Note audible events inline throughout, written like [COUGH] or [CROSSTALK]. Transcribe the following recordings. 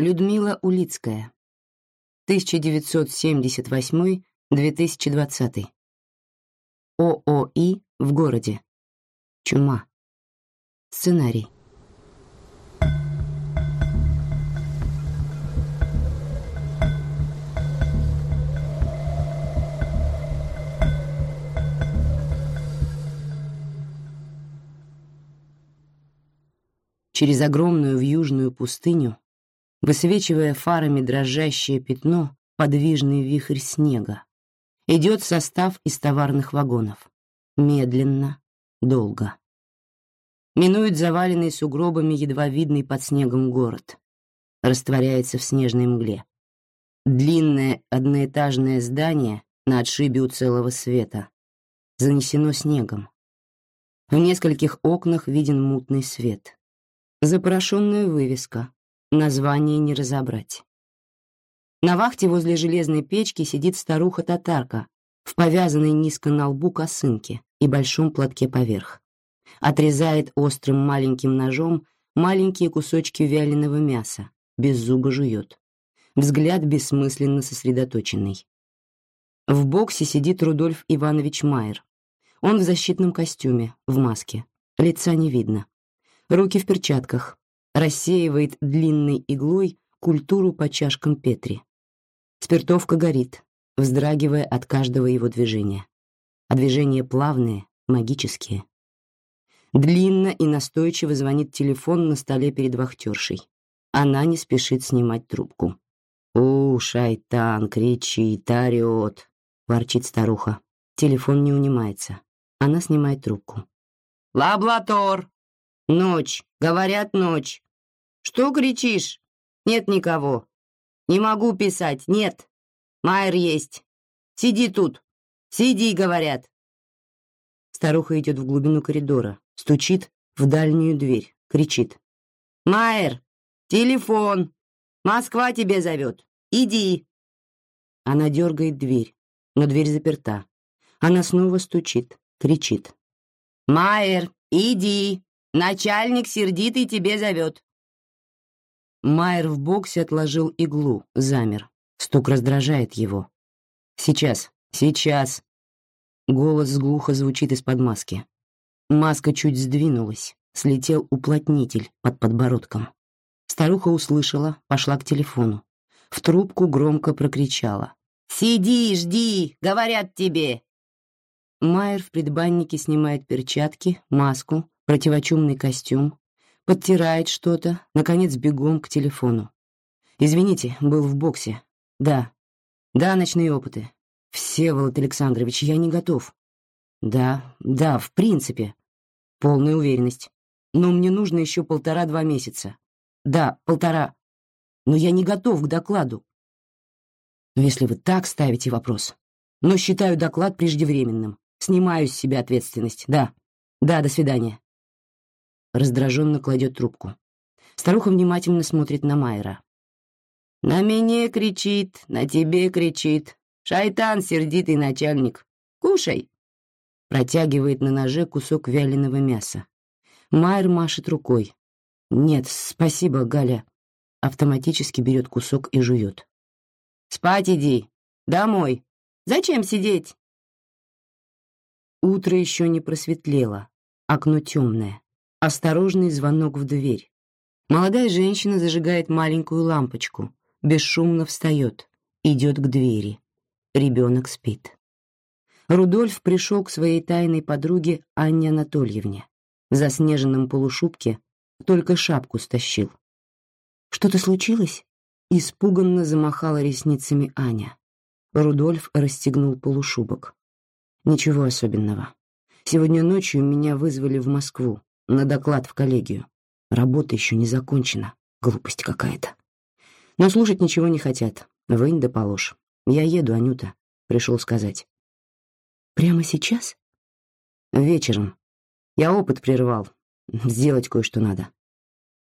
Людмила Улицкая. 1978-2020. ООИ в городе. Чума. Сценарий. Через огромную вьюжную пустыню высвечивая фарами дрожащее пятно, подвижный вихрь снега. Идет состав из товарных вагонов. Медленно, долго. Минует заваленный сугробами едва видный под снегом город. Растворяется в снежной мгле. Длинное одноэтажное здание на отшибе у целого света. Занесено снегом. В нескольких окнах виден мутный свет. Запорошенная вывеска, Название не разобрать. На вахте возле железной печки сидит старуха-татарка в повязанной низко на лбу косынке и большом платке поверх. Отрезает острым маленьким ножом маленькие кусочки вяленого мяса, без зуба жует. Взгляд бессмысленно сосредоточенный. В боксе сидит Рудольф Иванович Майер. Он в защитном костюме, в маске. Лица не видно. Руки в перчатках, рассеивает длинной иглой культуру по чашкам Петри. Спиртовка горит, вздрагивая от каждого его движения. А движения плавные, магические. Длинно и настойчиво звонит телефон на столе перед вахтершей. Она не спешит снимать трубку. «У, шайтан, кричит, орет!» — ворчит старуха. Телефон не унимается. Она снимает трубку. «Лаблатор!» «Ночь! Говорят, ночь!» Что кричишь? Нет никого. Не могу писать. Нет. Майер есть. Сиди тут. Сиди, говорят. Старуха идет в глубину коридора, стучит в дальнюю дверь, кричит: "Майер, телефон. Москва тебе зовет. Иди". Она дергает дверь, но дверь заперта. Она снова стучит, кричит: "Майер, иди. Начальник сердитый тебе зовет. Майер в боксе отложил иглу, замер. Стук раздражает его. «Сейчас, сейчас!» Голос глухо звучит из-под маски. Маска чуть сдвинулась, слетел уплотнитель под подбородком. Старуха услышала, пошла к телефону. В трубку громко прокричала. «Сиди, жди, говорят тебе!» Майер в предбаннике снимает перчатки, маску, противочумный костюм, подтирает что-то, наконец бегом к телефону. Извините, был в боксе. Да. Да, ночные опыты. Всеволод Александрович, я не готов. Да, да, в принципе. Полная уверенность. Но мне нужно еще полтора-два месяца. Да, полтора. Но я не готов к докладу. Но если вы так ставите вопрос. Но считаю доклад преждевременным. Снимаю с себя ответственность. Да. Да, до свидания раздраженно кладет трубку. Старуха внимательно смотрит на Майера. «На мне кричит, на тебе кричит. Шайтан, сердитый начальник. Кушай!» Протягивает на ноже кусок вяленого мяса. Майер машет рукой. «Нет, спасибо, Галя». Автоматически берет кусок и жует. «Спать иди. Домой. Зачем сидеть?» Утро еще не просветлело. Окно темное. Осторожный звонок в дверь. Молодая женщина зажигает маленькую лампочку, бесшумно встает, идет к двери. Ребенок спит. Рудольф пришел к своей тайной подруге Анне Анатольевне. В заснеженном полушубке только шапку стащил. «Что-то случилось?» Испуганно замахала ресницами Аня. Рудольф расстегнул полушубок. «Ничего особенного. Сегодня ночью меня вызвали в Москву на доклад в коллегию. Работа еще не закончена. Глупость какая-то. Но слушать ничего не хотят. Вынь да положь. Я еду, Анюта, пришел сказать. Прямо сейчас? Вечером. Я опыт прервал. Сделать кое-что надо.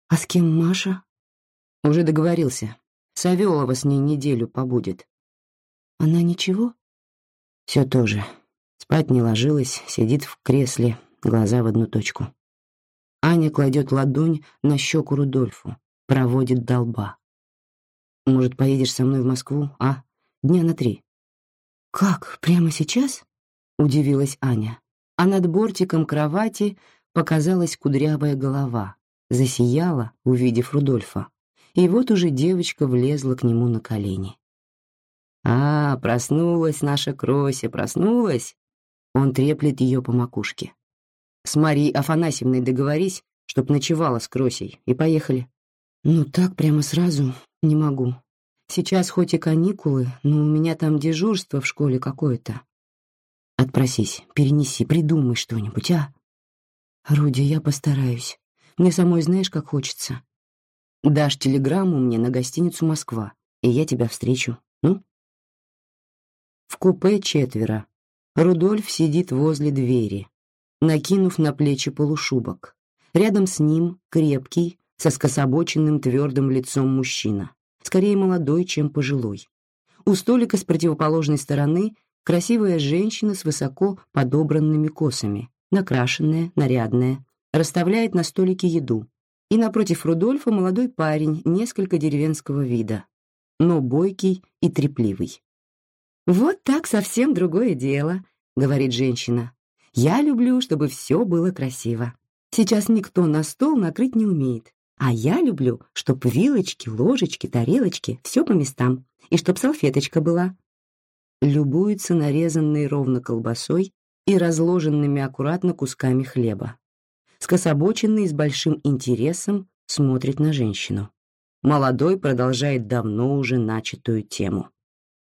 А с кем Маша? Уже договорился. Савелова с ней неделю побудет. Она ничего? Все то же. Спать не ложилась, сидит в кресле, глаза в одну точку. Аня кладет ладонь на щеку Рудольфу, проводит до лба. Может, поедешь со мной в Москву, а? Дня на три. Как, прямо сейчас? Удивилась Аня. А над бортиком кровати показалась кудрявая голова, засияла, увидев Рудольфа. И вот уже девочка влезла к нему на колени. «А, проснулась наша Крося, проснулась!» Он треплет ее по макушке. «С Марией Афанасьевной договорись, чтоб ночевала с Кросей, и поехали». «Ну так прямо сразу не могу. Сейчас хоть и каникулы, но у меня там дежурство в школе какое-то. Отпросись, перенеси, придумай что-нибудь, а? Руди, я постараюсь. Мне самой знаешь, как хочется. Дашь телеграмму мне на гостиницу «Москва», и я тебя встречу, ну?» В купе четверо. Рудольф сидит возле двери, накинув на плечи полушубок. Рядом с ним крепкий, со скособоченным твердым лицом мужчина, скорее молодой, чем пожилой. У столика с противоположной стороны красивая женщина с высоко подобранными косами, накрашенная, нарядная, расставляет на столике еду. И напротив Рудольфа молодой парень, несколько деревенского вида, но бойкий и трепливый. «Вот так совсем другое дело», — говорит женщина. «Я люблю, чтобы все было красиво. Сейчас никто на стол накрыть не умеет. А я люблю, чтоб вилочки, ложечки, тарелочки, все по местам, и чтоб салфеточка была». Любуется нарезанной ровно колбасой и разложенными аккуратно кусками хлеба. Скособоченный с большим интересом смотрит на женщину. Молодой продолжает давно уже начатую тему.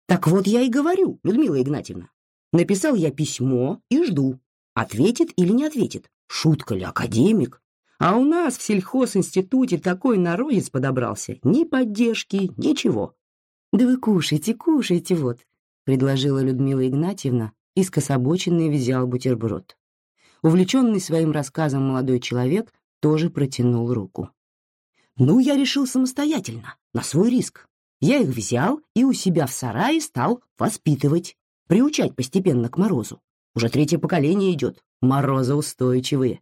Так вот я и говорю, Людмила Игнатьевна. Написал я письмо и жду. Ответит или не ответит. Шутка ли, академик? А у нас в сельхозинституте такой народец подобрался. Ни поддержки, ничего. Да вы кушайте, кушайте вот, предложила Людмила Игнатьевна и скособоченный взял бутерброд. Увлеченный своим рассказом молодой человек тоже протянул руку. Ну, я решил самостоятельно, на свой риск. Я их взял и у себя в сарае стал воспитывать, приучать постепенно к морозу. Уже третье поколение идет, морозоустойчивые.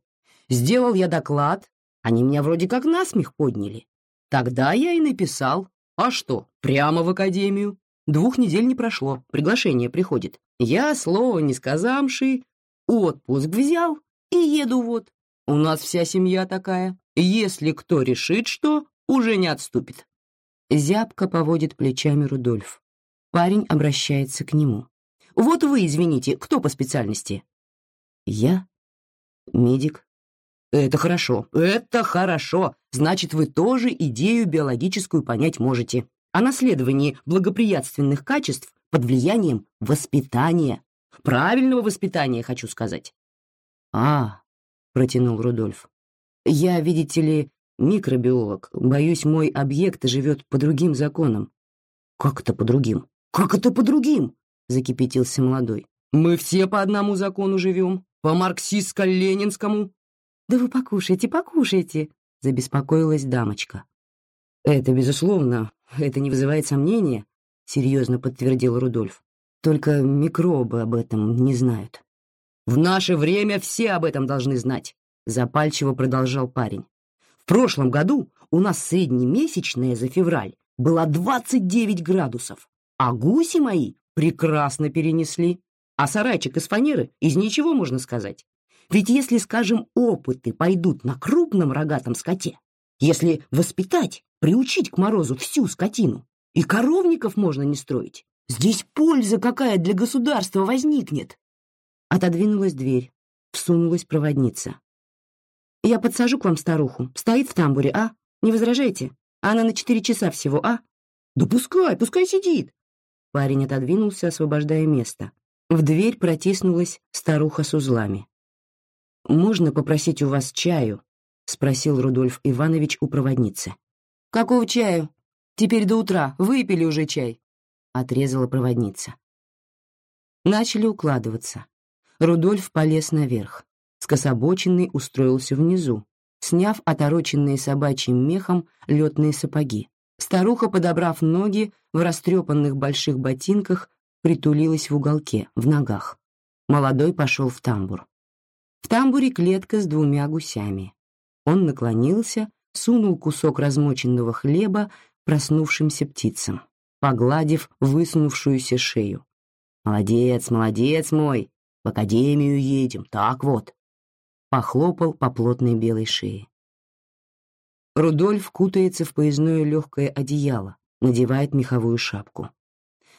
Сделал я доклад, они меня вроде как насмех подняли. Тогда я и написал. А что, прямо в академию. Двух недель не прошло, приглашение приходит. Я, слово не сказавший, отпуск взял и еду вот. У нас вся семья такая. Если кто решит что, уже не отступит. Зябко поводит плечами Рудольф. Парень обращается к нему. «Вот вы, извините, кто по специальности?» «Я? Медик». «Это хорошо, это хорошо. Значит, вы тоже идею биологическую понять можете. О наследовании благоприятственных качеств под влиянием воспитания. Правильного воспитания, хочу сказать». «А», — протянул Рудольф. «Я, видите ли, Микробиолог. Боюсь, мой объект живет по другим законам. Как это по другим? Как это по другим? Закипятился молодой. Мы все по одному закону живем. По марксистско-ленинскому. Да вы покушайте, покушайте, забеспокоилась дамочка. Это, безусловно, это не вызывает сомнения, серьезно подтвердил Рудольф. Только микробы об этом не знают. В наше время все об этом должны знать, запальчиво продолжал парень. В прошлом году у нас среднемесячная за февраль была 29 градусов, а гуси мои прекрасно перенесли. А сарайчик из фанеры из ничего можно сказать. Ведь если, скажем, опыты пойдут на крупном рогатом скоте, если воспитать, приучить к морозу всю скотину, и коровников можно не строить, здесь польза какая для государства возникнет. Отодвинулась дверь, всунулась проводница. Я подсажу к вам старуху. Стоит в тамбуре, а? Не возражаете? Она на четыре часа всего, а? Да пускай, пускай сидит. Парень отодвинулся, освобождая место. В дверь протиснулась старуха с узлами. «Можно попросить у вас чаю?» — спросил Рудольф Иванович у проводницы. «Какого чаю? Теперь до утра. Выпили уже чай», — отрезала проводница. Начали укладываться. Рудольф полез наверх. Скособоченный устроился внизу, сняв отороченные собачьим мехом летные сапоги. Старуха, подобрав ноги в растрепанных больших ботинках, притулилась в уголке, в ногах. Молодой пошел в тамбур. В тамбуре клетка с двумя гусями. Он наклонился, сунул кусок размоченного хлеба проснувшимся птицам, погладив высунувшуюся шею. «Молодец, молодец мой! В академию едем, так вот!» Похлопал по плотной белой шее. Рудольф кутается в поясное легкое одеяло, надевает меховую шапку.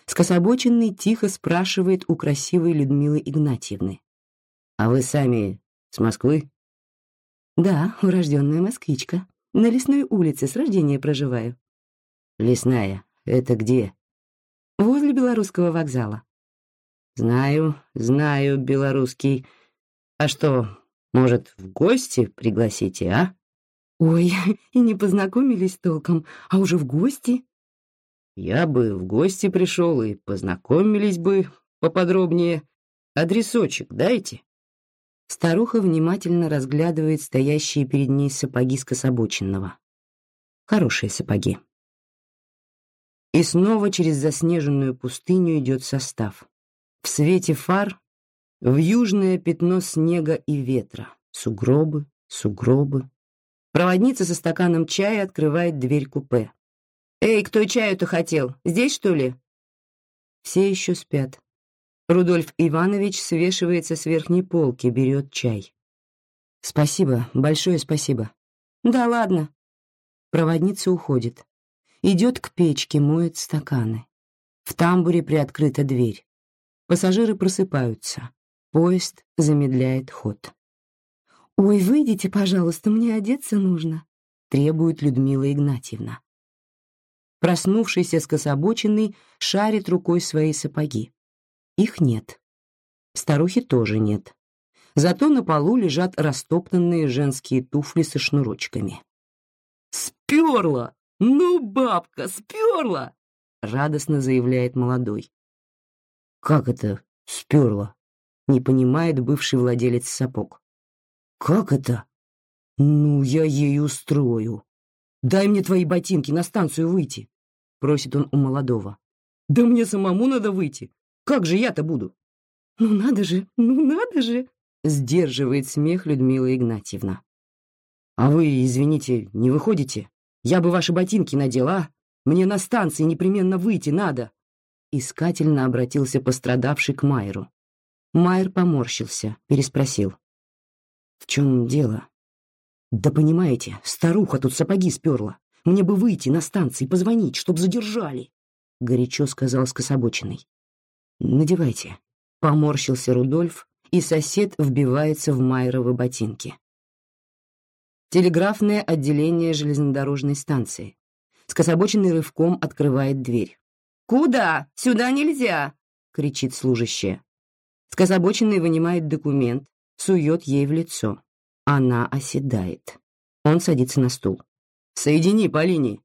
Скособоченный тихо спрашивает у красивой Людмилы Игнатьевны. «А вы сами с Москвы?» «Да, урожденная москвичка. На Лесной улице с рождения проживаю». «Лесная? Это где?» «Возле Белорусского вокзала». «Знаю, знаю, белорусский. А что, может, в гости пригласите, а?» «Ой, [LAUGHS] и не познакомились толком, а уже в гости?» Я бы в гости пришел и познакомились бы поподробнее. Адресочек дайте. Старуха внимательно разглядывает стоящие перед ней сапоги скособоченного. Хорошие сапоги. И снова через заснеженную пустыню идет состав. В свете фар в южное пятно снега и ветра. Сугробы, сугробы. Проводница со стаканом чая открывает дверь купе. «Эй, кто чаю-то хотел? Здесь, что ли?» Все еще спят. Рудольф Иванович свешивается с верхней полки, берет чай. «Спасибо, большое спасибо». «Да ладно». Проводница уходит. Идет к печке, моет стаканы. В тамбуре приоткрыта дверь. Пассажиры просыпаются. Поезд замедляет ход. «Ой, выйдите, пожалуйста, мне одеться нужно», — требует Людмила Игнатьевна. Проснувшийся скособоченный шарит рукой свои сапоги. Их нет. Старухи тоже нет. Зато на полу лежат растоптанные женские туфли со шнурочками. «Сперла! Ну, бабка, сперла!» — радостно заявляет молодой. «Как это сперла?» — не понимает бывший владелец сапог. «Как это?» «Ну, я ей устрою. Дай мне твои ботинки, на станцию выйти просит он у молодого. Да мне самому надо выйти. Как же я-то буду? Ну надо же, ну надо же, сдерживает смех Людмила Игнатьевна. А вы, извините, не выходите? Я бы ваши ботинки надела? Мне на станции непременно выйти надо. Искательно обратился пострадавший к Майеру. Майер поморщился, переспросил. В чем дело? Да понимаете, старуха тут сапоги сперла. Мне бы выйти на станции позвонить, чтоб задержали, — горячо сказал скособоченный. Надевайте. Поморщился Рудольф, и сосед вбивается в Майеровы ботинки. Телеграфное отделение железнодорожной станции. Скособоченный рывком открывает дверь. «Куда? Сюда нельзя!» — кричит служащая. Скособоченный вынимает документ, сует ей в лицо. Она оседает. Он садится на стул. Соедини по линии.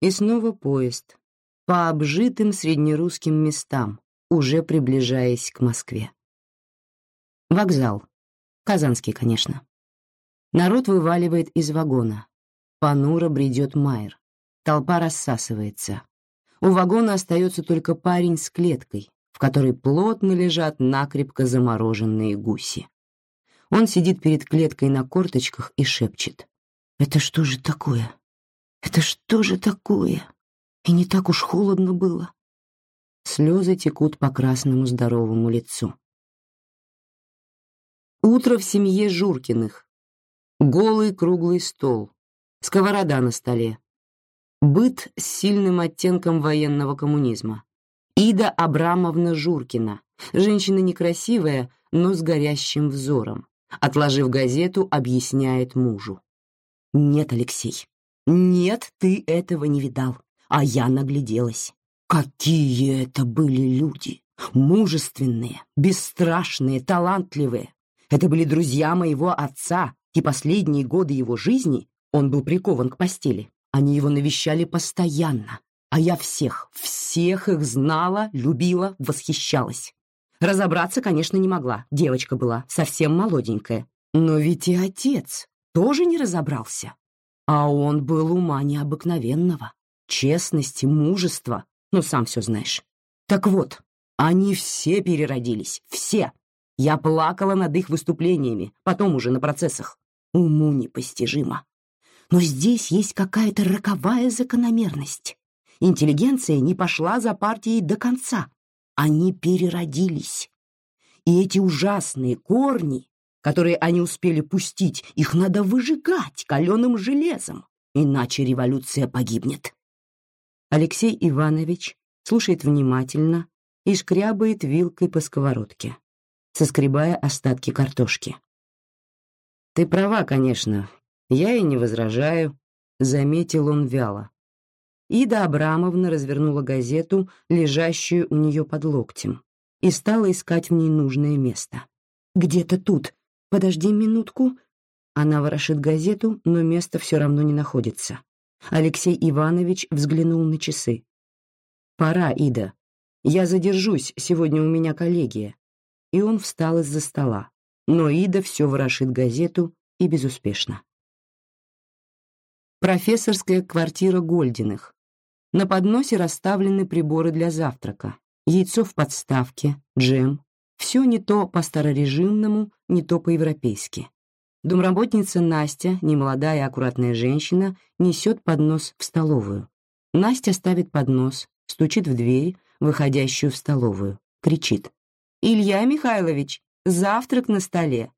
И снова поезд. По обжитым среднерусским местам, уже приближаясь к Москве. Вокзал. Казанский, конечно. Народ вываливает из вагона. Понуро бредет Майер. Толпа рассасывается. У вагона остается только парень с клеткой, в которой плотно лежат накрепко замороженные гуси. Он сидит перед клеткой на корточках и шепчет. Это что же такое? Это что же такое? И не так уж холодно было. Слезы текут по красному здоровому лицу. Утро в семье Журкиных. Голый круглый стол, сковорода на столе. Быт с сильным оттенком военного коммунизма. Ида Абрамовна Журкина, женщина некрасивая, но с горящим взором. Отложив газету, объясняет мужу. Нет, Алексей, нет, ты этого не видал. А я нагляделась. Какие это были люди! Мужественные, бесстрашные, талантливые. Это были друзья моего отца, и последние годы его жизни он был прикован к постели. Они его навещали постоянно, а я всех, всех их знала, любила, восхищалась. Разобраться, конечно, не могла, девочка была, совсем молоденькая. Но ведь и отец тоже не разобрался. А он был ума необыкновенного, честности, мужества, ну, сам все знаешь. Так вот, они все переродились, все. Я плакала над их выступлениями, потом уже на процессах. Уму непостижимо. Но здесь есть какая-то роковая закономерность. Интеллигенция не пошла за партией до конца. Они переродились. И эти ужасные корни, которые они успели пустить, их надо выжигать каленым железом, иначе революция погибнет. Алексей Иванович слушает внимательно и шкрябает вилкой по сковородке, соскребая остатки картошки. «Ты права, конечно, я и не возражаю», — заметил он вяло. Ида Абрамовна развернула газету, лежащую у нее под локтем, и стала искать в ней нужное место. «Где-то тут. Подожди минутку». Она ворошит газету, но место все равно не находится. Алексей Иванович взглянул на часы. «Пора, Ида. Я задержусь, сегодня у меня коллегия». И он встал из-за стола. Но Ида все ворошит газету и безуспешно. Профессорская квартира Гольдиных, на подносе расставлены приборы для завтрака, яйцо в подставке, джем. Все не то по старорежимному, не то по-европейски. Домработница Настя, немолодая аккуратная женщина, несет поднос в столовую. Настя ставит поднос, стучит в дверь, выходящую в столовую, кричит. «Илья Михайлович, завтрак на столе!»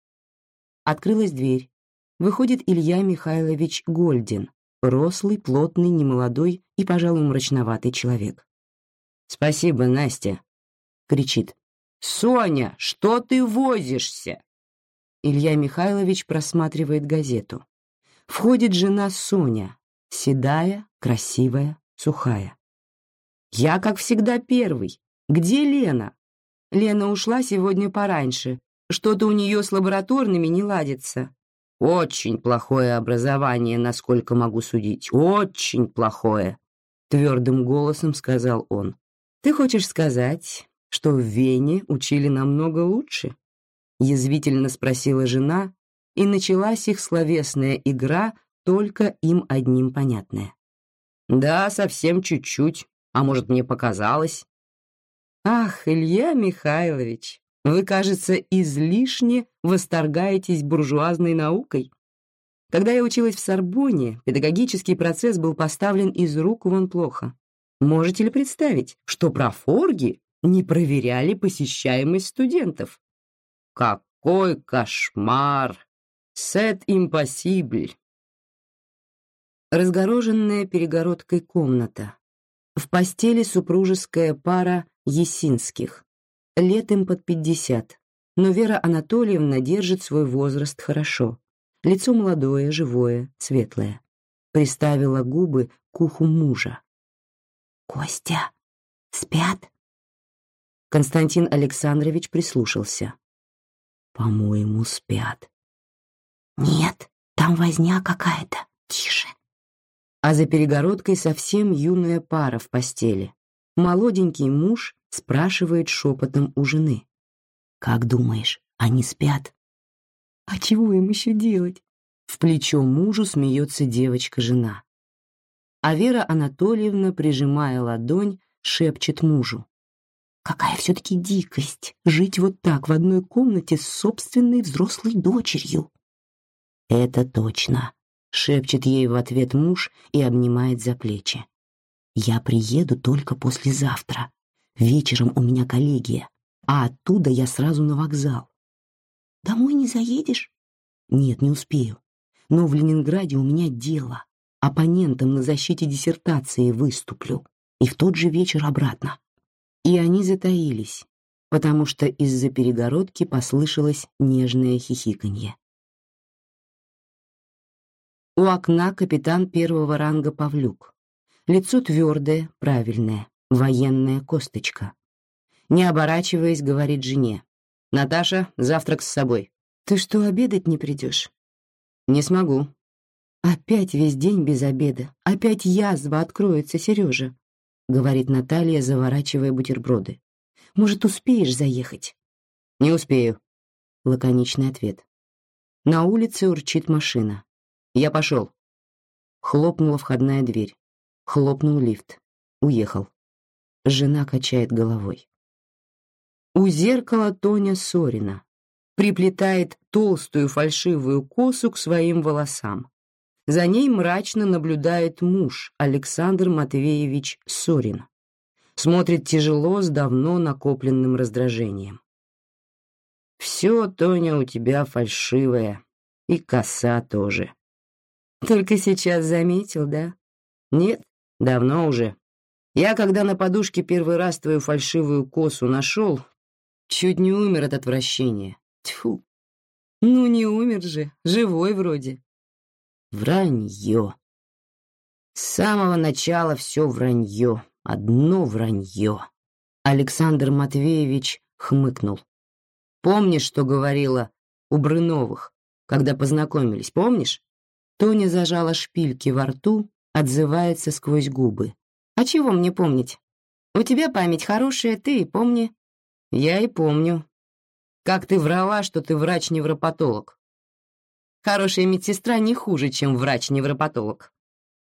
Открылась дверь. Выходит Илья Михайлович Гольдин, рослый, плотный, немолодой и, пожалуй, мрачноватый человек. «Спасибо, Настя!» — кричит. «Соня, что ты возишься?» Илья Михайлович просматривает газету. Входит жена Соня, седая, красивая, сухая. «Я, как всегда, первый. Где Лена?» Лена ушла сегодня пораньше. Что-то у нее с лабораторными не ладится. Очень плохое образование, насколько могу судить. Очень плохое, твердым голосом сказал он. Ты хочешь сказать, что в Вене учили намного лучше? язвительно спросила жена, и началась их словесная игра, только им одним понятная. Да, совсем чуть-чуть, а может, мне показалось. Ах, Илья Михайлович, вы, кажется, излишне восторгаетесь буржуазной наукой. Когда я училась в Сорбонне, педагогический процесс был поставлен из рук вон плохо. Можете ли представить, что профорги не проверяли посещаемость студентов? Какой кошмар! Сет импосибль. Разгороженная перегородкой комната. В постели супружеская пара Есинских лет им под пятьдесят, но Вера Анатольевна держит свой возраст хорошо. Лицо молодое, живое, светлое. Приставила губы к уху мужа. «Костя, спят?» Константин Александрович прислушался. «По-моему, спят». «Нет, там возня какая-то. Тише». А за перегородкой совсем юная пара в постели. Молоденький муж спрашивает шепотом у жены. «Как думаешь, они спят?» «А чего им еще делать?» В плечо мужу смеется девочка-жена. А Вера Анатольевна, прижимая ладонь, шепчет мужу. «Какая все-таки дикость жить вот так в одной комнате с собственной взрослой дочерью!» «Это точно», — шепчет ей в ответ муж и обнимает за плечи. «Я приеду только послезавтра. Вечером у меня коллегия, а оттуда я сразу на вокзал. Домой не заедешь? Нет, не успею. Но в Ленинграде у меня дело. Оппонентом на защите диссертации выступлю. И в тот же вечер обратно. И они затаились, потому что из-за перегородки послышалось нежное хихиканье. У окна капитан первого ранга Павлюк. Лицо твердое, правильное военная косточка. Не оборачиваясь, говорит жене. «Наташа, завтрак с собой». «Ты что, обедать не придешь?» «Не смогу». «Опять весь день без обеда. Опять язва откроется, Сережа», — говорит Наталья, заворачивая бутерброды. «Может, успеешь заехать?» «Не успею», — лаконичный ответ. На улице урчит машина. «Я пошел». Хлопнула входная дверь. Хлопнул лифт. Уехал. Жена качает головой. У зеркала Тоня Сорина приплетает толстую фальшивую косу к своим волосам. За ней мрачно наблюдает муж Александр Матвеевич Сорин. Смотрит тяжело с давно накопленным раздражением. «Все, Тоня, у тебя фальшивая. И коса тоже». «Только сейчас заметил, да?» «Нет, давно уже. Я, когда на подушке первый раз твою фальшивую косу нашел, чуть не умер от отвращения. Тьфу. Ну, не умер же, живой вроде. Вранье. С самого начала все вранье, одно вранье. Александр Матвеевич хмыкнул. Помнишь, что говорила у Брыновых, когда познакомились, помнишь? Тоня зажала шпильки во рту, отзывается сквозь губы. А чего мне помнить? У тебя память хорошая, ты и помни. Я и помню. Как ты врала, что ты врач-невропатолог. Хорошая медсестра не хуже, чем врач-невропатолог.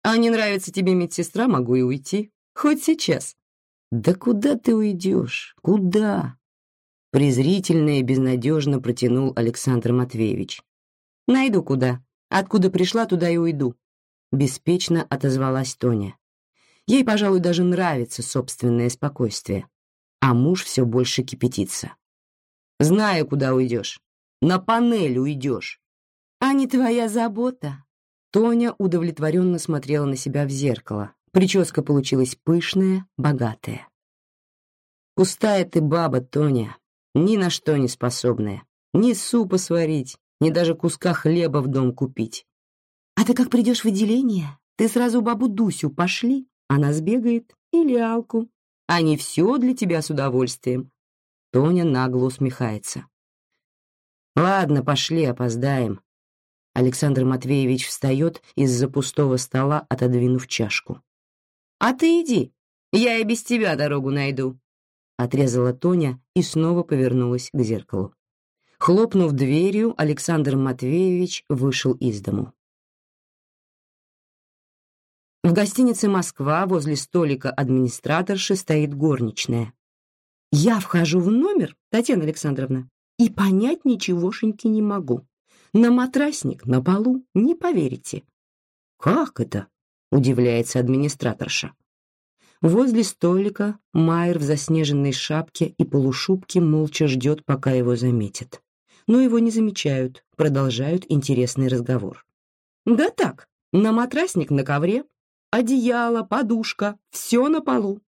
А не нравится тебе медсестра, могу и уйти. Хоть сейчас. Да куда ты уйдешь? Куда? Презрительно и безнадежно протянул Александр Матвеевич. Найду куда. Откуда пришла, туда и уйду. Беспечно отозвалась Тоня. Ей, пожалуй, даже нравится собственное спокойствие. А муж все больше кипятится. Знаю, куда уйдешь. На панель уйдешь. А не твоя забота. Тоня удовлетворенно смотрела на себя в зеркало. Прическа получилась пышная, богатая. Пустая ты баба, Тоня, ни на что не способная. Ни супа сварить, ни даже куска хлеба в дом купить. А ты как придешь в отделение, ты сразу бабу Дусю пошли, она сбегает или Алку. Они все для тебя с удовольствием. Тоня нагло усмехается. Ладно, пошли, опоздаем. Александр Матвеевич встает из-за пустого стола, отодвинув чашку. А ты иди, я и без тебя дорогу найду. Отрезала Тоня и снова повернулась к зеркалу. Хлопнув дверью, Александр Матвеевич вышел из дому. В гостинице «Москва» возле столика администраторши стоит горничная. Я вхожу в номер, Татьяна Александровна, и понять ничегошеньки не могу. На матрасник на полу, не поверите. Как это? удивляется администраторша. Возле столика Майер в заснеженной шапке и полушубке молча ждет, пока его заметят. Но его не замечают, продолжают интересный разговор. Да так, на матрасник на ковре, одеяло, подушка, все на полу.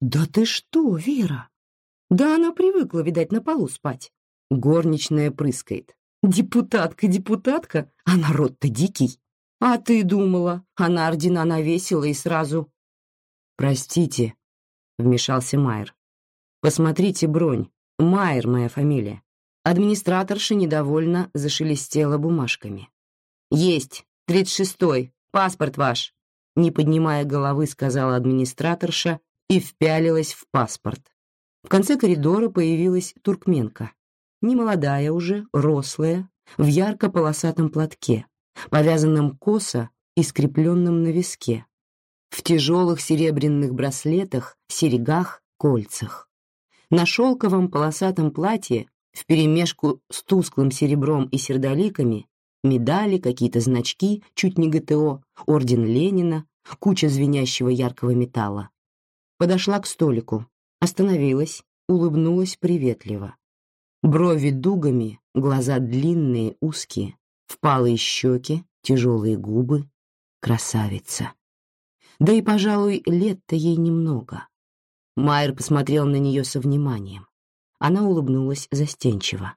Да ты что, Вера? Да она привыкла, видать, на полу спать. Горничная прыскает. Депутатка, депутатка, а народ-то дикий. А ты думала, она ордена навесила и сразу... Простите, вмешался Майер. Посмотрите бронь. Майер моя фамилия. Администраторша недовольно зашелестела бумажками. Есть, тридцать шестой, паспорт ваш не поднимая головы, сказала администраторша и впялилась в паспорт. В конце коридора появилась туркменка, немолодая уже, рослая, в ярко-полосатом платке, повязанном косо и скрепленном на виске, в тяжелых серебряных браслетах, серьгах, кольцах. На шелковом полосатом платье, вперемешку с тусклым серебром и сердоликами, медали, какие-то значки, чуть не ГТО, орден Ленина, куча звенящего яркого металла. Подошла к столику, остановилась, улыбнулась приветливо. Брови дугами, глаза длинные, узкие, впалые щеки, тяжелые губы. Красавица. Да и, пожалуй, лет-то ей немного. Майер посмотрел на нее со вниманием. Она улыбнулась застенчиво.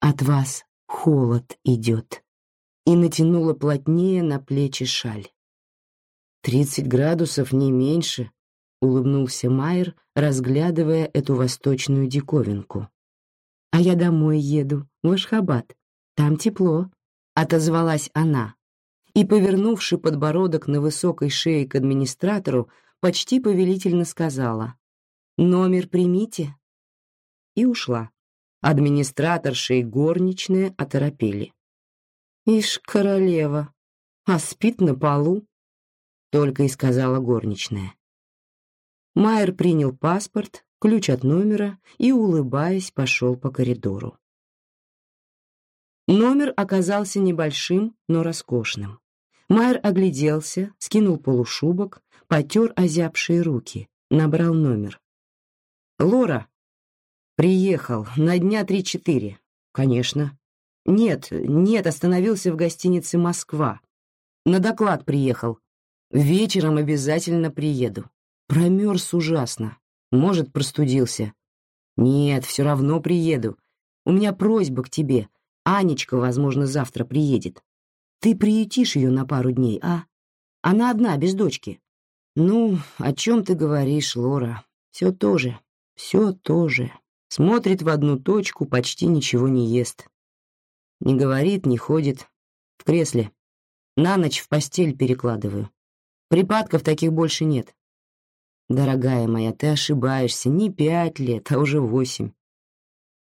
«От вас холод идет, и натянула плотнее на плечи шаль. «Тридцать градусов, не меньше», — улыбнулся Майер, разглядывая эту восточную диковинку. «А я домой еду, в Ашхабад. Там тепло», — отозвалась она. И, повернувши подбородок на высокой шее к администратору, почти повелительно сказала «Номер примите» и ушла. Администраторша и горничная оторопели. «Ишь, королева, а спит на полу?» Только и сказала горничная. Майер принял паспорт, ключ от номера и, улыбаясь, пошел по коридору. Номер оказался небольшим, но роскошным. Майер огляделся, скинул полушубок, потер озябшие руки, набрал номер. «Лора!» «Приехал. На дня три-четыре». «Конечно». «Нет, нет, остановился в гостинице «Москва». На доклад приехал. Вечером обязательно приеду. Промерз ужасно. Может, простудился. Нет, все равно приеду. У меня просьба к тебе. Анечка, возможно, завтра приедет. Ты приютишь ее на пару дней, а? Она одна, без дочки. Ну, о чем ты говоришь, Лора? Все то же, все то же. Смотрит в одну точку, почти ничего не ест. Не говорит, не ходит. В кресле. На ночь в постель перекладываю. Припадков таких больше нет. Дорогая моя, ты ошибаешься. Не пять лет, а уже восемь.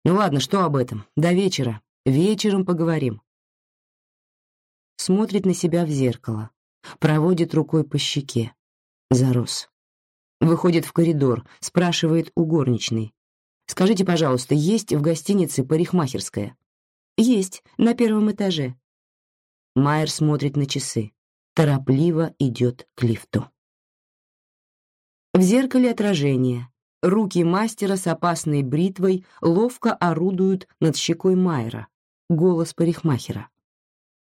Ну ладно, что об этом? До вечера. Вечером поговорим смотрит на себя в зеркало, проводит рукой по щеке. Зарос. Выходит в коридор, спрашивает у горничной. «Скажите, пожалуйста, есть в гостинице парикмахерская?» «Есть, на первом этаже». Майер смотрит на часы. Торопливо идет к лифту. В зеркале отражение. Руки мастера с опасной бритвой ловко орудуют над щекой Майера. Голос парикмахера.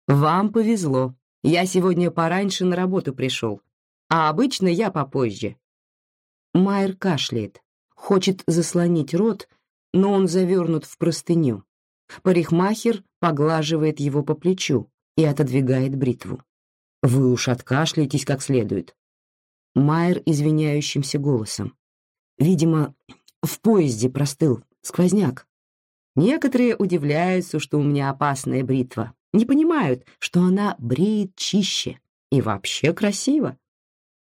«Вам повезло. Я сегодня пораньше на работу пришел, а обычно я попозже». Майер кашляет, хочет заслонить рот, но он завернут в простыню. Парикмахер поглаживает его по плечу и отодвигает бритву. «Вы уж откашляйтесь как следует». Майер извиняющимся голосом. «Видимо, в поезде простыл сквозняк. Некоторые удивляются, что у меня опасная бритва не понимают, что она бреет чище и вообще красиво.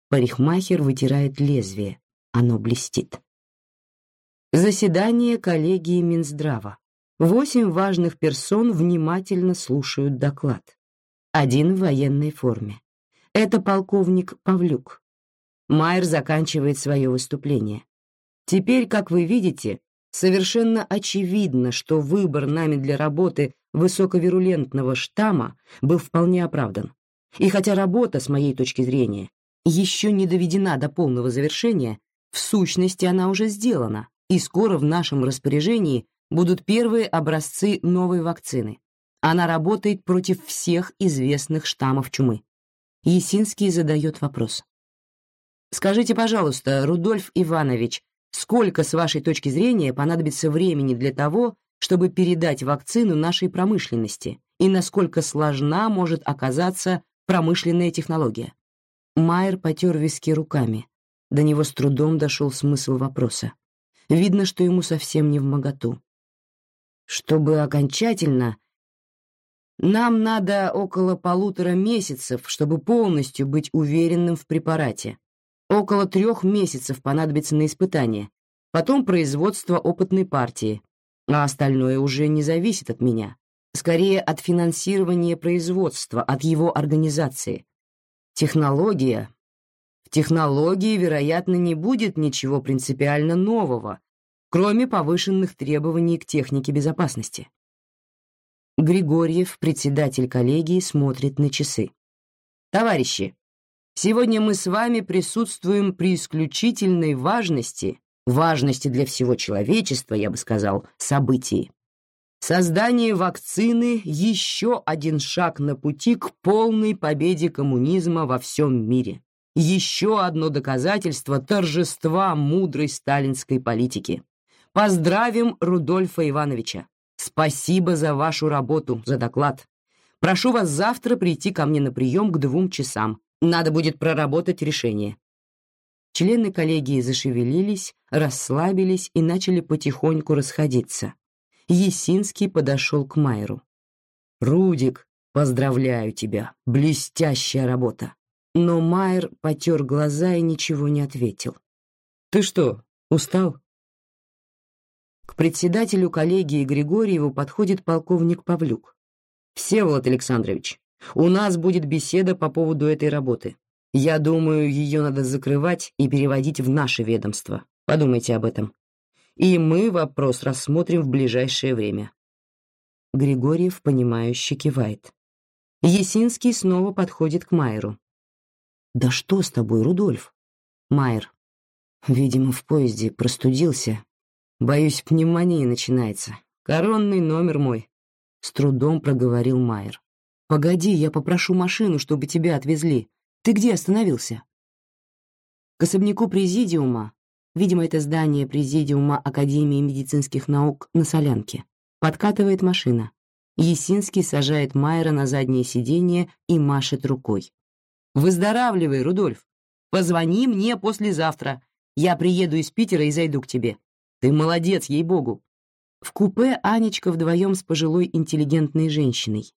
Парикмахер вытирает лезвие, оно блестит. Заседание коллегии Минздрава. Восемь важных персон внимательно слушают доклад. Один в военной форме. Это полковник Павлюк. Майер заканчивает свое выступление. Теперь, как вы видите, совершенно очевидно, что выбор нами для работы высоковирулентного штамма был вполне оправдан. И хотя работа, с моей точки зрения, еще не доведена до полного завершения, в сущности она уже сделана, и скоро в нашем распоряжении будут первые образцы новой вакцины. Она работает против всех известных штаммов чумы. Есинский задает вопрос. Скажите, пожалуйста, Рудольф Иванович, сколько, с вашей точки зрения, понадобится времени для того, чтобы передать вакцину нашей промышленности и насколько сложна может оказаться промышленная технология. Майер потер виски руками. До него с трудом дошел смысл вопроса. Видно, что ему совсем не в моготу. Чтобы окончательно... Нам надо около полутора месяцев, чтобы полностью быть уверенным в препарате. Около трех месяцев понадобится на испытание, потом производство опытной партии, а остальное уже не зависит от меня. Скорее от финансирования производства, от его организации. Технология. Технологии, вероятно, не будет ничего принципиально нового, кроме повышенных требований к технике безопасности. Григорьев, председатель коллегии, смотрит на часы. Товарищи, сегодня мы с вами присутствуем при исключительной важности важности для всего человечества, я бы сказал, событий. Создание вакцины – еще один шаг на пути к полной победе коммунизма во всем мире. Еще одно доказательство торжества мудрой сталинской политики. Поздравим Рудольфа Ивановича. Спасибо за вашу работу, за доклад. Прошу вас завтра прийти ко мне на прием к двум часам. Надо будет проработать решение. Члены коллегии зашевелились, расслабились и начали потихоньку расходиться. Есинский подошел к Майеру. «Рудик, поздравляю тебя, блестящая работа!» Но Майер потер глаза и ничего не ответил. «Ты что, устал?» К председателю коллегии Григорьеву подходит полковник Павлюк. «Всеволод Александрович, у нас будет беседа по поводу этой работы. Я думаю, ее надо закрывать и переводить в наше ведомство. Подумайте об этом. И мы вопрос рассмотрим в ближайшее время. Григорьев, понимающе кивает. Есинский снова подходит к Майеру. «Да что с тобой, Рудольф?» Майер. Видимо, в поезде простудился. Боюсь, пневмония начинается. Коронный номер мой. С трудом проговорил Майер. Погоди, я попрошу машину, чтобы тебя отвезли. Ты где остановился? К особняку президиума, видимо, это здание президиума Академии медицинских наук на Солянке, подкатывает машина. Есинский сажает Майера на заднее сиденье и машет рукой. «Выздоравливай, Рудольф. Позвони мне послезавтра. Я приеду из Питера и зайду к тебе. Ты молодец, ей-богу». В купе Анечка вдвоем с пожилой интеллигентной женщиной.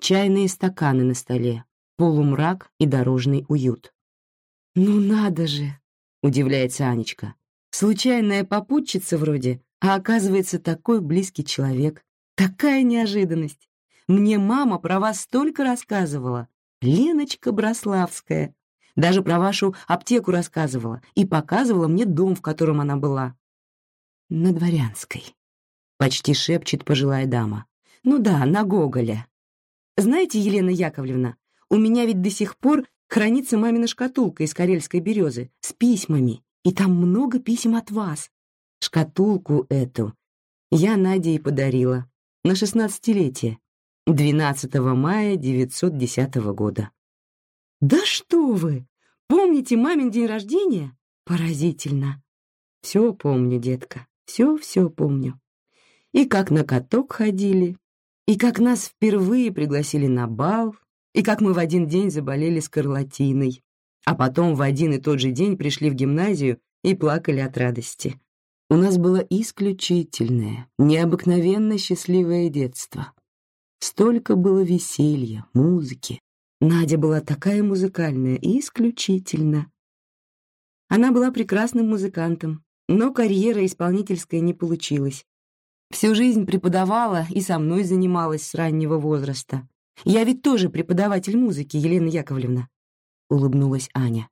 Чайные стаканы на столе, полумрак и дорожный уют. «Ну надо же!» — удивляется Анечка. «Случайная попутчица вроде, а оказывается такой близкий человек. Такая неожиданность. Мне мама про вас столько рассказывала. Леночка Брославская. Даже про вашу аптеку рассказывала и показывала мне дом, в котором она была. На Дворянской. Почти шепчет пожилая дама. Ну да, на Гоголя. Знаете, Елена Яковлевна, у меня ведь до сих пор хранится мамина шкатулка из карельской березы с письмами, и там много писем от вас. Шкатулку эту я Наде и подарила на шестнадцатилетие, 12 мая 910 года. Да что вы! Помните мамин день рождения? Поразительно. Все помню, детка, все-все помню. И как на каток ходили, и как нас впервые пригласили на бал, и как мы в один день заболели скарлатиной, а потом в один и тот же день пришли в гимназию и плакали от радости. У нас было исключительное, необыкновенно счастливое детство. Столько было веселья, музыки. Надя была такая музыкальная и исключительно. Она была прекрасным музыкантом, но карьера исполнительская не получилась. Всю жизнь преподавала и со мной занималась с раннего возраста. Я ведь тоже преподаватель музыки, Елена Яковлевна, улыбнулась Аня.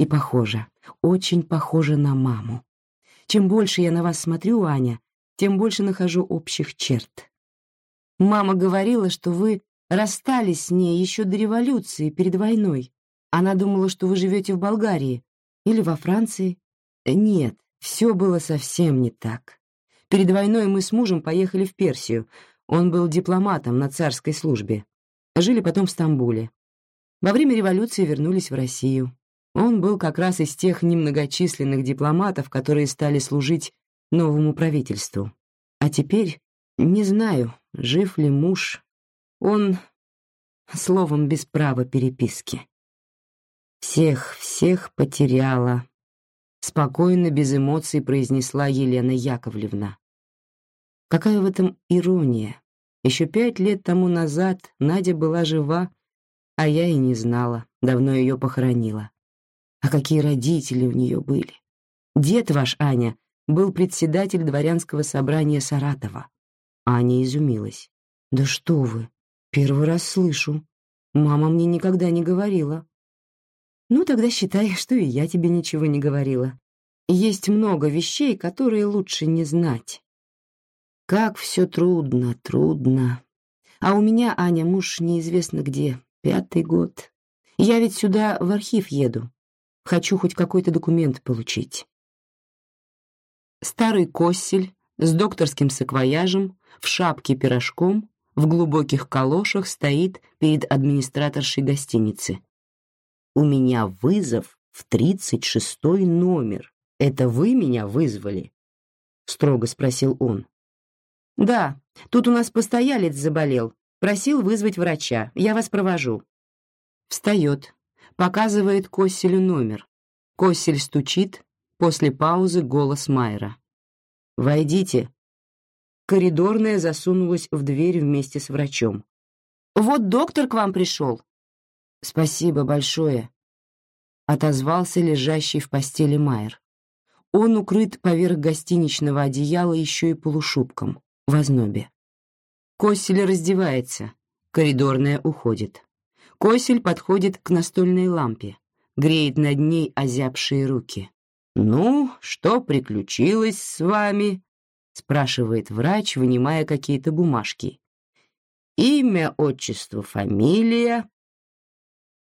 И похоже, очень похоже на маму. Чем больше я на вас смотрю, Аня, тем больше нахожу общих черт. Мама говорила, что вы расстались с ней еще до революции, перед войной. Она думала, что вы живете в Болгарии или во Франции. Нет, все было совсем не так. Перед войной мы с мужем поехали в Персию. Он был дипломатом на царской службе. Жили потом в Стамбуле. Во время революции вернулись в Россию. Он был как раз из тех немногочисленных дипломатов, которые стали служить новому правительству. А теперь не знаю, жив ли муж. Он, словом, без права переписки. Всех, всех потеряла. Спокойно, без эмоций произнесла Елена Яковлевна. Какая в этом ирония? Еще пять лет тому назад Надя была жива, а я и не знала, давно ее похоронила. А какие родители у нее были. Дед ваш, Аня, был председатель дворянского собрания Саратова. Аня изумилась. «Да что вы! Первый раз слышу. Мама мне никогда не говорила». «Ну, тогда считай, [LAUGHS] что и я тебе ничего не говорила. Есть много вещей, которые лучше не знать». «Как все трудно, трудно. А у меня, Аня, муж неизвестно где, пятый год. Я ведь сюда в архив еду. Хочу хоть какой-то документ получить. Старый коссель с докторским саквояжем, в шапке пирожком, в глубоких калошах стоит перед администраторшей гостиницы. «У меня вызов в тридцать шестой номер. Это вы меня вызвали?» — строго спросил он. «Да, тут у нас постоялец заболел. Просил вызвать врача. Я вас провожу». Встает, показывает Косселю номер. Коссель стучит, после паузы голос Майера. «Войдите». Коридорная засунулась в дверь вместе с врачом. «Вот доктор к вам пришел». «Спасибо большое», — отозвался лежащий в постели Майер. Он укрыт поверх гостиничного одеяла еще и полушубком, в ознобе. Коссель раздевается, коридорная уходит. Косель подходит к настольной лампе, греет над ней озябшие руки. «Ну, что приключилось с вами?» — спрашивает врач, вынимая какие-то бумажки. Имя, отчество, фамилия.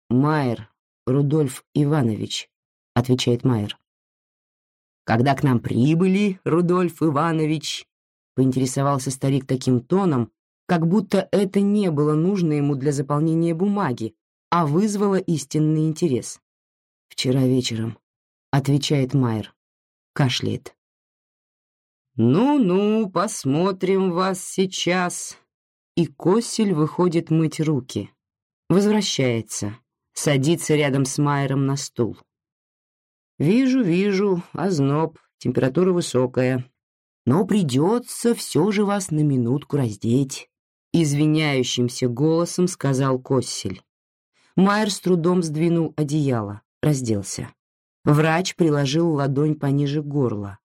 Майер Рудольф Иванович, отвечает Майер. Когда к нам прибыли, Рудольф Иванович, поинтересовался старик таким тоном, как будто это не было нужно ему для заполнения бумаги, а вызвало истинный интерес. Вчера вечером, отвечает Майер, кашляет. Ну-ну, посмотрим вас сейчас. И Коссель выходит мыть руки. Возвращается, садится рядом с Майером на стул. Вижу, вижу, озноб, температура высокая. Но придется все же вас на минутку раздеть. Извиняющимся голосом сказал Коссель. Майер с трудом сдвинул одеяло, разделся. Врач приложил ладонь пониже горла.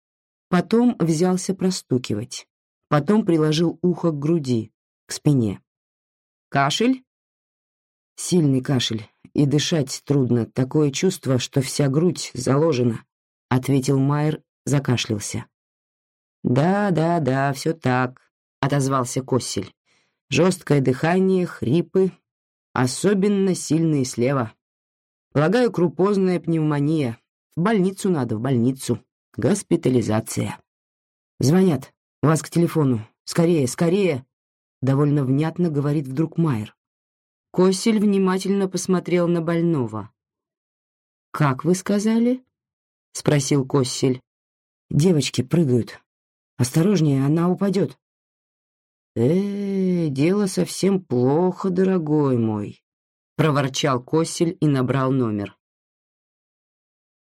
Потом взялся простукивать. Потом приложил ухо к груди, к спине. Кашель? Сильный кашель, и дышать трудно, такое чувство, что вся грудь заложена, ответил Майер, закашлялся. Да, да, да, все так, отозвался Коссель. Жесткое дыхание, хрипы, особенно сильные слева. Полагаю, крупозная пневмония. В больницу надо, в больницу. Госпитализация. Звонят. Вас к телефону. Скорее, скорее. Довольно внятно говорит вдруг Майер. Косель внимательно посмотрел на больного. Как вы сказали? спросил Коссель. Девочки прыгают. Осторожнее, она упадет. Э, дело совсем плохо, дорогой мой, проворчал Косель и набрал номер.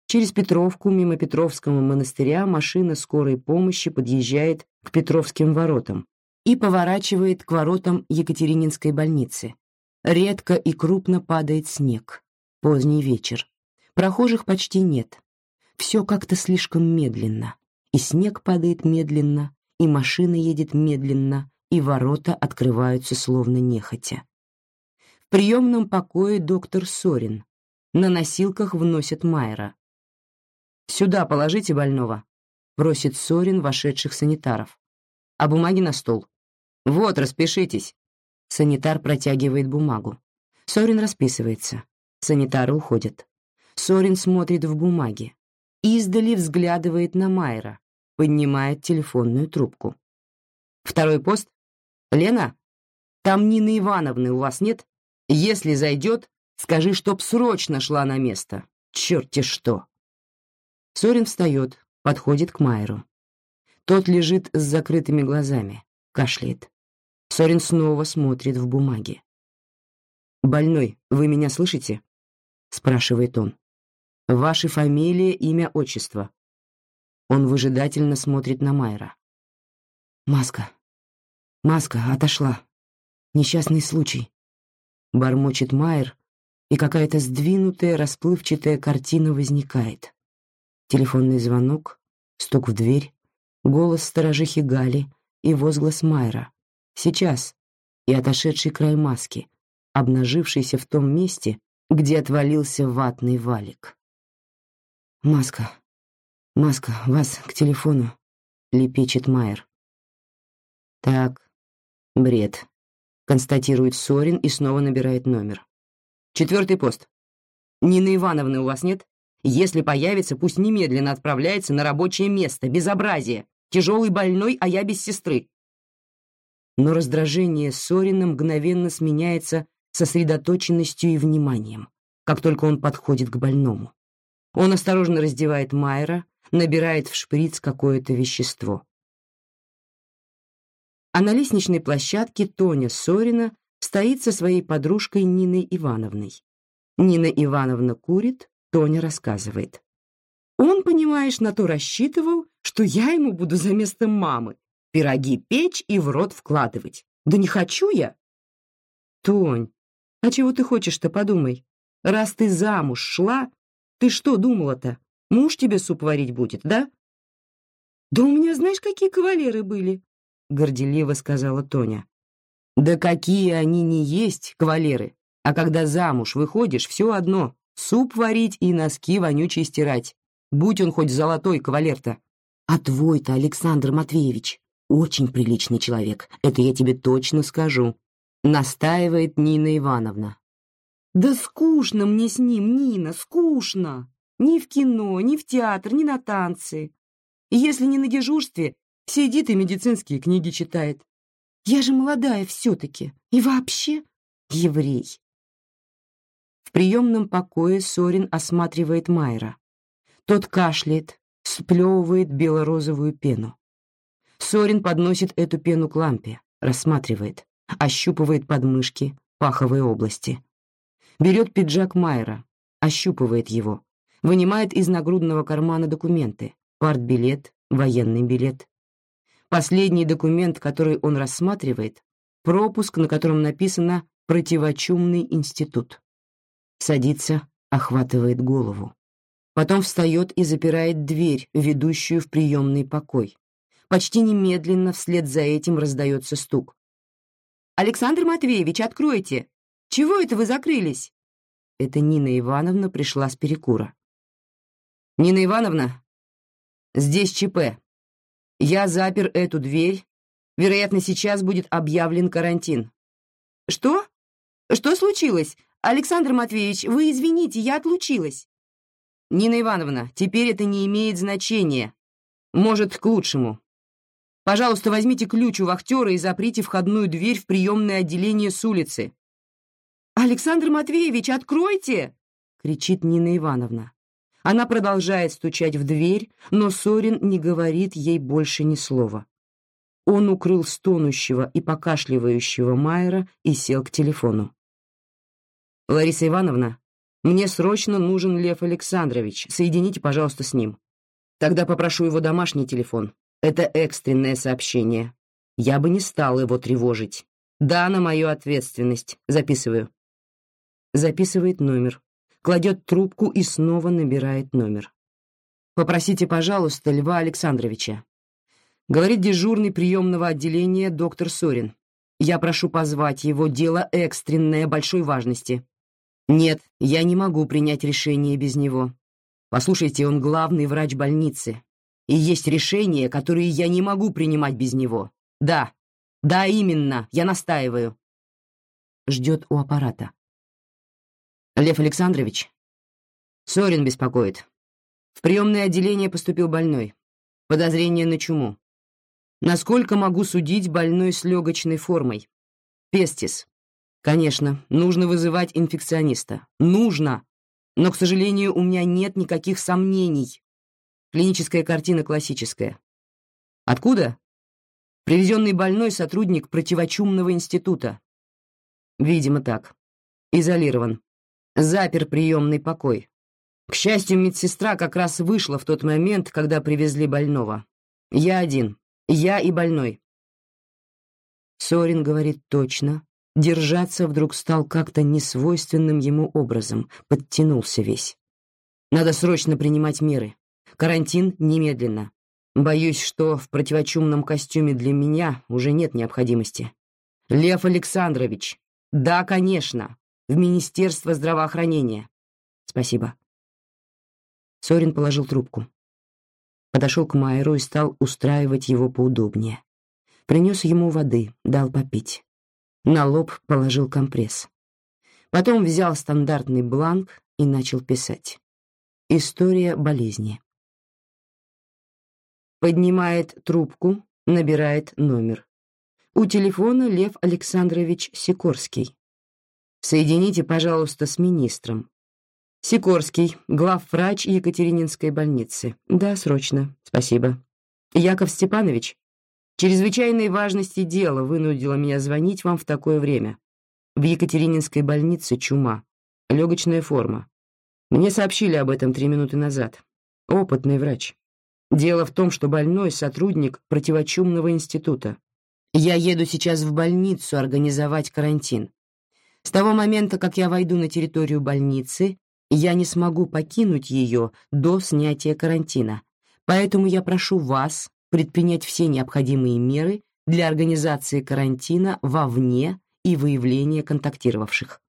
Через Петровку мимо Петровского монастыря машина скорой помощи подъезжает к Петровским воротам и поворачивает к воротам Екатерининской больницы. Редко и крупно падает снег. Поздний вечер. Прохожих почти нет. Все как-то слишком медленно. И снег падает медленно, и машина едет медленно, и ворота открываются словно нехотя. В приемном покое доктор Сорин. На носилках вносят Майера. «Сюда положите больного», — просит Сорин вошедших санитаров. «А бумаги на стол». «Вот, распишитесь». Санитар протягивает бумагу. Сорин расписывается. Санитары уходят. Сорин смотрит в бумаге. Издали взглядывает на Майера, поднимает телефонную трубку. «Второй пост? Лена? Там Нины Ивановны у вас нет? Если зайдет, скажи, чтоб срочно шла на место. Черт-те что!» Сорин встает, подходит к Майеру. Тот лежит с закрытыми глазами, кашляет. Сорин снова смотрит в бумаге. «Больной, вы меня слышите?» — спрашивает он. «Ваши фамилия, имя, отчество». Он выжидательно смотрит на Майера. «Маска. Маска отошла. Несчастный случай». Бормочет Майер, и какая-то сдвинутая, расплывчатая картина возникает. Телефонный звонок, стук в дверь, голос сторожихи Гали и возглас Майера. Сейчас. И отошедший край маски, обнажившийся в том месте, где отвалился ватный валик. «Маска, маска, вас к телефону», — лепечет Майер. «Так, бред», — констатирует Сорин и снова набирает номер. «Четвертый пост. Нины Ивановны у вас нет?» Если появится, пусть немедленно отправляется на рабочее место. Безобразие. Тяжелый больной, а я без сестры. Но раздражение Сорина мгновенно сменяется сосредоточенностью и вниманием, как только он подходит к больному. Он осторожно раздевает Майера, набирает в шприц какое-то вещество. А на лестничной площадке Тоня Сорина стоит со своей подружкой Ниной Ивановной. Нина Ивановна курит, Тоня рассказывает. Он, понимаешь, на то рассчитывал, что я ему буду за место мамы пироги печь и в рот вкладывать. Да не хочу я. Тонь, а чего ты хочешь-то, подумай. Раз ты замуж шла, ты что думала-то? Муж тебе суп варить будет, да? Да у меня знаешь, какие кавалеры были, горделиво сказала Тоня. Да какие они не есть, кавалеры. А когда замуж выходишь, все одно. Суп варить и носки вонючие стирать. Будь он хоть золотой кавалер-то. А твой-то, Александр Матвеевич, очень приличный человек. Это я тебе точно скажу. Настаивает Нина Ивановна. Да скучно мне с ним, Нина, скучно. Ни в кино, ни в театр, ни на танцы. И если не на дежурстве, сидит и медицинские книги читает. Я же молодая все-таки. И вообще еврей. В приемном покое Сорин осматривает Майра. Тот кашляет, сплевывает бело-розовую пену. Сорин подносит эту пену к лампе, рассматривает, ощупывает подмышки, паховые области. Берет пиджак Майера, ощупывает его, вынимает из нагрудного кармана документы, партбилет, военный билет. Последний документ, который он рассматривает, пропуск, на котором написано «Противочумный институт». Садится, охватывает голову. Потом встает и запирает дверь, ведущую в приемный покой. Почти немедленно вслед за этим раздается стук. «Александр Матвеевич, откройте! Чего это вы закрылись?» Это Нина Ивановна пришла с перекура. «Нина Ивановна, здесь ЧП. Я запер эту дверь. Вероятно, сейчас будет объявлен карантин». «Что? Что случилось? Александр Матвеевич, вы извините, я отлучилась». «Нина Ивановна, теперь это не имеет значения. Может, к лучшему. Пожалуйста, возьмите ключ у вахтера и заприте входную дверь в приемное отделение с улицы». «Александр Матвеевич, откройте!» — кричит Нина Ивановна. Она продолжает стучать в дверь, но Сорин не говорит ей больше ни слова. Он укрыл стонущего и покашливающего Майера и сел к телефону. «Лариса Ивановна, мне срочно нужен Лев Александрович. Соедините, пожалуйста, с ним. Тогда попрошу его домашний телефон. Это экстренное сообщение. Я бы не стал его тревожить. Да, на мою ответственность. Записываю. Записывает номер. Кладет трубку и снова набирает номер. Попросите, пожалуйста, Льва Александровича. Говорит дежурный приемного отделения доктор Сорин. Я прошу позвать его, дело экстренное, большой важности. Нет, я не могу принять решение без него. Послушайте, он главный врач больницы. И есть решения, которые я не могу принимать без него. Да, да, именно, я настаиваю. Ждет у аппарата. Лев Александрович, Сорин беспокоит. В приемное отделение поступил больной. Подозрение на чуму. Насколько могу судить, больной с легочной формой. Пестис. Конечно, нужно вызывать инфекциониста. Нужно. Но, к сожалению, у меня нет никаких сомнений. Клиническая картина классическая. Откуда? Привезенный больной сотрудник противочумного института. Видимо, так. Изолирован. Запер приемный покой. К счастью, медсестра как раз вышла в тот момент, когда привезли больного. Я один. Я и больной. Сорин говорит точно, Держаться вдруг стал как-то несвойственным ему образом, подтянулся весь. Надо срочно принимать меры. Карантин немедленно. Боюсь, что в противочумном костюме для меня уже нет необходимости. Лев Александрович. Да, конечно. В Министерство здравоохранения. Спасибо. Сорин положил трубку. Подошел к Майеру и стал устраивать его поудобнее. Принес ему воды, дал попить. На лоб положил компресс. Потом взял стандартный бланк и начал писать. История болезни. Поднимает трубку, набирает номер. У телефона Лев Александрович Сикорский. Соедините, пожалуйста, с министром. Сикорский, главврач Екатерининской больницы. Да, срочно. Спасибо. Яков Степанович, Чрезвычайной важности дело вынудило меня звонить вам в такое время. В Екатерининской больнице чума, легочная форма. Мне сообщили об этом три минуты назад. Опытный врач. Дело в том, что больной — сотрудник противочумного института. Я еду сейчас в больницу организовать карантин. С того момента, как я войду на территорию больницы, я не смогу покинуть ее до снятия карантина. Поэтому я прошу вас предпринять все необходимые меры для организации карантина вовне и выявления контактировавших.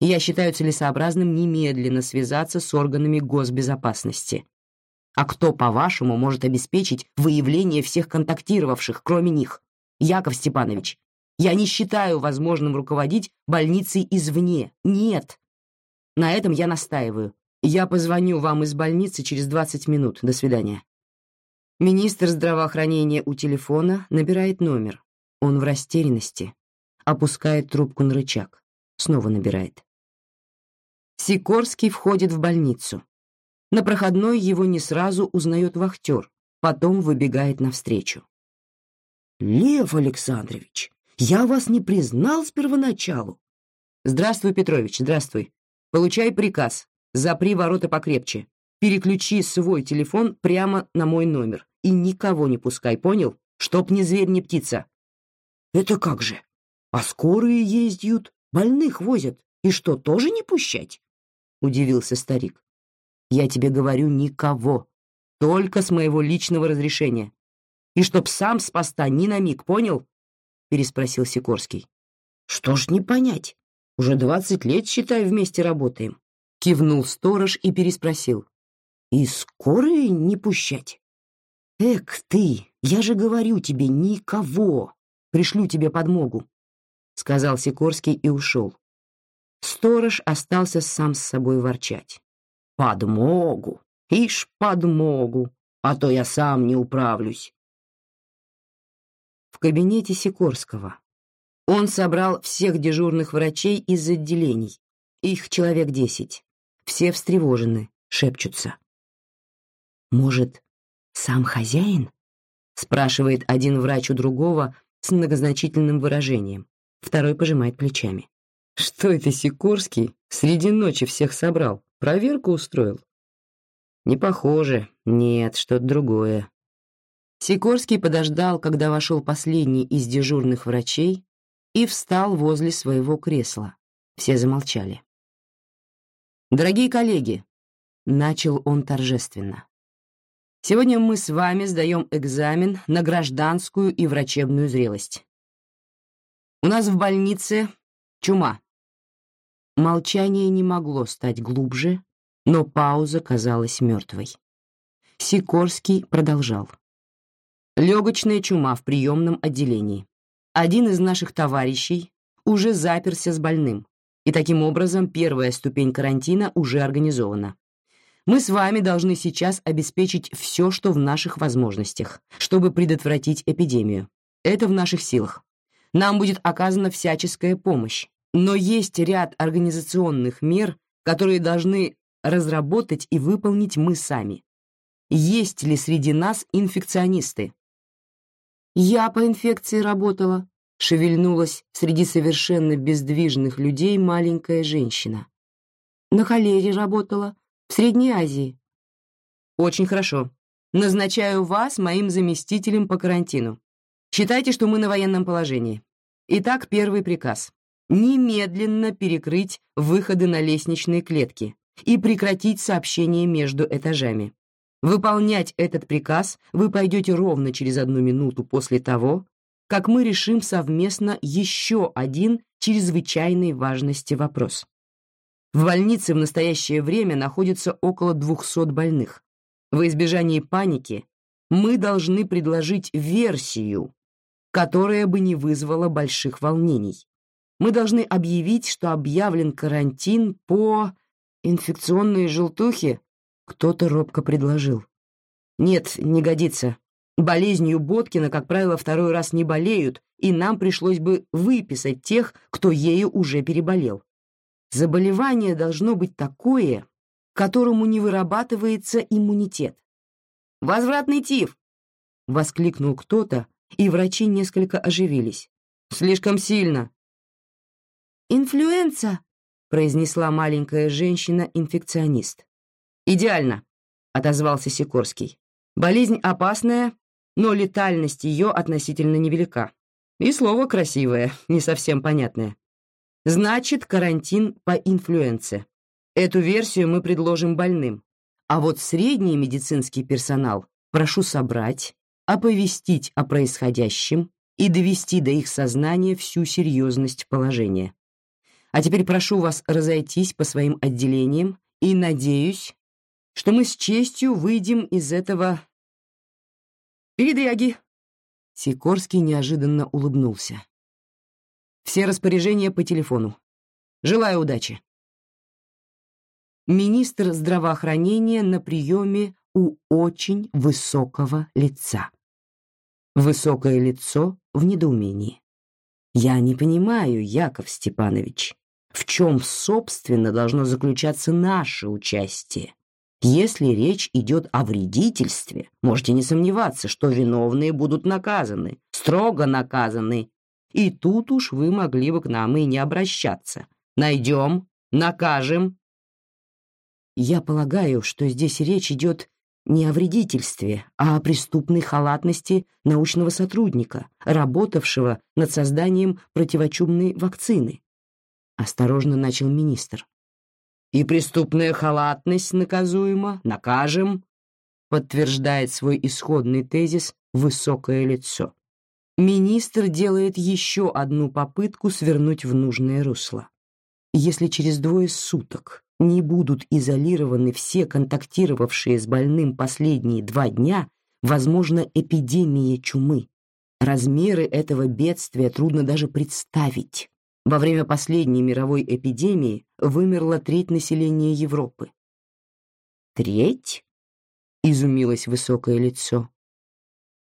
Я считаю целесообразным немедленно связаться с органами госбезопасности. А кто, по-вашему, может обеспечить выявление всех контактировавших, кроме них? Яков Степанович, Я не считаю возможным руководить больницей извне. Нет. На этом я настаиваю. Я позвоню вам из больницы через 20 минут. До свидания. Министр здравоохранения у телефона набирает номер. Он в растерянности. Опускает трубку на рычаг. Снова набирает. Сикорский входит в больницу. На проходной его не сразу узнает вахтер, потом выбегает навстречу. «Лев Александрович, я вас не признал с первоначалу». «Здравствуй, Петрович, здравствуй. Получай приказ. Запри ворота покрепче. Переключи свой телефон прямо на мой номер и никого не пускай, понял? Чтоб ни зверь, ни птица». «Это как же? А скорые ездят, больных возят. И что, тоже не пущать?» — удивился старик. «Я тебе говорю, никого. Только с моего личного разрешения. И чтоб сам с поста ни на миг, понял?» — переспросил Сикорский. «Что ж не понять? Уже двадцать лет, считай, вместе работаем». Кивнул сторож и переспросил. «И скорые не пущать?» «Эк ты, я же говорю тебе, никого. Пришлю тебе подмогу», — сказал Сикорский и ушел. Сторож остался сам с собой ворчать. «Подмогу! Ишь, подмогу! А то я сам не управлюсь!» В кабинете Сикорского. Он собрал всех дежурных врачей из отделений. Их человек десять. Все встревожены, шепчутся. «Может, сам хозяин?» — спрашивает один врач у другого с многозначительным выражением. Второй пожимает плечами. Что это Сикорский среди ночи всех собрал? Проверку устроил? Не похоже. Нет, что-то другое. Сикорский подождал, когда вошел последний из дежурных врачей и встал возле своего кресла. Все замолчали. Дорогие коллеги, начал он торжественно. Сегодня мы с вами сдаем экзамен на гражданскую и врачебную зрелость. У нас в больнице чума. Молчание не могло стать глубже, но пауза казалась мертвой. Сикорский продолжал. Легочная чума в приемном отделении. Один из наших товарищей уже заперся с больным, и таким образом первая ступень карантина уже организована. Мы с вами должны сейчас обеспечить все, что в наших возможностях, чтобы предотвратить эпидемию. Это в наших силах. Нам будет оказана всяческая помощь, но есть ряд организационных мер, которые должны разработать и выполнить мы сами. Есть ли среди нас инфекционисты? Я по инфекции работала, шевельнулась среди совершенно бездвижных людей маленькая женщина. На холере работала, в Средней Азии. Очень хорошо. Назначаю вас моим заместителем по карантину. Считайте, что мы на военном положении. Итак, первый приказ немедленно перекрыть выходы на лестничные клетки и прекратить сообщение между этажами. Выполнять этот приказ вы пойдете ровно через одну минуту после того, как мы решим совместно еще один чрезвычайной важности вопрос. В больнице в настоящее время находится около 200 больных. Во избежание паники мы должны предложить версию, которая бы не вызвала больших волнений мы должны объявить, что объявлен карантин по инфекционной желтухе, кто-то робко предложил. Нет, не годится. Болезнью Боткина, как правило, второй раз не болеют, и нам пришлось бы выписать тех, кто ею уже переболел. Заболевание должно быть такое, которому не вырабатывается иммунитет. «Возвратный тиф!» — воскликнул кто-то, и врачи несколько оживились. «Слишком сильно. «Инфлюенса», — произнесла маленькая женщина-инфекционист. «Идеально», — отозвался Сикорский. «Болезнь опасная, но летальность ее относительно невелика. И слово красивое, не совсем понятное. Значит, карантин по инфлюенции. Эту версию мы предложим больным. А вот средний медицинский персонал прошу собрать, оповестить о происходящем и довести до их сознания всю серьезность положения. А теперь прошу вас разойтись по своим отделениям и надеюсь, что мы с честью выйдем из этого передряги. Сикорский неожиданно улыбнулся. Все распоряжения по телефону. Желаю удачи. Министр здравоохранения на приеме у очень высокого лица. Высокое лицо в недоумении. Я не понимаю, Яков Степанович, в чем, собственно, должно заключаться наше участие. Если речь идет о вредительстве, можете не сомневаться, что виновные будут наказаны, строго наказаны. И тут уж вы могли бы к нам и не обращаться. Найдем, накажем. Я полагаю, что здесь речь идет не о вредительстве, а о преступной халатности научного сотрудника, работавшего над созданием противочумной вакцины. Осторожно начал министр. И преступная халатность наказуема, накажем, подтверждает свой исходный тезис высокое лицо. Министр делает еще одну попытку свернуть в нужное русло. Если через двое суток не будут изолированы все контактировавшие с больным последние два дня, возможно эпидемия чумы. Размеры этого бедствия трудно даже представить. Во время последней мировой эпидемии вымерла треть населения Европы. Треть? изумилось высокое лицо.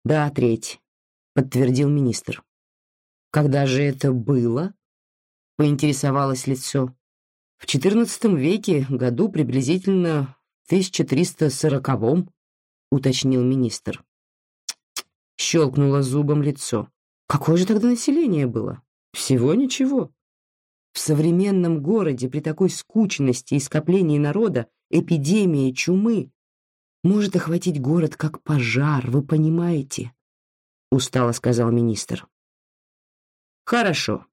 Да, треть, подтвердил министр. Когда же это было? поинтересовалось лицо. В XIV веке, году приблизительно в 1340-м, уточнил министр. Щелкнуло зубом лицо. Какое же тогда население было? Всего ничего. В современном городе при такой скучности и скоплении народа эпидемия чумы может охватить город как пожар, вы понимаете? Устало сказал министр. Хорошо.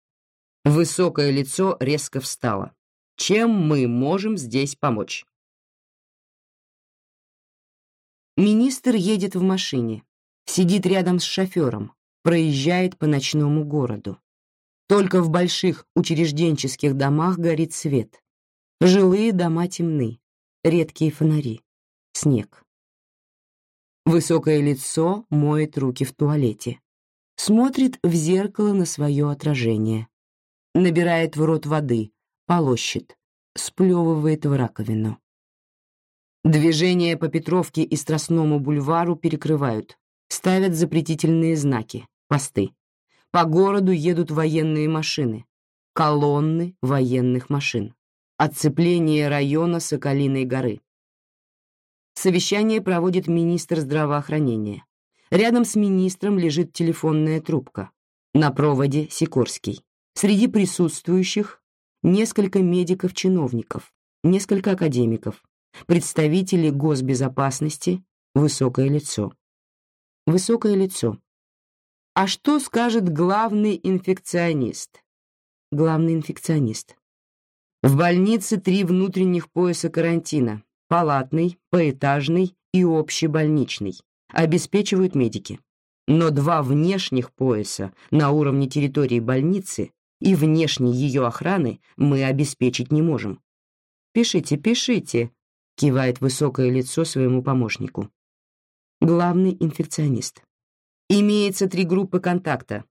Высокое лицо резко встало. Чем мы можем здесь помочь? Министр едет в машине, сидит рядом с шофером, проезжает по ночному городу. Только в больших учрежденческих домах горит свет. Жилые дома темны, редкие фонари, снег. Высокое лицо моет руки в туалете. Смотрит в зеркало на свое отражение. Набирает в рот воды, полощет, сплевывает в раковину. Движение по Петровке и Страстному бульвару перекрывают, ставят запретительные знаки, посты. По городу едут военные машины, колонны военных машин. Отцепление района Соколиной горы. Совещание проводит министр здравоохранения. Рядом с министром лежит телефонная трубка. На проводе Сикорский. Среди присутствующих несколько медиков-чиновников, несколько академиков, представители госбезопасности, высокое лицо. Высокое лицо. А что скажет главный инфекционист? Главный инфекционист. В больнице три внутренних пояса карантина: палатный, поэтажный и общебольничный. Обеспечивают медики. Но два внешних пояса на уровне территории больницы и внешней ее охраны мы обеспечить не можем. Пишите, пишите, кивает высокое лицо своему помощнику. Главный инфекционист. Имеется три группы контакта.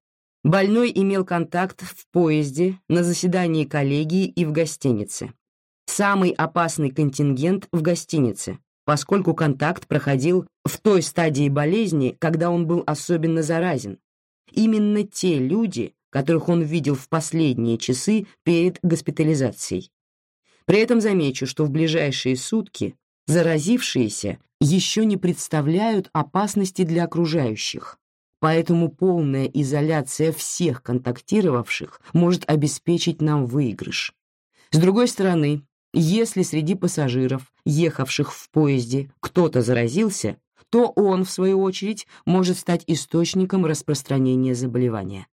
Больной имел контакт в поезде, на заседании коллегии и в гостинице. Самый опасный контингент в гостинице, поскольку контакт проходил в той стадии болезни, когда он был особенно заразен. Именно те люди, которых он видел в последние часы перед госпитализацией. При этом замечу, что в ближайшие сутки заразившиеся еще не представляют опасности для окружающих, поэтому полная изоляция всех контактировавших может обеспечить нам выигрыш. С другой стороны, если среди пассажиров, ехавших в поезде, кто-то заразился, то он, в свою очередь, может стать источником распространения заболевания.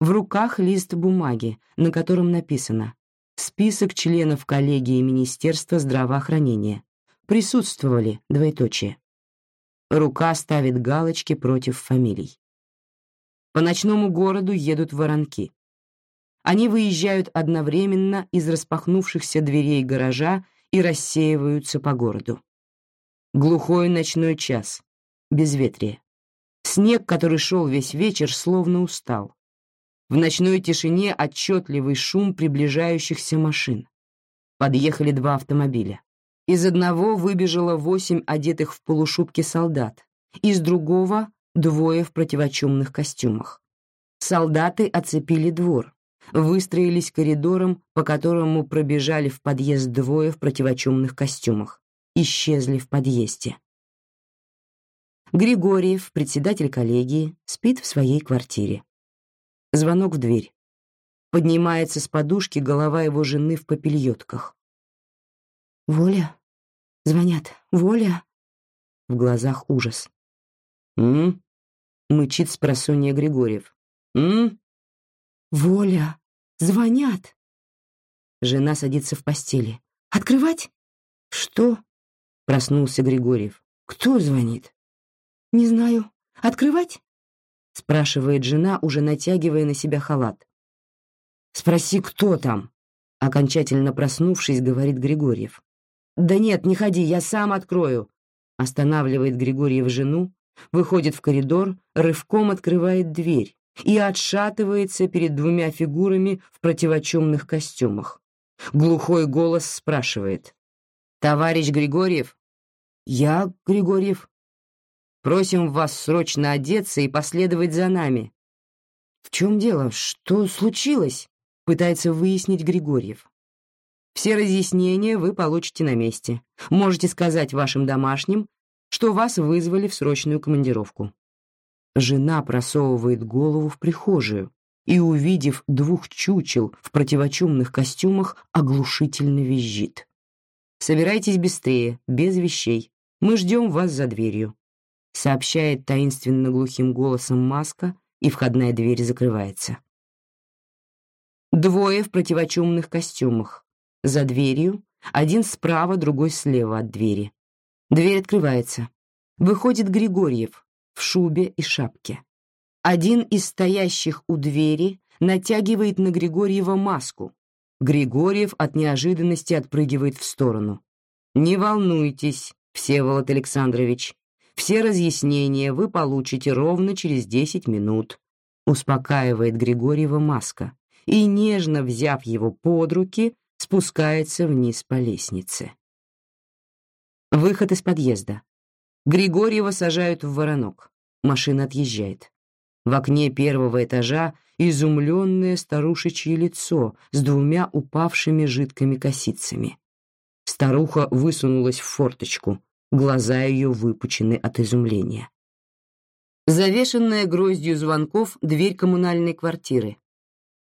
В руках лист бумаги, на котором написано «Список членов коллегии Министерства здравоохранения». Присутствовали, двоеточие. Рука ставит галочки против фамилий. По ночному городу едут воронки. Они выезжают одновременно из распахнувшихся дверей гаража и рассеиваются по городу. Глухой ночной час, безветрие. Снег, который шел весь вечер, словно устал. В ночной тишине отчетливый шум приближающихся машин. Подъехали два автомобиля. Из одного выбежало восемь одетых в полушубки солдат, из другого — двое в противочумных костюмах. Солдаты оцепили двор, выстроились коридором, по которому пробежали в подъезд двое в противочумных костюмах. Исчезли в подъезде. Григорьев, председатель коллегии, спит в своей квартире. Звонок в дверь. Поднимается с подушки голова его жены в попельотках. «Воля? Звонят. Воля?» В глазах ужас. «М?» — мычит с просонья Григорьев. «М?» «Воля! Звонят!» Жена садится в постели. «Открывать?» «Что?» — проснулся Григорьев. «Кто звонит?» «Не знаю. Открывать?» — спрашивает жена, уже натягивая на себя халат. «Спроси, кто там?» — окончательно проснувшись, говорит Григорьев. «Да нет, не ходи, я сам открою», — останавливает Григорьев жену, выходит в коридор, рывком открывает дверь и отшатывается перед двумя фигурами в противочумных костюмах. Глухой голос спрашивает. «Товарищ Григорьев?» «Я Григорьев». Просим вас срочно одеться и последовать за нами. В чем дело? Что случилось? Пытается выяснить Григорьев. Все разъяснения вы получите на месте. Можете сказать вашим домашним, что вас вызвали в срочную командировку. Жена просовывает голову в прихожую и, увидев двух чучел в противочумных костюмах, оглушительно визжит. Собирайтесь быстрее, без вещей. Мы ждем вас за дверью сообщает таинственно глухим голосом Маска, и входная дверь закрывается. Двое в противочумных костюмах. За дверью, один справа, другой слева от двери. Дверь открывается. Выходит Григорьев в шубе и шапке. Один из стоящих у двери натягивает на Григорьева маску. Григорьев от неожиданности отпрыгивает в сторону. «Не волнуйтесь, Всеволод Александрович, все разъяснения вы получите ровно через десять минут, успокаивает Григорьева Маска и нежно взяв его под руки, спускается вниз по лестнице. Выход из подъезда. Григорьева сажают в воронок. Машина отъезжает. В окне первого этажа изумленное старушечье лицо с двумя упавшими жидкими косицами. Старуха высунулась в форточку, Глаза ее выпучены от изумления. Завешенная гроздью звонков дверь коммунальной квартиры.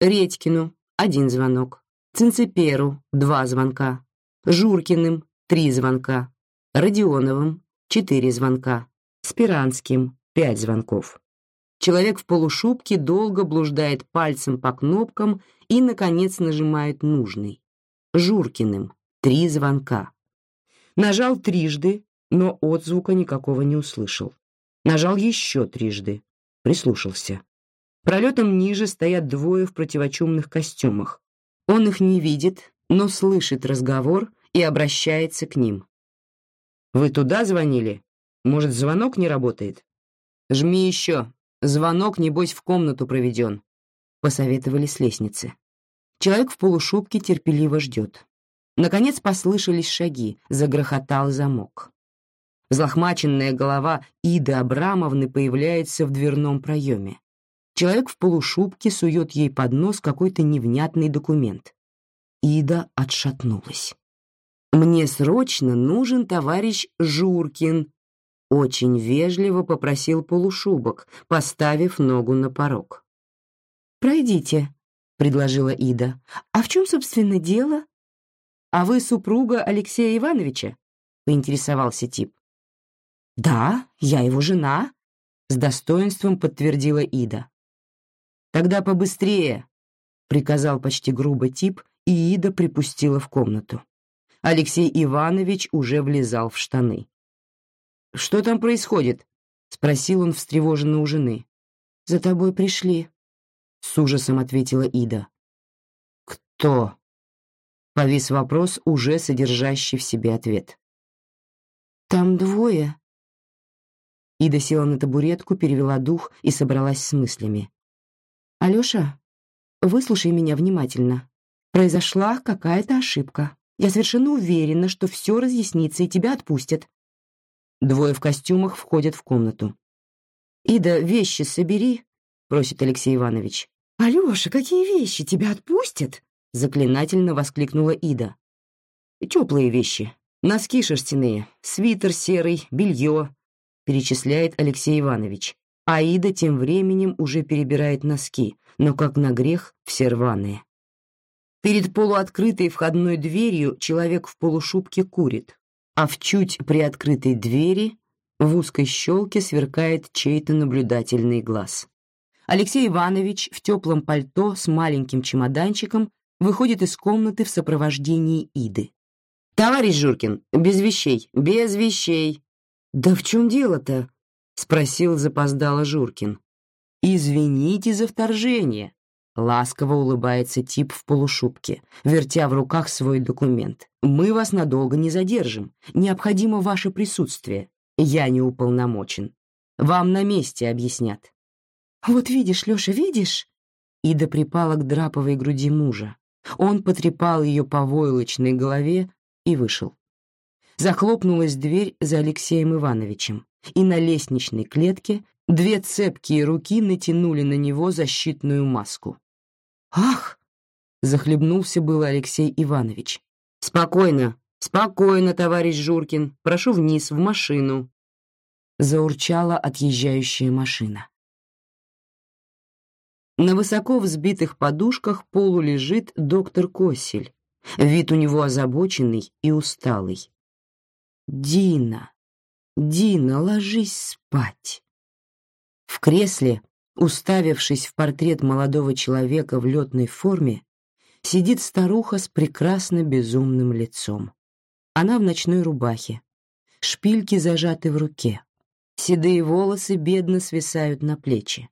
Редькину — один звонок. Цинцеперу — два звонка. Журкиным — три звонка. Родионовым — четыре звонка. Спиранским — пять звонков. Человек в полушубке долго блуждает пальцем по кнопкам и, наконец, нажимает нужный. Журкиным — три звонка. Нажал трижды, но отзвука никакого не услышал. Нажал еще трижды, прислушался. Пролетом ниже стоят двое в противочумных костюмах. Он их не видит, но слышит разговор и обращается к ним. «Вы туда звонили? Может, звонок не работает?» «Жми еще. Звонок, небось, в комнату проведен», — посоветовали с лестницы. Человек в полушубке терпеливо ждет. Наконец послышались шаги, загрохотал замок. Взлохмаченная голова Иды Абрамовны появляется в дверном проеме. Человек в полушубке сует ей под нос какой-то невнятный документ. Ида отшатнулась. «Мне срочно нужен товарищ Журкин», — очень вежливо попросил полушубок, поставив ногу на порог. «Пройдите», — предложила Ида. «А в чем, собственно, дело?» «А вы супруга Алексея Ивановича?» — поинтересовался тип. «Да, я его жена», — с достоинством подтвердила Ида. «Тогда побыстрее», — приказал почти грубо тип, и Ида припустила в комнату. Алексей Иванович уже влезал в штаны. «Что там происходит?» — спросил он встревоженно у жены. «За тобой пришли», — с ужасом ответила Ида. «Кто?» — повис вопрос, уже содержащий в себе ответ. «Там двое», Ида села на табуретку, перевела дух и собралась с мыслями. «Алёша, выслушай меня внимательно. Произошла какая-то ошибка. Я совершенно уверена, что все разъяснится и тебя отпустят. Двое в костюмах входят в комнату. «Ида, вещи собери», — просит Алексей Иванович. «Алеша, какие вещи? Тебя отпустят?» — заклинательно воскликнула Ида. «Теплые вещи. Носки шерстяные, свитер серый, белье», — перечисляет Алексей Иванович. Аида тем временем уже перебирает носки, но, как на грех, все рваные. Перед полуоткрытой входной дверью человек в полушубке курит, а в чуть приоткрытой двери в узкой щелке сверкает чей-то наблюдательный глаз. Алексей Иванович в теплом пальто с маленьким чемоданчиком выходит из комнаты в сопровождении Иды. «Товарищ Журкин, без вещей, без вещей!» «Да в чем дело-то?» — спросил запоздало Журкин. «Извините за вторжение», — ласково улыбается тип в полушубке, вертя в руках свой документ. «Мы вас надолго не задержим. Необходимо ваше присутствие. Я не уполномочен. Вам на месте объяснят». «Вот видишь, Леша, видишь?» Ида припала к драповой груди мужа. Он потрепал ее по войлочной голове и вышел. Захлопнулась дверь за Алексеем Ивановичем, и на лестничной клетке Две цепкие руки натянули на него защитную маску. «Ах!» — захлебнулся был Алексей Иванович. «Спокойно, спокойно, товарищ Журкин. Прошу вниз, в машину». Заурчала отъезжающая машина. На высоко взбитых подушках полу лежит доктор Косель. Вид у него озабоченный и усталый. «Дина, Дина, ложись спать!» В кресле, уставившись в портрет молодого человека в летной форме, сидит старуха с прекрасно безумным лицом. Она в ночной рубахе, шпильки зажаты в руке, седые волосы бедно свисают на плечи.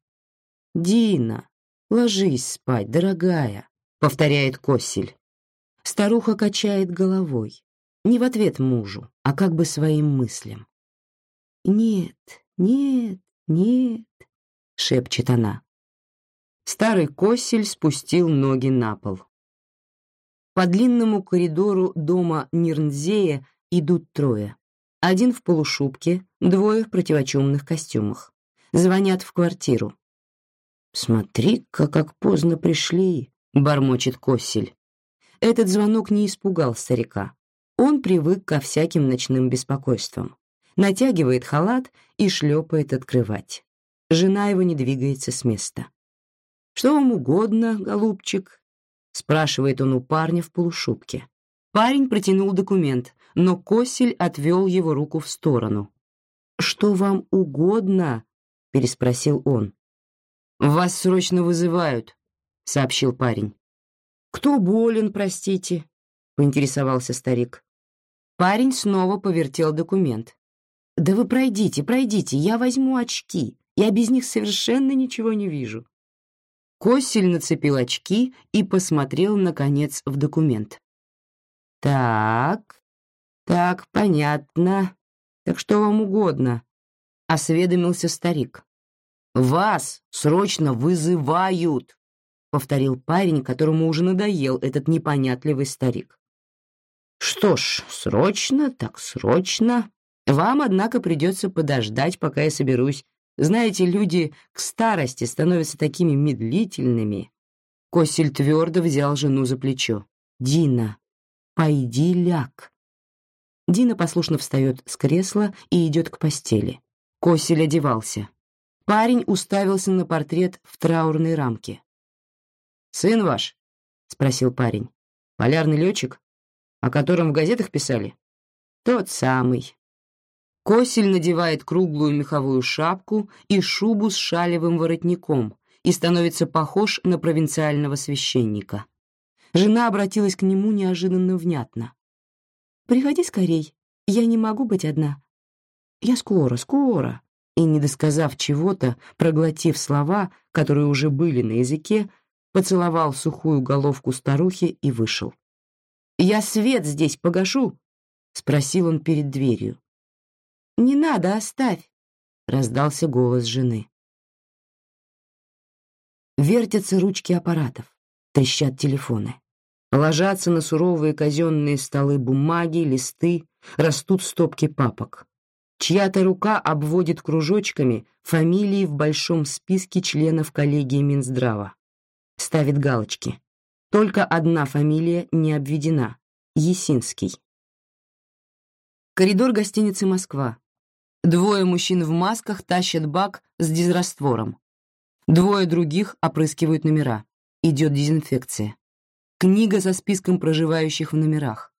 «Дина, ложись спать, дорогая», — повторяет Коссель. Старуха качает головой, не в ответ мужу, а как бы своим мыслям. «Нет, нет, «Нет», — шепчет она. Старый Коссель спустил ноги на пол. По длинному коридору дома Нирнзея идут трое. Один в полушубке, двое в противочумных костюмах. Звонят в квартиру. «Смотри-ка, как поздно пришли», — бормочет Коссель. Этот звонок не испугал старика. Он привык ко всяким ночным беспокойствам натягивает халат и шлепает открывать. Жена его не двигается с места. «Что вам угодно, голубчик?» — спрашивает он у парня в полушубке. Парень протянул документ, но Косель отвел его руку в сторону. «Что вам угодно?» — переспросил он. «Вас срочно вызывают», — сообщил парень. «Кто болен, простите?» — поинтересовался старик. Парень снова повертел документ. «Да вы пройдите, пройдите, я возьму очки. Я без них совершенно ничего не вижу». Косель нацепил очки и посмотрел, наконец, в документ. «Так, так, понятно. Так что вам угодно?» — осведомился старик. «Вас срочно вызывают!» — повторил парень, которому уже надоел этот непонятливый старик. «Что ж, срочно, так срочно», вам, однако, придется подождать, пока я соберусь. Знаете, люди к старости становятся такими медлительными. Косель твердо взял жену за плечо. «Дина, пойди ляг». Дина послушно встает с кресла и идет к постели. Косель одевался. Парень уставился на портрет в траурной рамке. «Сын ваш?» — спросил парень. «Полярный летчик, о котором в газетах писали?» «Тот самый», Косель надевает круглую меховую шапку и шубу с шалевым воротником и становится похож на провинциального священника. Жена обратилась к нему неожиданно внятно. «Приходи скорей, я не могу быть одна». «Я скоро, скоро». И, не досказав чего-то, проглотив слова, которые уже были на языке, поцеловал сухую головку старухи и вышел. «Я свет здесь погашу?» — спросил он перед дверью. «Не надо, оставь!» — раздался голос жены. Вертятся ручки аппаратов. Трещат телефоны. Ложатся на суровые казенные столы бумаги, листы, растут стопки папок. Чья-то рука обводит кружочками фамилии в большом списке членов коллегии Минздрава. Ставит галочки. Только одна фамилия не обведена — Есинский. Коридор гостиницы «Москва». Двое мужчин в масках тащат бак с дизраствором. Двое других опрыскивают номера. Идет дезинфекция. Книга со списком проживающих в номерах.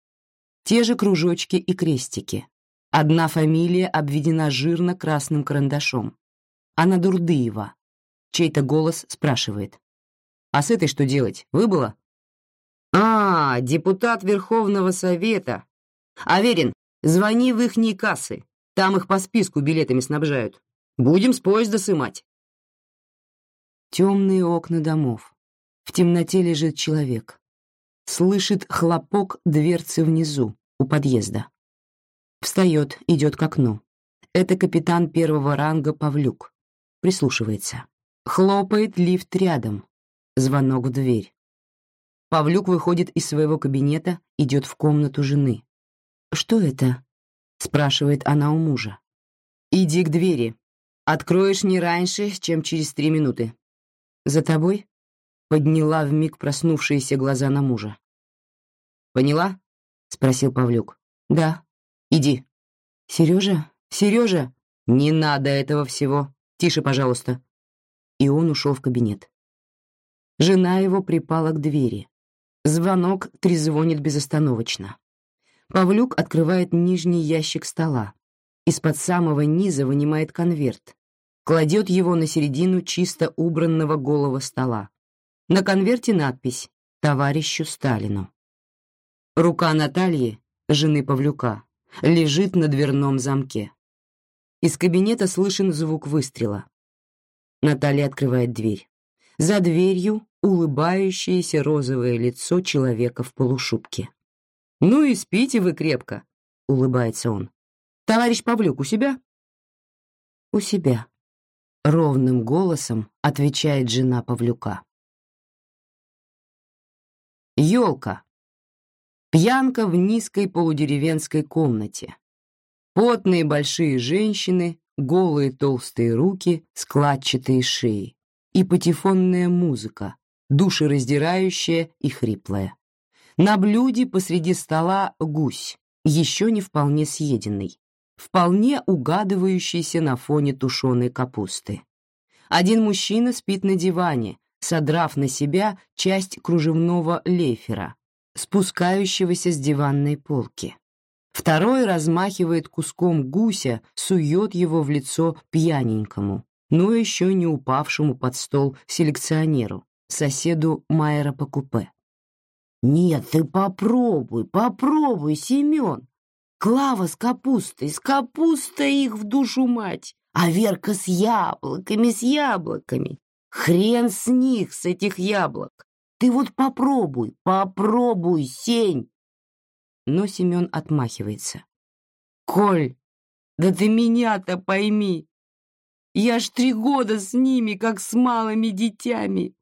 Те же кружочки и крестики. Одна фамилия обведена жирно красным карандашом. Она Дурдыева. Чей-то голос спрашивает. «А с этой что делать? Выбыла?» «А, депутат Верховного Совета. Аверин, звони в ихние кассы. Там их по списку билетами снабжают. Будем с поезда сымать». Темные окна домов. В темноте лежит человек слышит хлопок дверцы внизу, у подъезда. Встает, идет к окну. Это капитан первого ранга Павлюк. Прислушивается. Хлопает лифт рядом. Звонок в дверь. Павлюк выходит из своего кабинета, идет в комнату жены. «Что это?» — спрашивает она у мужа. «Иди к двери. Откроешь не раньше, чем через три минуты. За тобой?» подняла вмиг проснувшиеся глаза на мужа. «Поняла?» — спросил Павлюк. «Да. Иди». «Сережа? Сережа?» «Не надо этого всего. Тише, пожалуйста». И он ушел в кабинет. Жена его припала к двери. Звонок трезвонит безостановочно. Павлюк открывает нижний ящик стола. Из-под самого низа вынимает конверт. Кладет его на середину чисто убранного голого стола. На конверте надпись «Товарищу Сталину». Рука Натальи, жены Павлюка, лежит на дверном замке. Из кабинета слышен звук выстрела. Наталья открывает дверь. За дверью улыбающееся розовое лицо человека в полушубке. «Ну и спите вы крепко», — улыбается он. «Товарищ Павлюк у себя?» «У себя», — ровным голосом отвечает жена Павлюка. Ёлка. Пьянка в низкой полудеревенской комнате. Потные большие женщины, голые толстые руки, складчатые шеи. И патефонная музыка, душераздирающая и хриплая. На блюде посреди стола гусь, еще не вполне съеденный, вполне угадывающийся на фоне тушеной капусты. Один мужчина спит на диване, содрав на себя часть кружевного лейфера, спускающегося с диванной полки. Второй размахивает куском гуся, сует его в лицо пьяненькому, но еще не упавшему под стол селекционеру, соседу Майера по купе. «Нет, ты попробуй, попробуй, Семен! Клава с капустой, с капустой их в душу мать, а Верка с яблоками, с яблоками. Хрен с них, с этих яблок. Ты вот попробуй, попробуй, Сень. Но Семен отмахивается. Коль, да ты меня-то пойми. Я ж три года с ними, как с малыми детьми.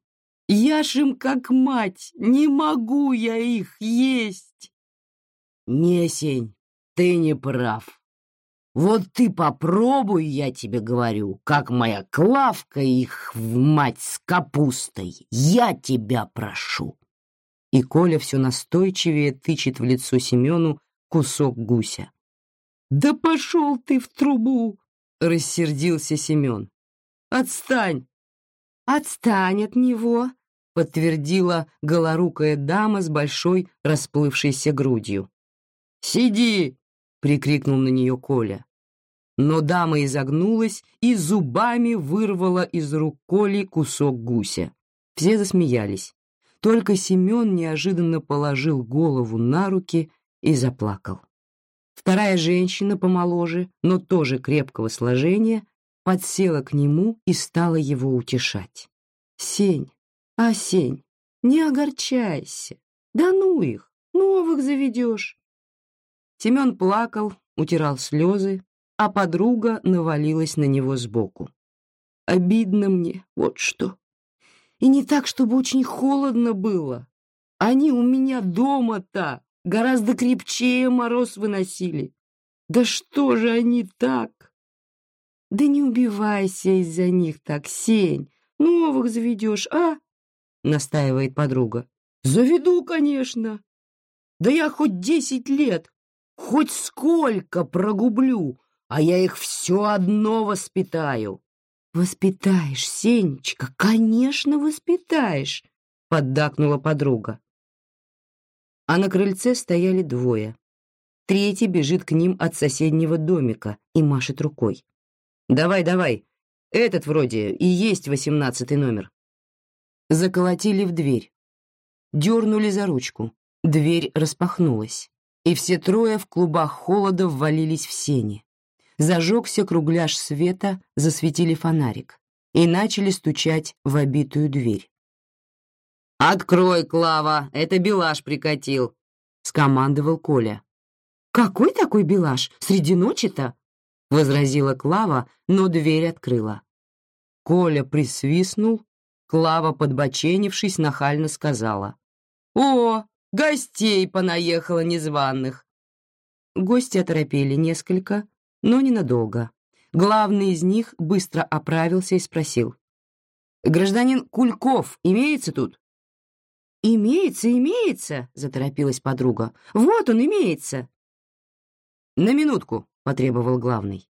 Я ж им как мать, не могу я их есть. Не, Сень, ты не прав. Вот ты попробуй, я тебе говорю, как моя Клавка их в мать с капустой. Я тебя прошу. И Коля все настойчивее тычет в лицо Семену кусок гуся. Да пошел ты в трубу, рассердился Семен. Отстань. Отстань от него, подтвердила голорукая дама с большой расплывшейся грудью. Сиди, прикрикнул на нее Коля. Но дама изогнулась и зубами вырвала из рук Коли кусок гуся. Все засмеялись. Только Семен неожиданно положил голову на руки и заплакал. Вторая женщина помоложе, но тоже крепкого сложения, подсела к нему и стала его утешать. «Сень, а Сень, не огорчайся. Да ну их, новых заведешь. Семен плакал, утирал слезы, а подруга навалилась на него сбоку. «Обидно мне, вот что. И не так, чтобы очень холодно было. Они у меня дома-то гораздо крепче мороз выносили. Да что же они так? Да не убивайся из-за них так, Сень. Новых заведешь, а? Настаивает подруга. Заведу, конечно. Да я хоть десять лет, хоть сколько прогублю, а я их все одно воспитаю. Воспитаешь, Сенечка, конечно, воспитаешь, поддакнула подруга. А на крыльце стояли двое. Третий бежит к ним от соседнего домика и машет рукой. Давай, давай. Этот вроде и есть восемнадцатый номер. Заколотили в дверь. Дернули за ручку. Дверь распахнулась, и все трое в клубах холода ввалились в сени. Зажегся кругляш света, засветили фонарик и начали стучать в обитую дверь. «Открой, Клава, это Белаш прикатил», — скомандовал Коля. «Какой такой Белаш? Среди ночи-то?» — возразила Клава, но дверь открыла. Коля присвистнул, Клава, подбоченившись, нахально сказала. «О, гостей понаехало незваных!» Гости оторопели несколько, но ненадолго. Главный из них быстро оправился и спросил. «Гражданин Кульков имеется тут?» «Имеется, имеется!» — заторопилась подруга. «Вот он, имеется!» «На минутку!» Потребовал главный.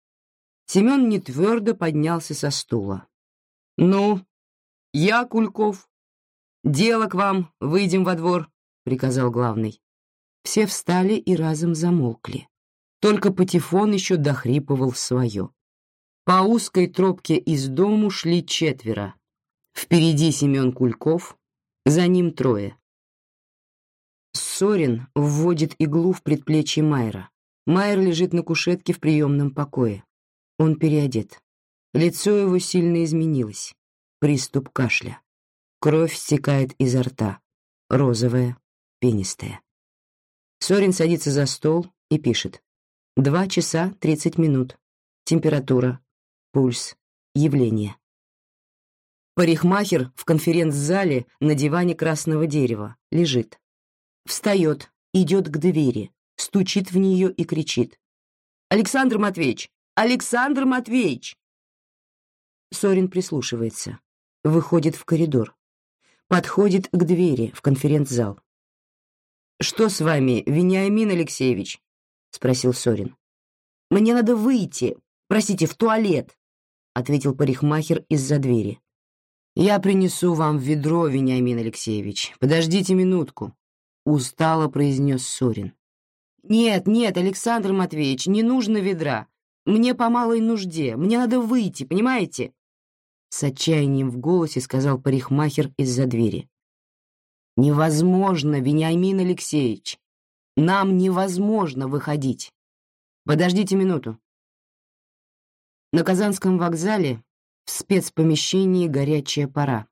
Семен нетвердо поднялся со стула. «Ну, я Кульков. Дело к вам, выйдем во двор», — приказал главный. Все встали и разом замолкли. Только Патефон еще дохрипывал свое. По узкой тропке из дому шли четверо. Впереди Семен Кульков, за ним трое. Сорин вводит иглу в предплечье Майера. Майер лежит на кушетке в приемном покое. Он переодет. Лицо его сильно изменилось. Приступ кашля. Кровь стекает изо рта. Розовая, пенистая. Сорин садится за стол и пишет. Два часа тридцать минут. Температура, пульс, явление. Парикмахер в конференц-зале на диване красного дерева лежит. Встает, идет к двери, стучит в нее и кричит. «Александр Матвеевич! Александр Матвеевич!» Сорин прислушивается, выходит в коридор, подходит к двери в конференц-зал. «Что с вами, Вениамин Алексеевич?» — спросил Сорин. «Мне надо выйти, простите, в туалет», — ответил парикмахер из-за двери. «Я принесу вам ведро, Вениамин Алексеевич. Подождите минутку», — устало произнес Сорин. «Нет, нет, Александр Матвеевич, не нужно ведра. Мне по малой нужде, мне надо выйти, понимаете?» С отчаянием в голосе сказал парикмахер из-за двери. «Невозможно, Вениамин Алексеевич. Нам невозможно выходить. Подождите минуту». На Казанском вокзале в спецпомещении горячая пора.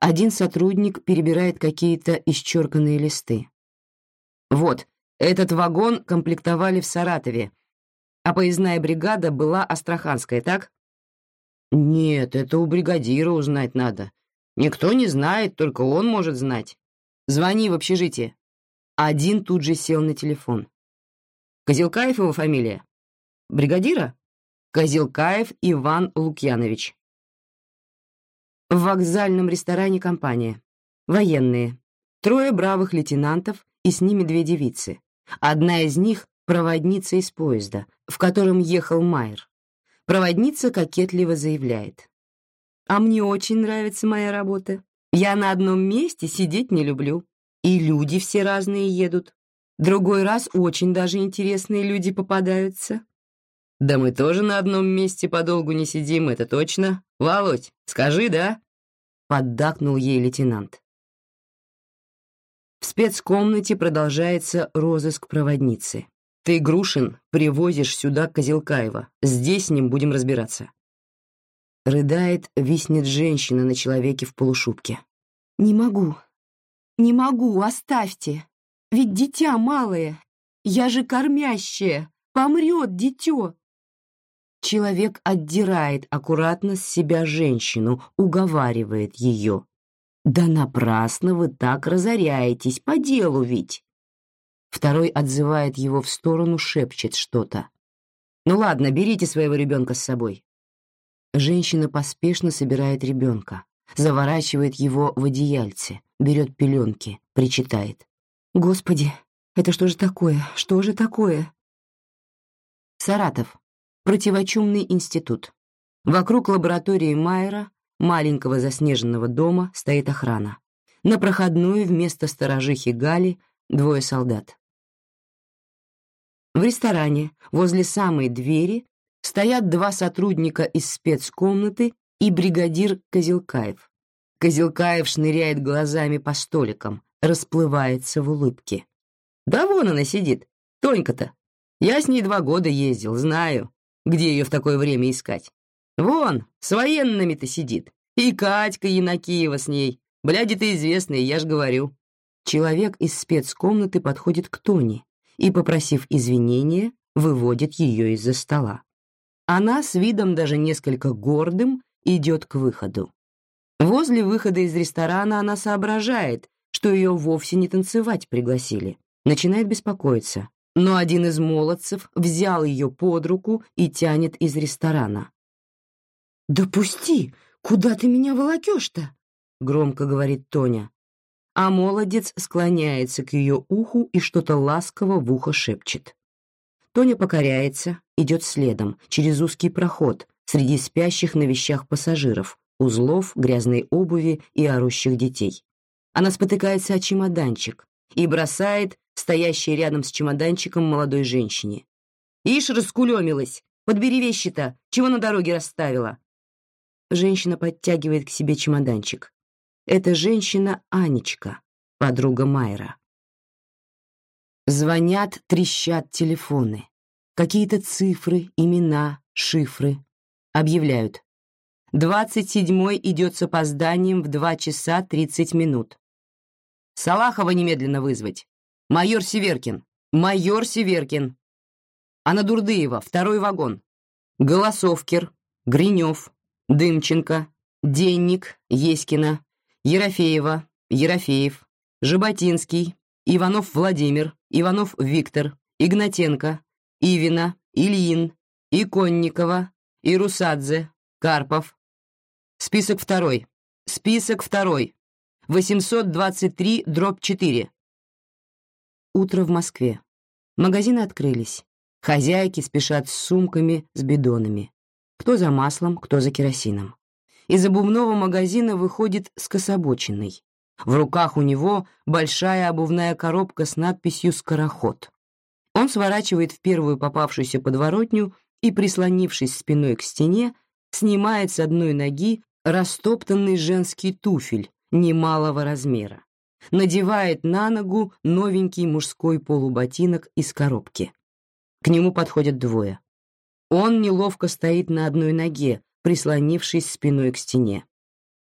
Один сотрудник перебирает какие-то исчерканные листы. «Вот, этот вагон комплектовали в Саратове, а поездная бригада была астраханская, так? Нет, это у бригадира узнать надо. Никто не знает, только он может знать. Звони в общежитие. Один тут же сел на телефон. Козелкаев его фамилия? Бригадира? Козелкаев Иван Лукьянович. В вокзальном ресторане компания. Военные. Трое бравых лейтенантов и с ними две девицы. Одна из них — проводница из поезда, в котором ехал Майер. Проводница кокетливо заявляет. «А мне очень нравится моя работа. Я на одном месте сидеть не люблю. И люди все разные едут. Другой раз очень даже интересные люди попадаются». «Да мы тоже на одном месте подолгу не сидим, это точно. Володь, скажи, да?» Поддакнул ей лейтенант. В спецкомнате продолжается розыск проводницы. Ты, Грушин, привозишь сюда Козелкаева. Здесь с ним будем разбираться. Рыдает, виснет женщина на человеке в полушубке. Не могу. Не могу, оставьте. Ведь дитя малое. Я же кормящая. Помрет дитё. Человек отдирает аккуратно с себя женщину, уговаривает ее. Да напрасно вы так разоряетесь, по делу ведь. Второй отзывает его в сторону, шепчет что-то. Ну ладно, берите своего ребенка с собой. Женщина поспешно собирает ребенка, заворачивает его в одеяльце, берет пеленки, причитает. Господи, это что же такое? Что же такое? Саратов. Противочумный институт. Вокруг лаборатории Майера, маленького заснеженного дома, стоит охрана. На проходную вместо сторожихи Гали двое солдат. В ресторане возле самой двери стоят два сотрудника из спецкомнаты и бригадир Козелкаев. Козелкаев шныряет глазами по столикам, расплывается в улыбке. «Да вон она сидит, Тонька-то. Я с ней два года ездил, знаю, где ее в такое время искать. Вон, с военными-то сидит. И Катька Янакиева с ней. Бляди-то известные, я ж говорю». Человек из спецкомнаты подходит к Тоне и, попросив извинения, выводит ее из-за стола. Она с видом даже несколько гордым идет к выходу. Возле выхода из ресторана она соображает, что ее вовсе не танцевать пригласили. Начинает беспокоиться, но один из молодцев взял ее под руку и тянет из ресторана. «Да пусти! Куда ты меня волокешь-то?» — громко говорит Тоня. А молодец склоняется к ее уху и что-то ласково в ухо шепчет. Тоня покоряется, идет следом, через узкий проход, среди спящих на вещах пассажиров, узлов, грязной обуви и орущих детей. Она спотыкается о чемоданчик и бросает стоящей рядом с чемоданчиком молодой женщине. «Ишь, раскулемилась! Подбери вещи-то! Чего на дороге расставила?» Женщина подтягивает к себе чемоданчик. Это женщина Анечка, подруга Майра. Звонят, трещат телефоны. Какие-то цифры, имена, шифры. Объявляют. Двадцать седьмой идет с опозданием в два часа тридцать минут. Салахова немедленно вызвать. Майор Северкин. Майор Северкин. Анна Дурдыева, второй вагон. Голосовкер, Гринев, Дымченко, Денник, Еськина, Ерофеева, Ерофеев, Жаботинский, Иванов Владимир, Иванов Виктор, Игнатенко, Ивина, Ильин, Иконникова, Ирусадзе, Карпов. Список второй. Список второй. 823 дробь 4. Утро в Москве. Магазины открылись. Хозяйки спешат с сумками, с бидонами. Кто за маслом, кто за керосином. Из обувного магазина выходит скособоченный. В руках у него большая обувная коробка с надписью «Скороход». Он сворачивает в первую попавшуюся подворотню и, прислонившись спиной к стене, снимает с одной ноги растоптанный женский туфель немалого размера, надевает на ногу новенький мужской полуботинок из коробки. К нему подходят двое. Он неловко стоит на одной ноге, прислонившись спиной к стене.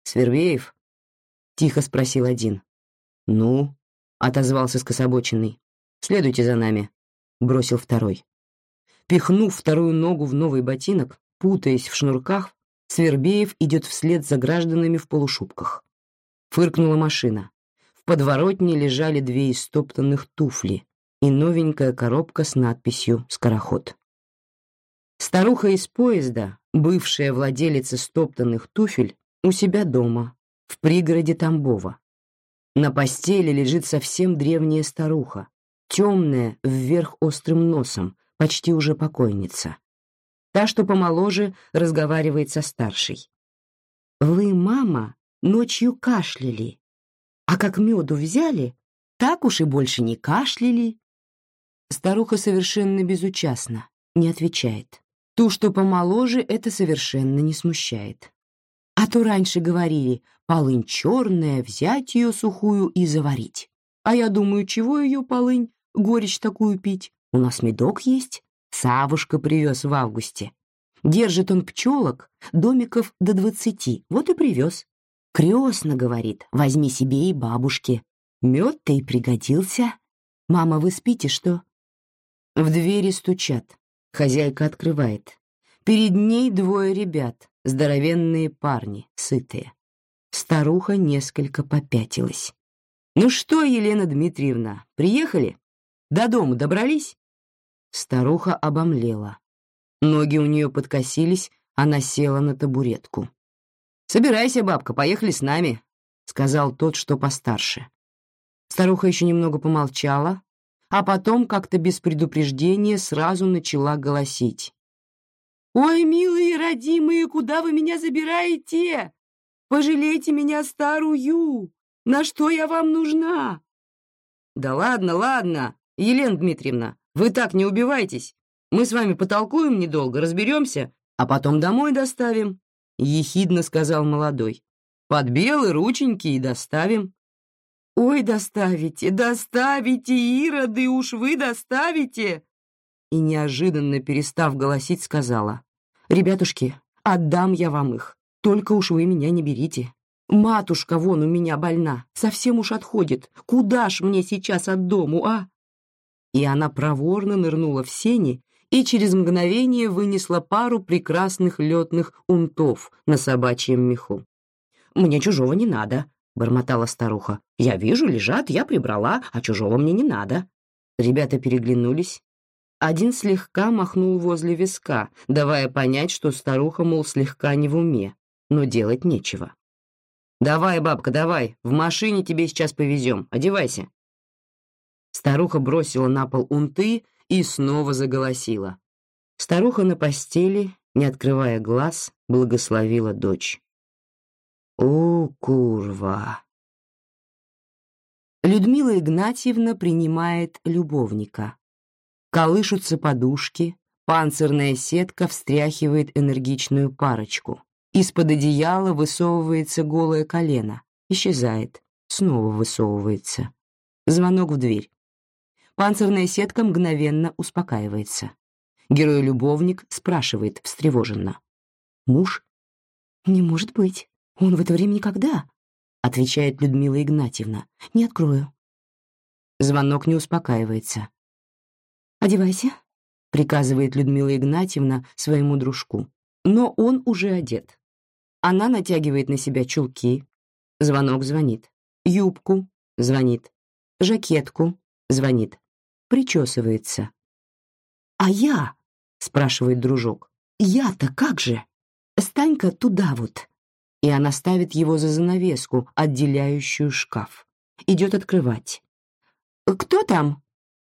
«Свервеев?» — тихо спросил один. «Ну?» — отозвался скособоченный. «Следуйте за нами», — бросил второй. Пихнув вторую ногу в новый ботинок, путаясь в шнурках, Свербеев идет вслед за гражданами в полушубках. Фыркнула машина. В подворотне лежали две истоптанных туфли и новенькая коробка с надписью «Скороход». Старуха из поезда, бывшая владелица стоптанных туфель, у себя дома, в пригороде Тамбова. На постели лежит совсем древняя старуха, темная, вверх острым носом, почти уже покойница. Та, что помоложе, разговаривает со старшей. «Вы, мама, ночью кашляли, а как меду взяли, так уж и больше не кашляли». Старуха совершенно безучастна, не отвечает. Ту, что помоложе, это совершенно не смущает. А то раньше говорили, полынь черная, взять ее сухую и заварить. А я думаю, чего ее полынь, горечь такую пить? У нас медок есть. Савушка привез в августе. Держит он пчелок, домиков до двадцати, вот и привез. Крестно, говорит, возьми себе и бабушке. Мед-то и пригодился. Мама, вы спите, что? В двери стучат. Хозяйка открывает. Перед ней двое ребят, здоровенные парни, сытые. Старуха несколько попятилась. «Ну что, Елена Дмитриевна, приехали? До дому добрались?» Старуха обомлела. Ноги у нее подкосились, она села на табуретку. «Собирайся, бабка, поехали с нами», — сказал тот, что постарше. Старуха еще немного помолчала, а потом как-то без предупреждения сразу начала голосить. «Ой, милые родимые, куда вы меня забираете? Пожалейте меня старую! На что я вам нужна?» «Да ладно, ладно, Елена Дмитриевна, вы так не убивайтесь. Мы с вами потолкуем недолго, разберемся, а потом домой доставим», — ехидно сказал молодой. «Под белые рученьки и доставим». «Ой, доставите, доставите, ироды, уж вы доставите!» И неожиданно, перестав голосить, сказала. «Ребятушки, отдам я вам их, только уж вы меня не берите. Матушка вон у меня больна, совсем уж отходит. Куда ж мне сейчас от дому, а?» И она проворно нырнула в сени и через мгновение вынесла пару прекрасных летных унтов на собачьем меху. «Мне чужого не надо», — бормотала старуха. «Я вижу, лежат, я прибрала, а чужого мне не надо». Ребята переглянулись. Один слегка махнул возле виска, давая понять, что старуха, мол, слегка не в уме, но делать нечего. «Давай, бабка, давай, в машине тебе сейчас повезем, одевайся». Старуха бросила на пол унты и снова заголосила. Старуха на постели, не открывая глаз, благословила дочь. «О, курва!» Людмила Игнатьевна принимает любовника. Колышутся подушки, панцирная сетка встряхивает энергичную парочку. Из-под одеяла высовывается голое колено, исчезает, снова высовывается. Звонок в дверь. Панцирная сетка мгновенно успокаивается. Герой-любовник спрашивает встревоженно. «Муж?» «Не может быть. Он в это время никогда», — отвечает Людмила Игнатьевна. «Не открою». Звонок не успокаивается. «Одевайся», — приказывает Людмила Игнатьевна своему дружку. Но он уже одет. Она натягивает на себя чулки. Звонок звонит. Юбку. Звонит. Жакетку. Звонит. Причесывается. «А я?» — спрашивает дружок. «Я-то как же? Стань-ка туда вот». И она ставит его за занавеску, отделяющую шкаф. Идет открывать. «Кто там?»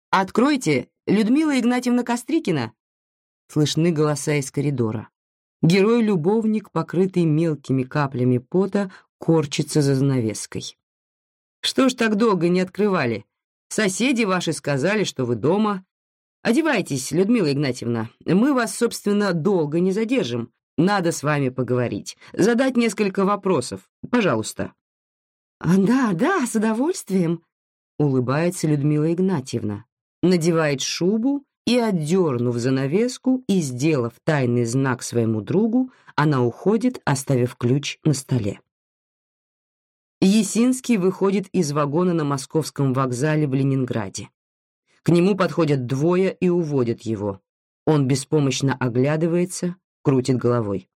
«Откройте, Людмила Игнатьевна Кострикина!» Слышны голоса из коридора. Герой-любовник, покрытый мелкими каплями пота, корчится за занавеской. «Что ж так долго не открывали? Соседи ваши сказали, что вы дома. Одевайтесь, Людмила Игнатьевна. Мы вас, собственно, долго не задержим. Надо с вами поговорить, задать несколько вопросов. Пожалуйста». «Да, да, с удовольствием», — улыбается Людмила Игнатьевна. Надевает шубу и, отдернув занавеску и сделав тайный знак своему другу, она уходит, оставив ключ на столе. Есинский выходит из вагона на московском вокзале в Ленинграде. К нему подходят двое и уводят его. Он беспомощно оглядывается, крутит головой.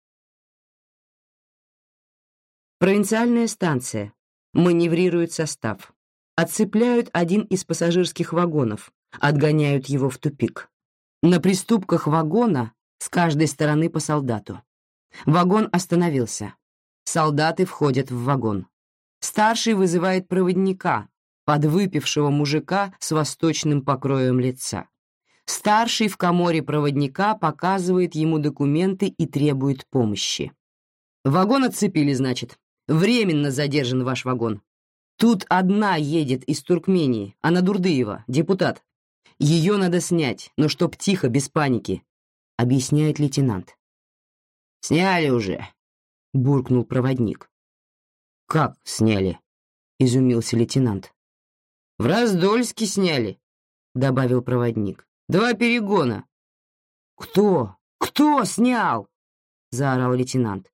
Провинциальная станция. Маневрирует состав. Отцепляют один из пассажирских вагонов, отгоняют его в тупик. На приступках вагона с каждой стороны по солдату. Вагон остановился. Солдаты входят в вагон. Старший вызывает проводника, подвыпившего мужика с восточным покроем лица. Старший в коморе проводника показывает ему документы и требует помощи. «Вагон отцепили, значит. Временно задержан ваш вагон. Тут одна едет из Туркмении, она Дурдыева, депутат. Ее надо снять, но чтоб тихо, без паники», — объясняет лейтенант. «Сняли уже», — буркнул проводник. «Как сняли?» — изумился лейтенант. «В Раздольске сняли», — добавил проводник. «Два перегона». «Кто? Кто снял?» — заорал лейтенант.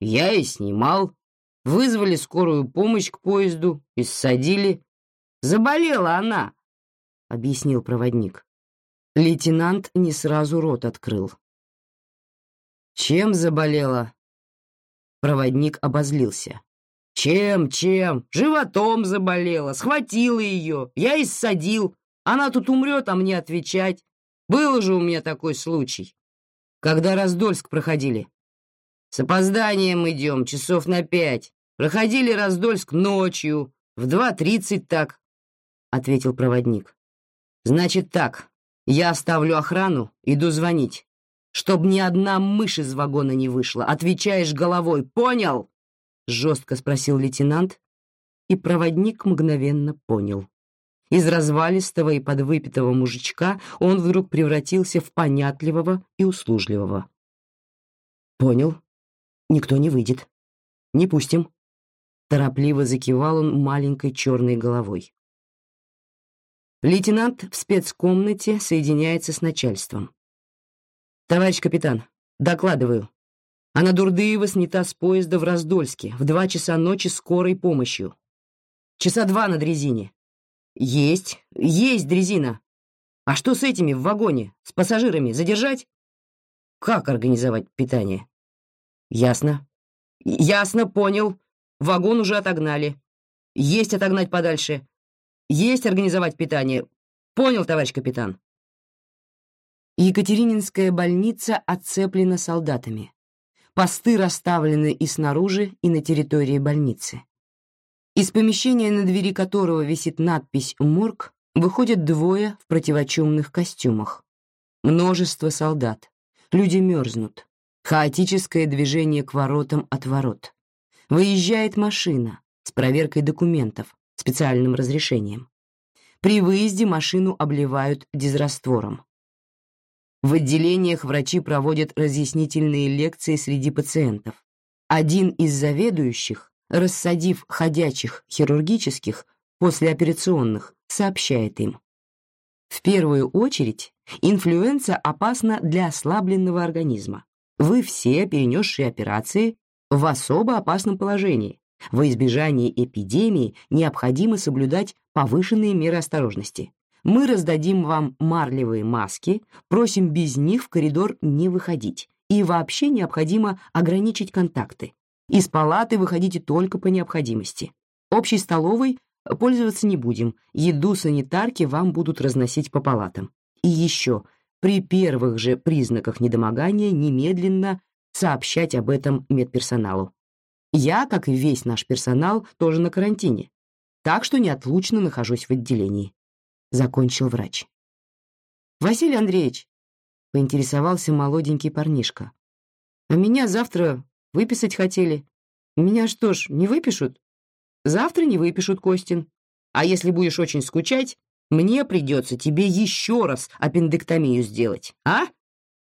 «Я и снимал. Вызвали скорую помощь к поезду и ссадили. Заболела она», — объяснил проводник. Лейтенант не сразу рот открыл. «Чем заболела?» Проводник обозлился. Чем, чем? Животом заболела, схватила ее, я и ссадил. Она тут умрет, а мне отвечать. Был же у меня такой случай. Когда Раздольск проходили. С опозданием идем, часов на пять. Проходили Раздольск ночью, в два тридцать так, — ответил проводник. Значит так, я оставлю охрану, иду звонить. Чтоб ни одна мышь из вагона не вышла. Отвечаешь головой, понял? Жестко спросил лейтенант, и проводник мгновенно понял. Из развалистого и подвыпитого мужичка он вдруг превратился в понятливого и услужливого. «Понял. Никто не выйдет. Не пустим». Торопливо закивал он маленькой черной головой. Лейтенант в спецкомнате соединяется с начальством. «Товарищ капитан, докладываю. Она Дурдыева снята с поезда в Раздольске в два часа ночи скорой помощью. Часа два на дрезине. Есть, есть дрезина. А что с этими в вагоне? С пассажирами задержать? Как организовать питание? Ясно. Ясно, понял. Вагон уже отогнали. Есть отогнать подальше. Есть организовать питание. Понял, товарищ капитан. Екатерининская больница оцеплена солдатами. Посты расставлены и снаружи, и на территории больницы. Из помещения, на двери которого висит надпись «Морг», выходят двое в противочумных костюмах. Множество солдат. Люди мерзнут. Хаотическое движение к воротам от ворот. Выезжает машина с проверкой документов, специальным разрешением. При выезде машину обливают дизраствором. В отделениях врачи проводят разъяснительные лекции среди пациентов. Один из заведующих рассадив ходячих хирургических послеоперационных, сообщает им. В первую очередь, инфлюенция опасна для ослабленного организма. Вы все, перенесшие операции, в особо опасном положении. Во избежание эпидемии необходимо соблюдать повышенные меры осторожности. Мы раздадим вам марлевые маски, просим без них в коридор не выходить. И вообще необходимо ограничить контакты, из палаты выходите только по необходимости. Общей столовой пользоваться не будем. Еду санитарки вам будут разносить по палатам. И еще, при первых же признаках недомогания немедленно сообщать об этом медперсоналу. Я, как и весь наш персонал, тоже на карантине, так что неотлучно нахожусь в отделении. Закончил врач. Василий Андреевич, поинтересовался молоденький парнишка. А меня завтра Выписать хотели. Меня что ж, не выпишут? Завтра не выпишут, Костин. А если будешь очень скучать, мне придется тебе еще раз аппендэктомию сделать, а?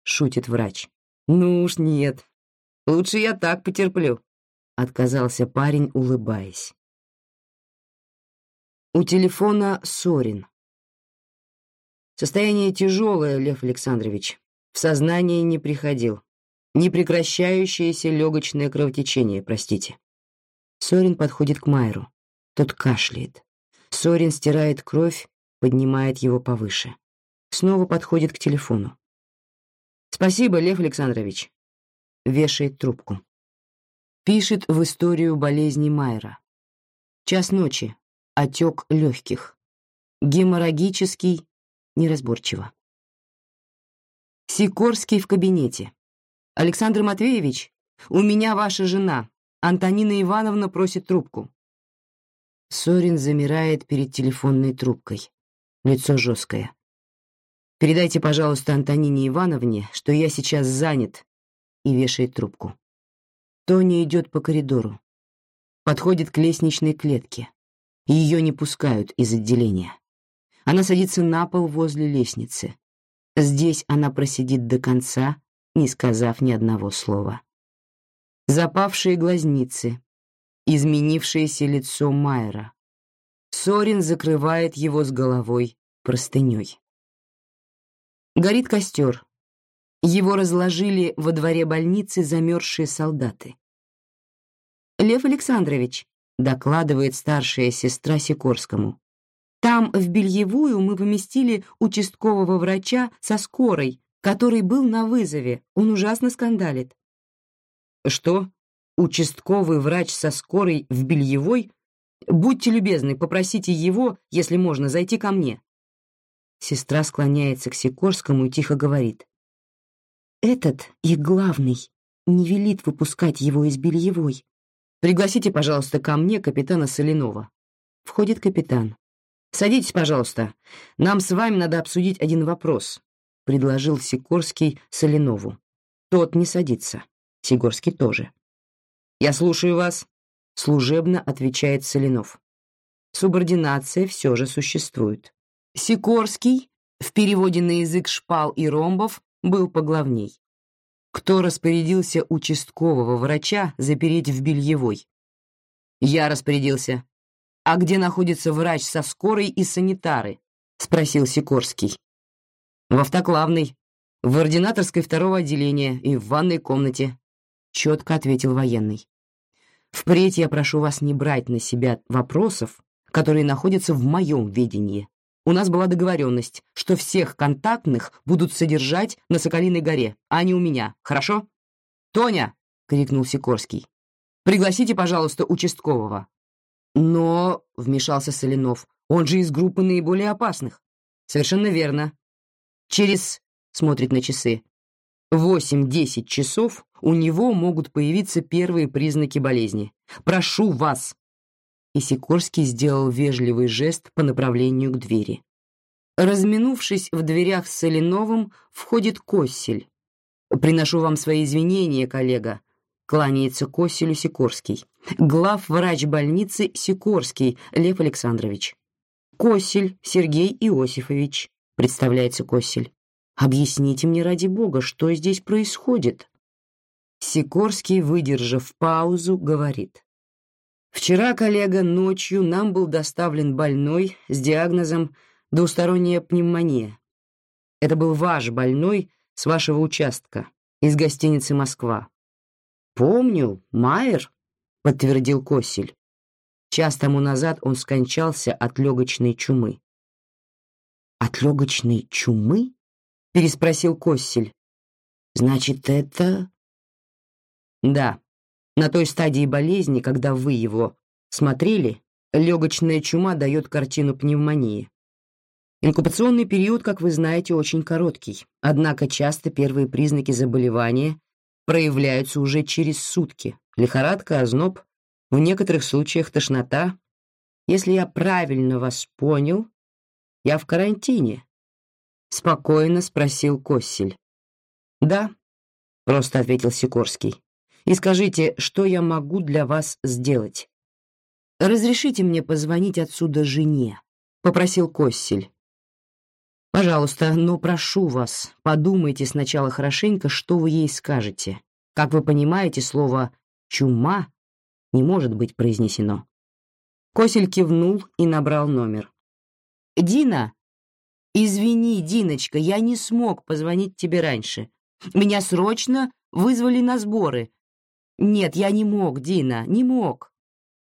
Шутит врач. Ну уж нет. Лучше я так потерплю. Отказался парень, улыбаясь. У телефона Сорин. Состояние тяжелое, Лев Александрович. В сознание не приходил. Непрекращающееся легочное кровотечение, простите. Сорин подходит к Майру. Тот кашляет. Сорин стирает кровь, поднимает его повыше. Снова подходит к телефону. «Спасибо, Лев Александрович». Вешает трубку. Пишет в историю болезни Майра. Час ночи. Отек легких. Геморрагический. Неразборчиво. Сикорский в кабинете. Александр Матвеевич, у меня ваша жена. Антонина Ивановна просит трубку. Сорин замирает перед телефонной трубкой. Лицо жесткое. Передайте, пожалуйста, Антонине Ивановне, что я сейчас занят, и вешает трубку. Тони идет по коридору. Подходит к лестничной клетке. Ее не пускают из отделения. Она садится на пол возле лестницы. Здесь она просидит до конца, не сказав ни одного слова. Запавшие глазницы, изменившееся лицо Майера. Сорин закрывает его с головой простыней. Горит костер. Его разложили во дворе больницы замерзшие солдаты. «Лев Александрович», — докладывает старшая сестра Сикорскому, «там в бельевую мы поместили участкового врача со скорой, который был на вызове. Он ужасно скандалит. Что? участковый врач со скорой в бельевой. Будьте любезны, попросите его, если можно, зайти ко мне. Сестра склоняется к Сикорскому и тихо говорит: "Этот их главный не велит выпускать его из бельевой. Пригласите, пожалуйста, ко мне капитана Солинова". Входит капитан. Садитесь, пожалуйста. Нам с вами надо обсудить один вопрос, предложил Сикорский Солинову. Тот не садится. Сигорский тоже. Я слушаю вас, служебно отвечает Солинов. Субординация все же существует. Сикорский в переводе на язык шпал и ромбов был поглавней. Кто распорядился участкового врача запереть в бельевой? Я распорядился. А где находится врач со скорой и санитары? спросил Сикорский. В автоклавной, в ординаторской второго отделения и в ванной комнате, четко ответил военный. Впредь я прошу вас не брать на себя вопросов, которые находятся в моем ведении. У нас была договоренность, что всех контактных будут содержать на Соколиной горе, а не у меня, хорошо? Тоня, крикнул Сикорский. Пригласите, пожалуйста, участкового. Но, вмешался Солинов, он же из группы наиболее опасных. Совершенно верно. Через, смотрит на часы, восемь-десять часов у него могут появиться первые признаки болезни. Прошу вас. И Сикорский сделал вежливый жест по направлению к двери. Разминувшись в дверях с Солиновым, входит Коссель. Приношу вам свои извинения, коллега, кланяется Косселю Сикорский. Глав врач больницы Сикорский Лев Александрович. Коссель Сергей Иосифович, представляется Коссель. Объясните мне ради бога, что здесь происходит. Сикорский, выдержав паузу, говорит: Вчера, коллега, ночью нам был доставлен больной с диагнозом двусторонняя пневмония. Это был ваш больной с вашего участка из гостиницы Москва. Помню, Майер, подтвердил Коссель. Час тому назад он скончался от легочной чумы. От легочной чумы? переспросил Коссель. Значит, это Да. На той стадии болезни, когда вы его смотрели, легочная чума дает картину пневмонии. Инкубационный период, как вы знаете, очень короткий, однако часто первые признаки заболевания проявляются уже через сутки. Лихорадка, озноб, в некоторых случаях тошнота. Если я правильно вас понял, я в карантине. Спокойно спросил Коссель. Да, просто ответил Сикорский. И скажите, что я могу для вас сделать? Разрешите мне позвонить отсюда жене, попросил Коссель. Пожалуйста, но прошу вас, подумайте сначала хорошенько, что вы ей скажете. Как вы понимаете, слово «чума» не может быть произнесено. Косель кивнул и набрал номер. «Дина!» «Извини, Диночка, я не смог позвонить тебе раньше. Меня срочно вызвали на сборы. Нет, я не мог, Дина, не мог».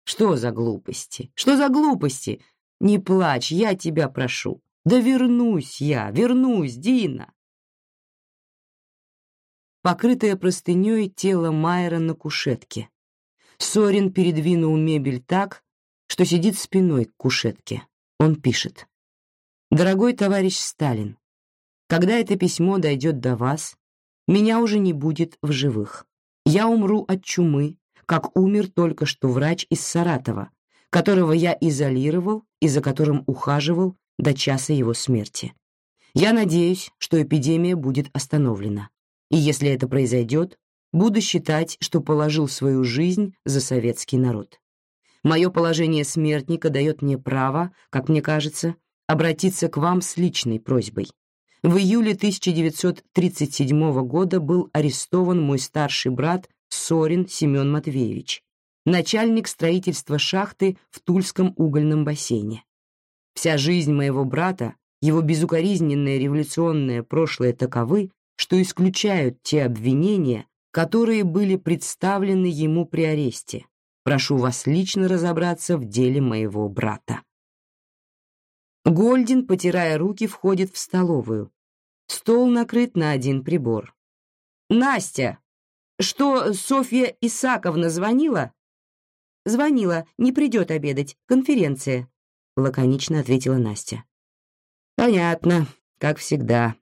«Что за глупости? Что за глупости? Не плачь, я тебя прошу. Да вернусь я, вернусь, Дина. Покрытое простыней тело Майера на кушетке. Сорин передвинул мебель так, что сидит спиной к кушетке. Он пишет. «Дорогой товарищ Сталин, когда это письмо дойдет до вас, меня уже не будет в живых. Я умру от чумы, как умер только что врач из Саратова, которого я изолировал и за которым ухаживал до часа его смерти. Я надеюсь, что эпидемия будет остановлена. И если это произойдет, буду считать, что положил свою жизнь за советский народ. Мое положение смертника дает мне право, как мне кажется, обратиться к вам с личной просьбой. В июле 1937 года был арестован мой старший брат Сорин Семен Матвеевич, начальник строительства шахты в Тульском угольном бассейне. Вся жизнь моего брата, его безукоризненное революционное прошлое таковы, что исключают те обвинения, которые были представлены ему при аресте. Прошу вас лично разобраться в деле моего брата. Гольдин, потирая руки, входит в столовую. Стол накрыт на один прибор. Настя, Что Софья Исаковна звонила? Звонила, не придет обедать, конференция, лаконично ответила Настя. Понятно, как всегда.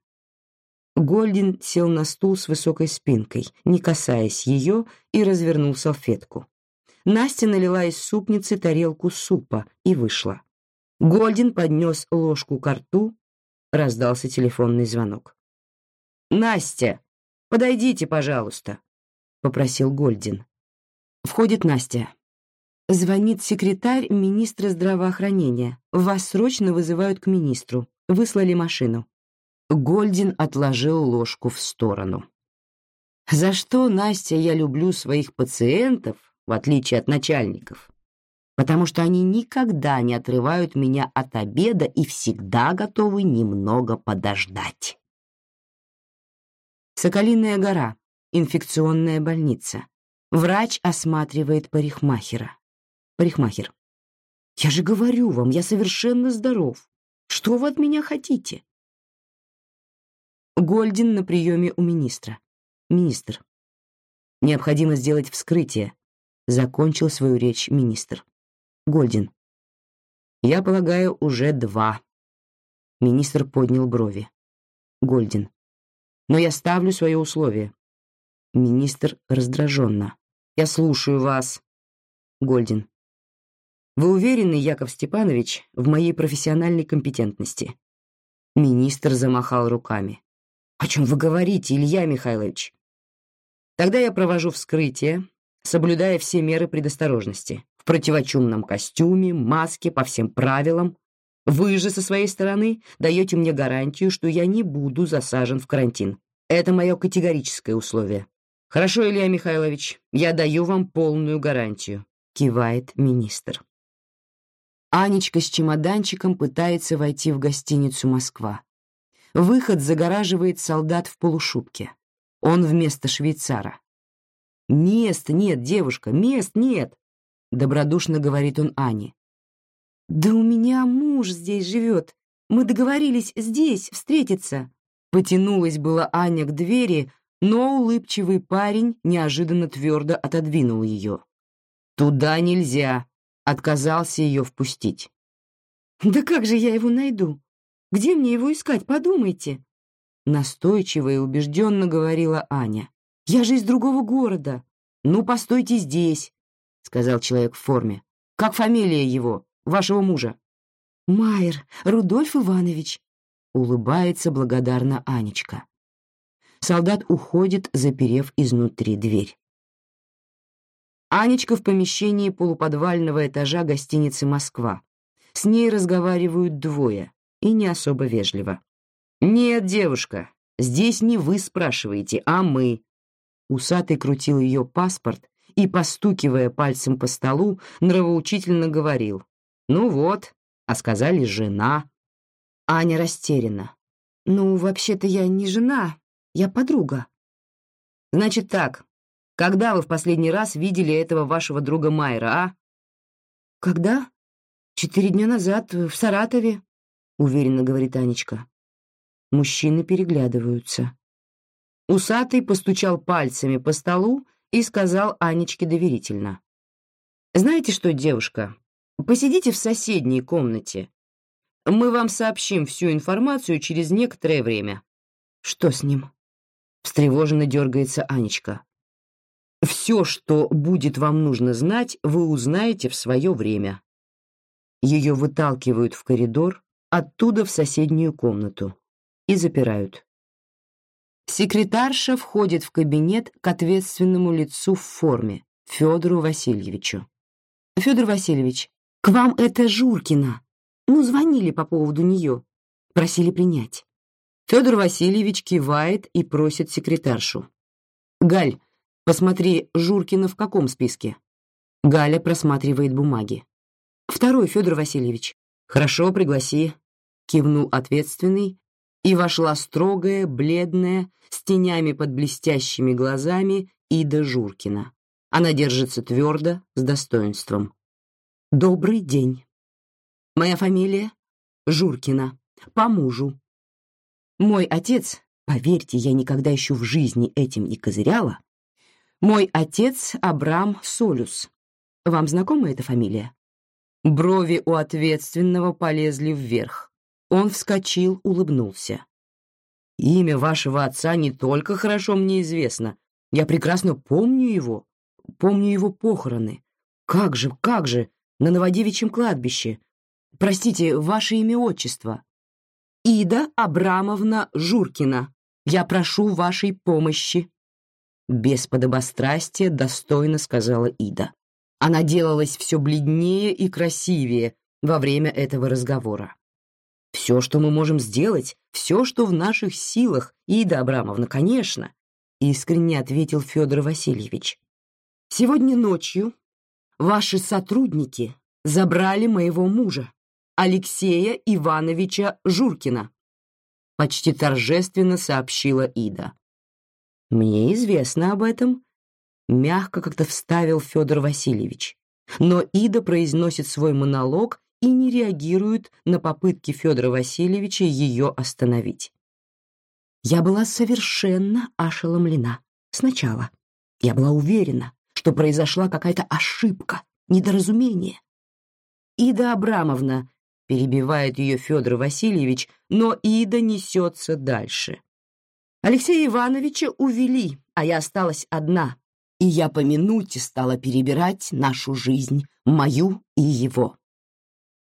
Гольдин сел на стул с высокой спинкой, не касаясь ее, и развернул салфетку. Настя налила из супницы тарелку супа и вышла. Гольдин поднес ложку к рту, раздался телефонный звонок. «Настя, подойдите, пожалуйста», — попросил Гольдин. Входит Настя. Звонит секретарь министра здравоохранения. Вас срочно вызывают к министру. Выслали машину. Гольдин отложил ложку в сторону. За что, Настя, я люблю своих пациентов, в отличие от начальников? Потому что они никогда не отрывают меня от обеда и всегда готовы немного подождать. Соколиная гора, инфекционная больница. Врач осматривает парикмахера. Парикмахер. Я же говорю вам, я совершенно здоров. Что вы от меня хотите? Гольдин на приеме у министра. Министр. Необходимо сделать вскрытие. Закончил свою речь министр. Гольдин. Я полагаю, уже два. Министр поднял брови. Гольдин. Но я ставлю свое условие. Министр раздраженно. Я слушаю вас. Гольдин. Вы уверены, Яков Степанович, в моей профессиональной компетентности? Министр замахал руками. О чем вы говорите, Илья Михайлович? Тогда я провожу вскрытие, соблюдая все меры предосторожности, в противочумном костюме, маске, по всем правилам. Вы же со своей стороны даете мне гарантию, что я не буду засажен в карантин. Это мое категорическое условие. Хорошо, Илья Михайлович, я даю вам полную гарантию, кивает министр. Анечка с чемоданчиком пытается войти в гостиницу Москва. Выход загораживает солдат в полушубке. Он вместо швейцара. «Мест нет, девушка, мест нет!» Добродушно говорит он Ане. «Да у меня муж здесь живет. Мы договорились здесь встретиться». Потянулась была Аня к двери, но улыбчивый парень неожиданно твердо отодвинул ее. «Туда нельзя», — отказался ее впустить. «Да как же я его найду? Где мне его искать, подумайте?» Настойчиво и убежденно говорила Аня. «Я же из другого города. Ну, постойте здесь», — сказал человек в форме. «Как фамилия его, вашего мужа?» «Майер, Рудольф Иванович», — улыбается благодарно Анечка. Солдат уходит, заперев изнутри дверь. Анечка в помещении полуподвального этажа гостиницы «Москва». С ней разговаривают двое и не особо вежливо. «Нет, девушка, здесь не вы спрашиваете, а мы». Усатый крутил ее паспорт и, постукивая пальцем по столу, нравоучительно говорил. «Ну вот, а сказали жена». Аня растеряна. «Ну, вообще-то я не жена, я подруга». «Значит так, когда вы в последний раз видели этого вашего друга Майера, а?» «Когда?» «Четыре дня назад в Саратове», уверенно говорит Анечка. Мужчины переглядываются. Усатый постучал пальцами по столу и сказал Анечке доверительно: "Знаете что, девушка, посидите в соседней комнате. Мы вам сообщим всю информацию через некоторое время". Что с ним? встревоженно дергается Анечка. Все, что будет вам нужно знать, вы узнаете в свое время. Ее выталкивают в коридор, оттуда в соседнюю комнату и запирают. Секретарша входит в кабинет к ответственному лицу в форме, Федору Васильевичу. Федор Васильевич, к вам это Журкина. Ну, звонили по поводу нее. Просили принять. Федор Васильевич кивает и просит секретаршу. «Галь, посмотри, Журкина в каком списке?» Галя просматривает бумаги. «Второй, Федор Васильевич». «Хорошо, пригласи кивнул ответственный, и вошла строгая, бледная, с тенями под блестящими глазами Ида Журкина. Она держится твердо, с достоинством. Добрый день. Моя фамилия Журкина, по мужу. Мой отец, поверьте, я никогда еще в жизни этим не козыряла, Мой отец Абрам Солюс. Вам знакома эта фамилия? Брови у ответственного полезли вверх. Он вскочил, улыбнулся. Имя вашего отца не только хорошо мне известно, я прекрасно помню его, помню его похороны. Как же, как же, на Новодевичьем кладбище. Простите, ваше имя отчество. Ида Абрамовна Журкина. Я прошу вашей помощи. Без подобострастия достойно сказала Ида. Она делалась все бледнее и красивее во время этого разговора. Все, что мы можем сделать, все, что в наших силах, Ида Абрамовна, конечно, искренне ответил Федор Васильевич. Сегодня ночью ваши сотрудники забрали моего мужа, Алексея Ивановича Журкина, почти торжественно сообщила Ида. Мне известно об этом, мягко как-то вставил Федор Васильевич. Но Ида произносит свой монолог и не реагирует на попытки Федора Васильевича ее остановить. Я была совершенно ошеломлена. Сначала я была уверена, что произошла какая-то ошибка, недоразумение. Ида Абрамовна перебивает ее Федор Васильевич, но Ида несется дальше. Алексея Ивановича увели, а я осталась одна, и я по минуте стала перебирать нашу жизнь, мою и его.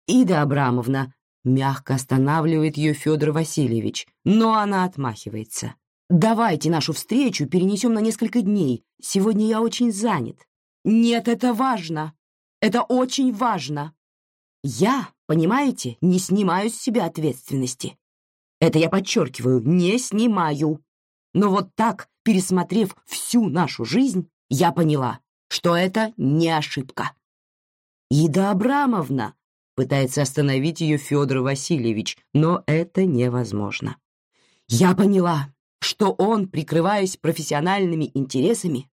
Ида Абрамовна мягко останавливает ее Федор Васильевич, но она отмахивается. Давайте нашу встречу перенесем на несколько дней. Сегодня я очень занят. Нет, это важно. Это очень важно. Я, понимаете, не снимаю с себя ответственности. Это я подчеркиваю, не снимаю. Но вот так, пересмотрев всю нашу жизнь, я поняла, что это не ошибка. Ида Абрамовна пытается остановить ее Федор Васильевич, но это невозможно. Я поняла, что он, прикрываясь профессиональными интересами,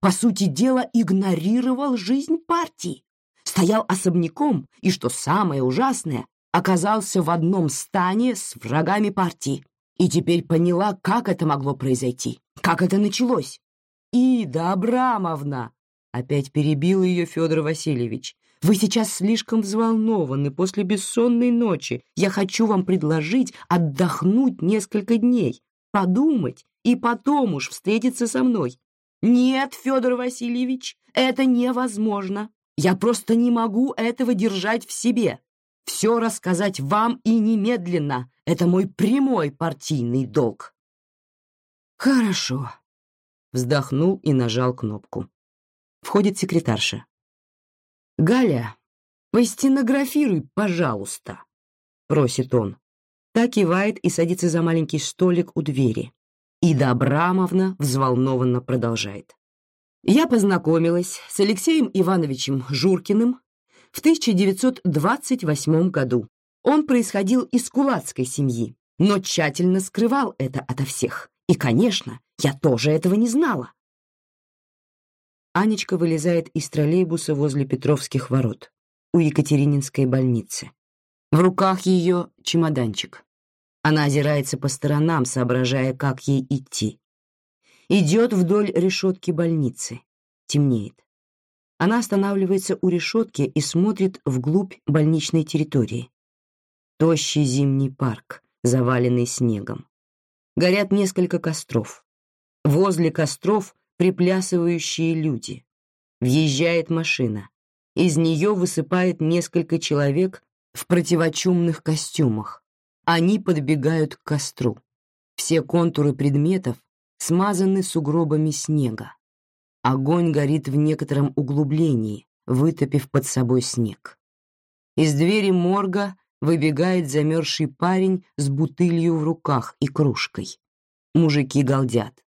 по сути дела игнорировал жизнь партии, стоял особняком и, что самое ужасное, оказался в одном стане с врагами партии. И теперь поняла, как это могло произойти, как это началось. «Ида Абрамовна!» — опять перебил ее Федор Васильевич. Вы сейчас слишком взволнованы после бессонной ночи. Я хочу вам предложить отдохнуть несколько дней, подумать и потом уж встретиться со мной. Нет, Федор Васильевич, это невозможно. Я просто не могу этого держать в себе. Все рассказать вам и немедленно. Это мой прямой партийный долг. Хорошо. Вздохнул и нажал кнопку. Входит секретарша. «Галя, постенографируй, пожалуйста», — просит он. Так кивает и садится за маленький столик у двери. Ида Абрамовна взволнованно продолжает. «Я познакомилась с Алексеем Ивановичем Журкиным в 1928 году. Он происходил из кулацкой семьи, но тщательно скрывал это ото всех. И, конечно, я тоже этого не знала. Анечка вылезает из троллейбуса возле Петровских ворот, у Екатерининской больницы. В руках ее чемоданчик. Она озирается по сторонам, соображая, как ей идти. Идет вдоль решетки больницы. Темнеет. Она останавливается у решетки и смотрит вглубь больничной территории. Тощий зимний парк, заваленный снегом. Горят несколько костров. Возле костров приплясывающие люди. Въезжает машина. Из нее высыпает несколько человек в противочумных костюмах. Они подбегают к костру. Все контуры предметов смазаны сугробами снега. Огонь горит в некотором углублении, вытопив под собой снег. Из двери морга выбегает замерзший парень с бутылью в руках и кружкой. Мужики галдят.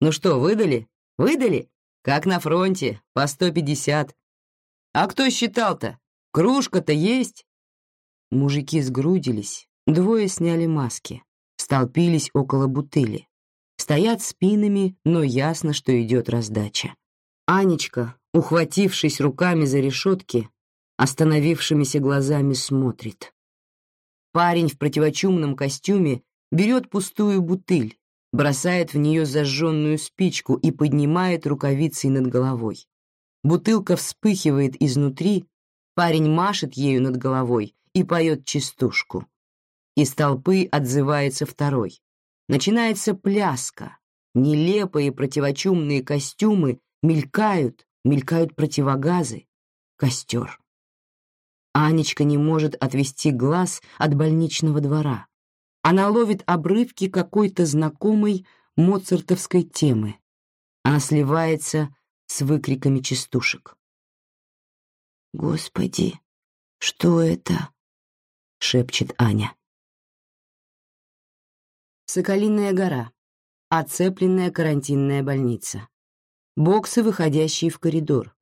Ну что, выдали? Выдали? Как на фронте, по 150. А кто считал-то? Кружка-то есть. Мужики сгрудились, двое сняли маски, столпились около бутыли. Стоят спинами, но ясно, что идет раздача. Анечка, ухватившись руками за решетки, остановившимися глазами смотрит. Парень в противочумном костюме берет пустую бутыль, бросает в нее зажженную спичку и поднимает рукавицей над головой. Бутылка вспыхивает изнутри, парень машет ею над головой и поет частушку. Из толпы отзывается второй. Начинается пляска. Нелепые противочумные костюмы мелькают, мелькают противогазы. Костер. Анечка не может отвести глаз от больничного двора. Она ловит обрывки какой-то знакомой моцартовской темы. Она сливается с выкриками частушек. «Господи, что это?» — шепчет Аня. Соколиная гора. Оцепленная карантинная больница. Боксы, выходящие в коридор.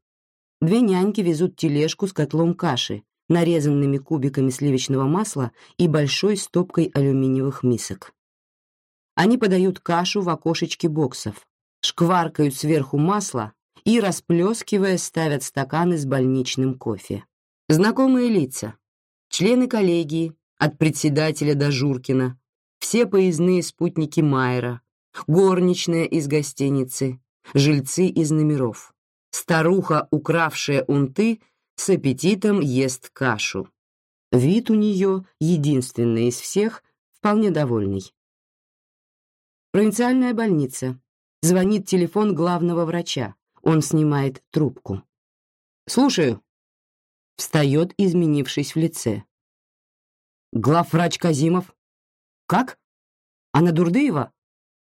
Две няньки везут тележку с котлом каши, нарезанными кубиками сливочного масла и большой стопкой алюминиевых мисок. Они подают кашу в окошечки боксов, шкваркают сверху масло и, расплескивая, ставят стаканы с больничным кофе. Знакомые лица. Члены коллегии, от председателя до Журкина, все поездные спутники Майера, горничная из гостиницы, жильцы из номеров, старуха, укравшая унты, с аппетитом ест кашу. Вид у нее, единственный из всех, вполне довольный. Провинциальная больница. Звонит телефон главного врача. Он снимает трубку. «Слушаю». Встает, изменившись в лице. «Главврач Казимов?» «Как? Анна Дурдыева?»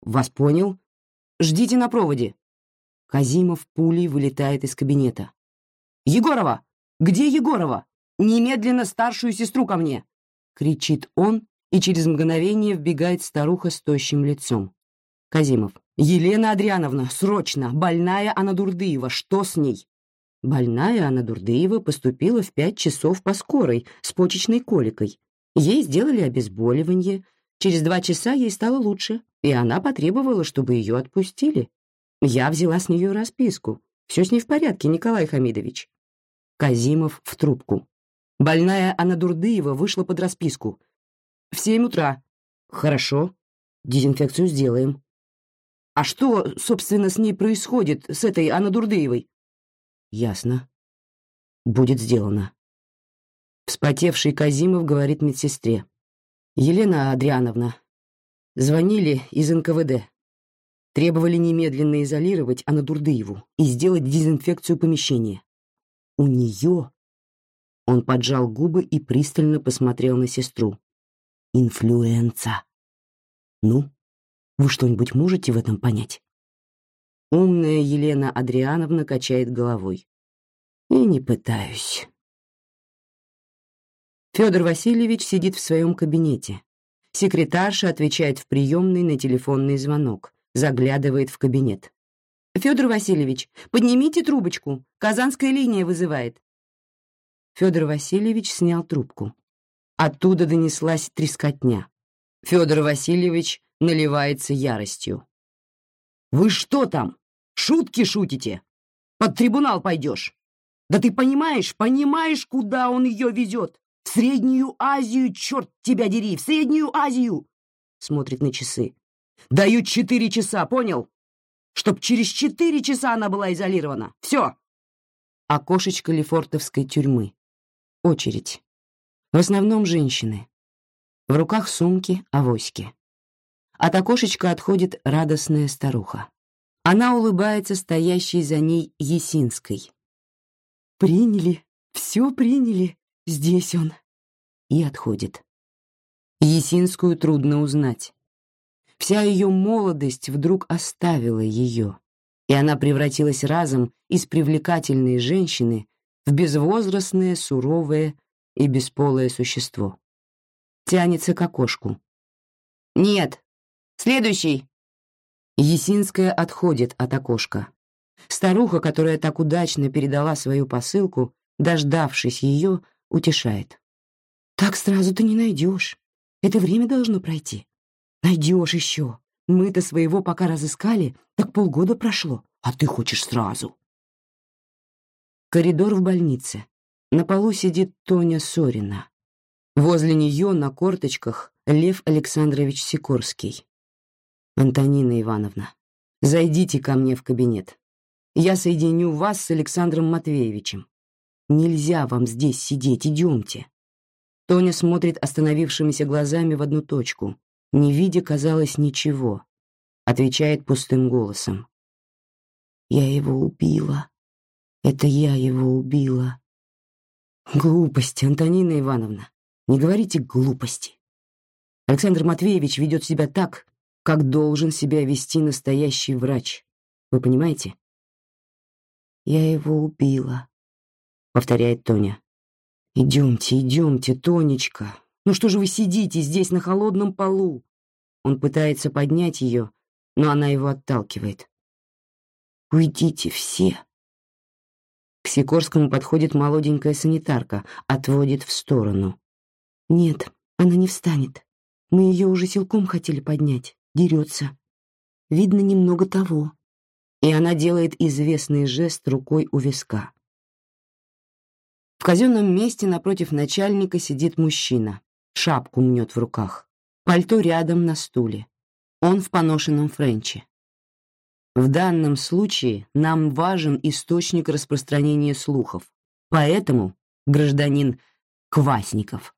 «Вас понял. Ждите на проводе». Казимов пулей вылетает из кабинета. «Егорова! Где Егорова? Немедленно старшую сестру ко мне!» Кричит он, и через мгновение вбегает старуха с тощим лицом. Казимов. «Елена Адриановна, срочно! Больная Анна Дурдыева, что с ней?» Больная Анна Дурдыева поступила в пять часов по скорой с почечной коликой. Ей сделали обезболивание. Через два часа ей стало лучше, и она потребовала, чтобы ее отпустили. Я взяла с нее расписку. Все с ней в порядке, Николай Хамидович. Казимов в трубку. Больная Анна Дурдыева вышла под расписку. В семь утра. Хорошо. Дезинфекцию сделаем. А что, собственно, с ней происходит, с этой Анной Дурдыевой? Ясно. Будет сделано. Вспотевший Казимов говорит медсестре. Елена Адриановна, звонили из НКВД. Требовали немедленно изолировать Анну Дурдыеву и сделать дезинфекцию помещения. У нее... Он поджал губы и пристально посмотрел на сестру. Инфлюенца. Ну, вы что-нибудь можете в этом понять? Умная Елена Адриановна качает головой. И не пытаюсь. Федор Васильевич сидит в своем кабинете. Секретарша отвечает в приемной на телефонный звонок заглядывает в кабинет. «Федор Васильевич, поднимите трубочку, Казанская линия вызывает». Федор Васильевич снял трубку. Оттуда донеслась трескотня. Федор Васильевич наливается яростью. «Вы что там? Шутки шутите? Под трибунал пойдешь? Да ты понимаешь, понимаешь, куда он ее везет? В Среднюю Азию, черт тебя дери, в Среднюю Азию!» Смотрит на часы. Даю четыре часа, понял? Чтоб через четыре часа она была изолирована. Все. Окошечко Лефортовской тюрьмы. Очередь. В основном женщины. В руках сумки, авоськи. От окошечка отходит радостная старуха. Она улыбается стоящей за ней Есинской. «Приняли, все приняли, здесь он». И отходит. Есинскую трудно узнать. Вся ее молодость вдруг оставила ее, и она превратилась разом из привлекательной женщины в безвозрастное, суровое и бесполое существо. Тянется к окошку. «Нет! Следующий!» Есинская отходит от окошка. Старуха, которая так удачно передала свою посылку, дождавшись ее, утешает. «Так сразу ты не найдешь. Это время должно пройти. Найдешь еще. Мы-то своего пока разыскали, так полгода прошло, а ты хочешь сразу. Коридор в больнице. На полу сидит Тоня Сорина. Возле нее на корточках Лев Александрович Сикорский. Антонина Ивановна, зайдите ко мне в кабинет. Я соединю вас с Александром Матвеевичем. Нельзя вам здесь сидеть, идемте. Тоня смотрит остановившимися глазами в одну точку, не видя, казалось, ничего. Отвечает пустым голосом. Я его убила. Это я его убила. Глупости, Антонина Ивановна. Не говорите глупости. Александр Матвеевич ведет себя так, как должен себя вести настоящий врач. Вы понимаете? Я его убила, повторяет Тоня. Идемте, идемте, Тонечка. Ну что же вы сидите здесь на холодном полу? Он пытается поднять ее, но она его отталкивает. Уйдите все. К Сикорскому подходит молоденькая санитарка, отводит в сторону. Нет, она не встанет. Мы ее уже силком хотели поднять. Дерется. Видно немного того. И она делает известный жест рукой у виска. В казенном месте напротив начальника сидит мужчина. Шапку мнет в руках. Пальто рядом на стуле. Он в поношенном френче. В данном случае нам важен источник распространения слухов. Поэтому, гражданин Квасников,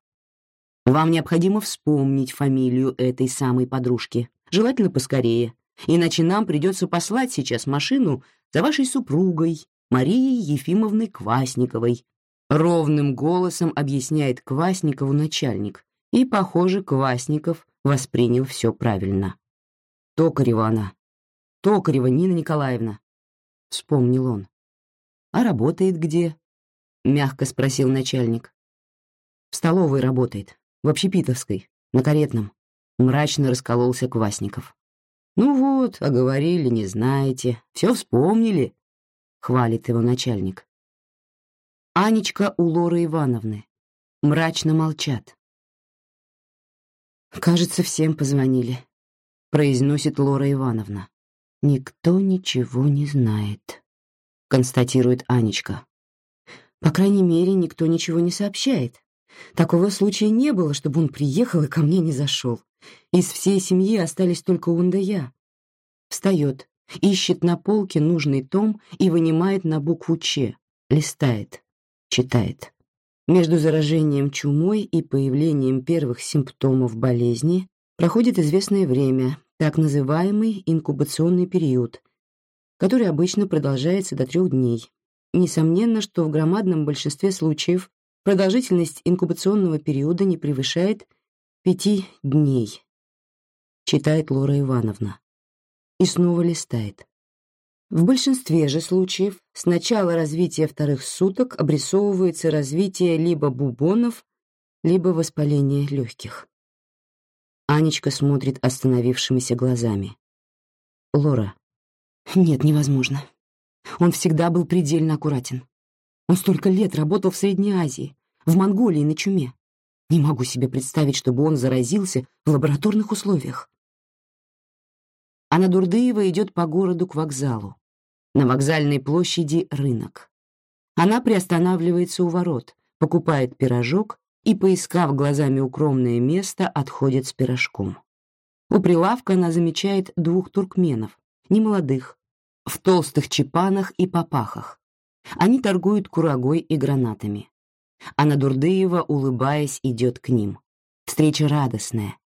вам необходимо вспомнить фамилию этой самой подружки, желательно поскорее, иначе нам придется послать сейчас машину за вашей супругой, Марией Ефимовной Квасниковой. Ровным голосом объясняет Квасникову начальник, и, похоже, Квасников воспринял все правильно. Токарева она, Токарева Нина Николаевна, вспомнил он. А работает где? мягко спросил начальник. В столовой работает, в общепитовской, на каретном. Мрачно раскололся Квасников. Ну вот, а говорили, не знаете, все вспомнили, хвалит его начальник. Анечка у Лоры Ивановны. Мрачно молчат. Кажется, всем позвонили, произносит Лора Ивановна. Никто ничего не знает, констатирует Анечка. По крайней мере, никто ничего не сообщает. Такого случая не было, чтобы он приехал и ко мне не зашел. Из всей семьи остались только он да я. Встает, ищет на полке нужный том и вынимает на букву «Ч», листает, читает. Между заражением чумой и появлением первых симптомов болезни проходит известное время, так называемый инкубационный период, который обычно продолжается до трех дней. Несомненно, что в громадном большинстве случаев продолжительность инкубационного периода не превышает пяти дней, читает Лора Ивановна. И снова листает. В большинстве же случаев с начала развития вторых суток обрисовывается развитие либо бубонов, либо воспаления легких. Анечка смотрит остановившимися глазами. Лора. Нет, невозможно. Он всегда был предельно аккуратен. Он столько лет работал в Средней Азии, в Монголии на чуме. Не могу себе представить, чтобы он заразился в лабораторных условиях. Анна Дурдыева идет по городу к вокзалу. На вокзальной площади рынок. Она приостанавливается у ворот, покупает пирожок и, поискав глазами укромное место, отходит с пирожком. У прилавка она замечает двух туркменов, немолодых, в толстых чепанах и попахах. Они торгуют курагой и гранатами. Анна Дурдыева, улыбаясь, идет к ним. Встреча радостная.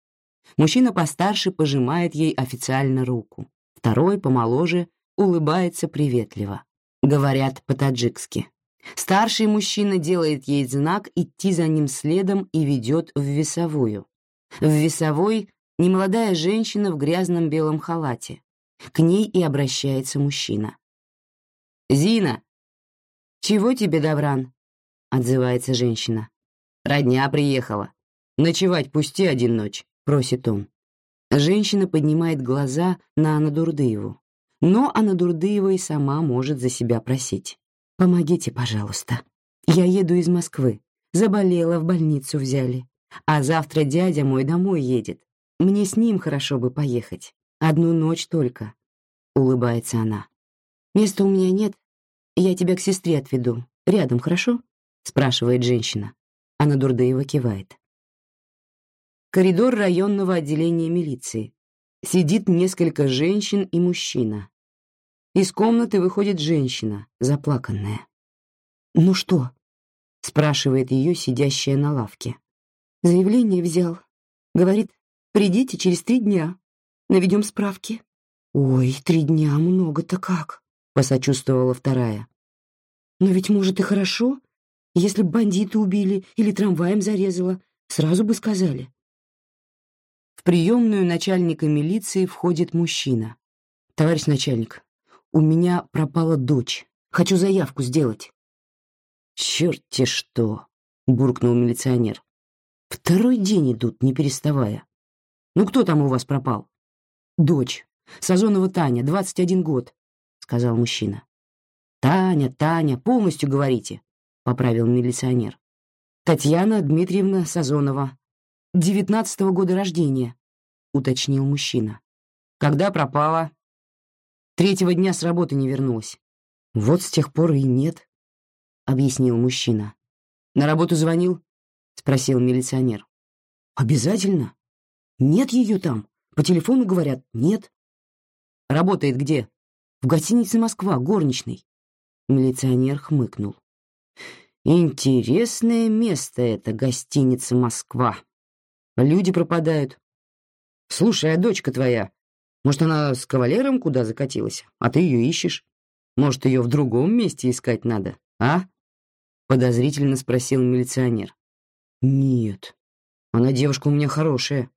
Мужчина постарше пожимает ей официально руку. Второй, помоложе, улыбается приветливо. Говорят по-таджикски. Старший мужчина делает ей знак идти за ним следом и ведет в весовую. В весовой немолодая женщина в грязном белом халате. К ней и обращается мужчина. «Зина!» «Чего тебе, Добран?» — отзывается женщина. «Родня приехала. Ночевать пусти один ночь», — просит он. Женщина поднимает глаза на Анадурдыеву. Но Анадурдыева и сама может за себя просить. Помогите, пожалуйста. Я еду из Москвы. Заболела, в больницу взяли. А завтра дядя мой домой едет. Мне с ним хорошо бы поехать. Одну ночь только. Улыбается она. Места у меня нет. Я тебя к сестре отведу. Рядом, хорошо? Спрашивает женщина. Она Дурдеева кивает. Коридор районного отделения милиции. Сидит несколько женщин и мужчина. Из комнаты выходит женщина, заплаканная. «Ну что?» — спрашивает ее сидящая на лавке. «Заявление взял. Говорит, придите через три дня. Наведем справки». «Ой, три дня много-то как», — посочувствовала вторая. «Но ведь, может, и хорошо. Если б бандиты убили или трамваем зарезало, сразу бы сказали. В приемную начальника милиции входит мужчина. «Товарищ начальник, у меня пропала дочь. Хочу заявку сделать». «Черт-те что!» — буркнул милиционер. «Второй день идут, не переставая. Ну кто там у вас пропал?» «Дочь. Сазонова Таня, 21 год», — сказал мужчина. «Таня, Таня, полностью говорите», — поправил милиционер. «Татьяна Дмитриевна Сазонова, девятнадцатого года рождения», — уточнил мужчина. «Когда пропала?» «Третьего дня с работы не вернулась». «Вот с тех пор и нет», — объяснил мужчина. «На работу звонил?» — спросил милиционер. «Обязательно? Нет ее там. По телефону говорят, нет». «Работает где?» «В гостинице «Москва», горничной». Милиционер хмыкнул. «Интересное место это, гостиница «Москва». Люди пропадают. Слушай, а дочка твоя, может, она с кавалером куда закатилась, а ты ее ищешь? Может, ее в другом месте искать надо, а? Подозрительно спросил милиционер. Нет, она девушка у меня хорошая.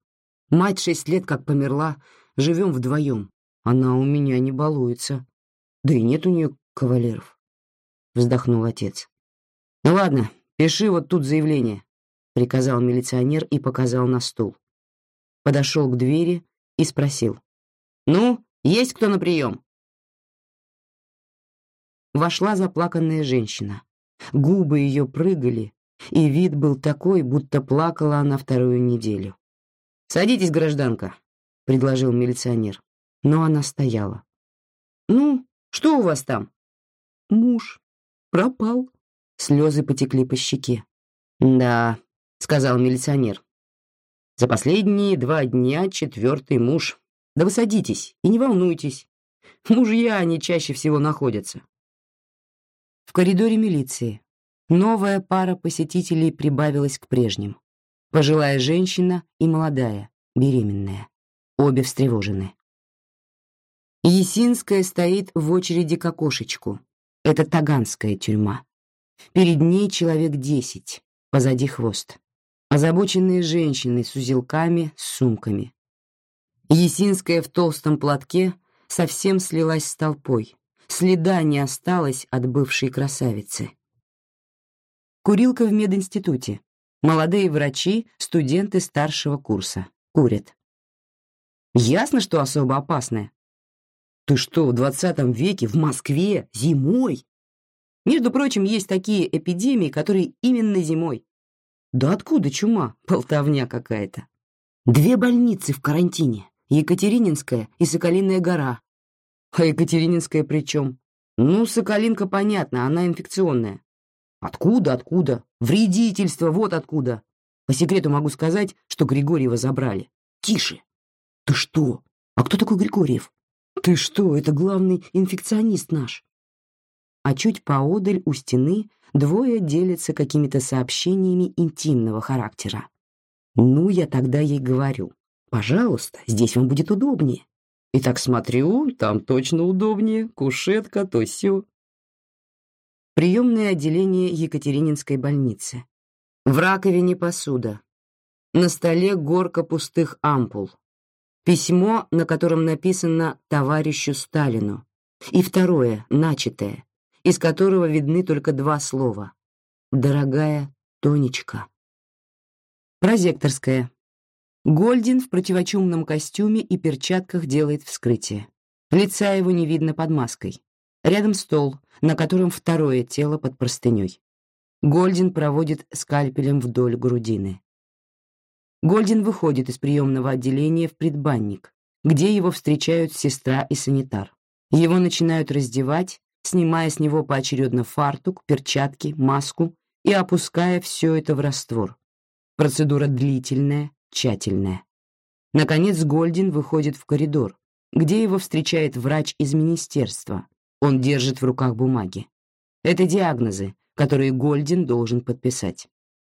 Мать шесть лет как померла, живем вдвоем. Она у меня не балуется. Да и нет у нее кавалеров. Вздохнул отец. Ну ладно, пиши вот тут заявление. — приказал милиционер и показал на стул. Подошел к двери и спросил. «Ну, есть кто на прием?» Вошла заплаканная женщина. Губы ее прыгали, и вид был такой, будто плакала она вторую неделю. «Садитесь, гражданка», — предложил милиционер. Но она стояла. «Ну, что у вас там?» «Муж. Пропал». Слезы потекли по щеке. «Да, сказал милиционер. За последние два дня четвертый муж. Да вы садитесь и не волнуйтесь. Мужья они чаще всего находятся. В коридоре милиции новая пара посетителей прибавилась к прежним. Пожилая женщина и молодая, беременная. Обе встревожены. Есинская стоит в очереди к окошечку. Это таганская тюрьма. Перед ней человек десять, позади хвост озабоченные женщины с узелками, с сумками. Есинская в толстом платке совсем слилась с толпой. Следа не осталось от бывшей красавицы. Курилка в мединституте. Молодые врачи, студенты старшего курса. Курят. Ясно, что особо опасное. Ты что, в двадцатом веке в Москве зимой? Между прочим, есть такие эпидемии, которые именно зимой. Да откуда чума? Болтовня какая-то. Две больницы в карантине. Екатерининская и Соколиная гора. А Екатерининская при чем? Ну, Соколинка понятно, она инфекционная. Откуда, откуда? Вредительство, вот откуда. По секрету могу сказать, что Григорьева забрали. Тише. Ты что? А кто такой Григорьев? Ты что, это главный инфекционист наш. А чуть поодаль у стены двое делятся какими-то сообщениями интимного характера. Ну, я тогда ей говорю, пожалуйста, здесь вам будет удобнее. И так смотрю, там точно удобнее, кушетка, то сё. Приемное отделение Екатерининской больницы. В раковине посуда. На столе горка пустых ампул. Письмо, на котором написано «Товарищу Сталину». И второе, начатое, из которого видны только два слова. «Дорогая Тонечка». Прозекторская. Гольдин в противочумном костюме и перчатках делает вскрытие. Лица его не видно под маской. Рядом стол, на котором второе тело под простыней. Гольдин проводит скальпелем вдоль грудины. Гольдин выходит из приемного отделения в предбанник, где его встречают сестра и санитар. Его начинают раздевать, снимая с него поочередно фартук, перчатки, маску и опуская все это в раствор. Процедура длительная, тщательная. Наконец Гольдин выходит в коридор, где его встречает врач из министерства. Он держит в руках бумаги. Это диагнозы, которые Гольдин должен подписать.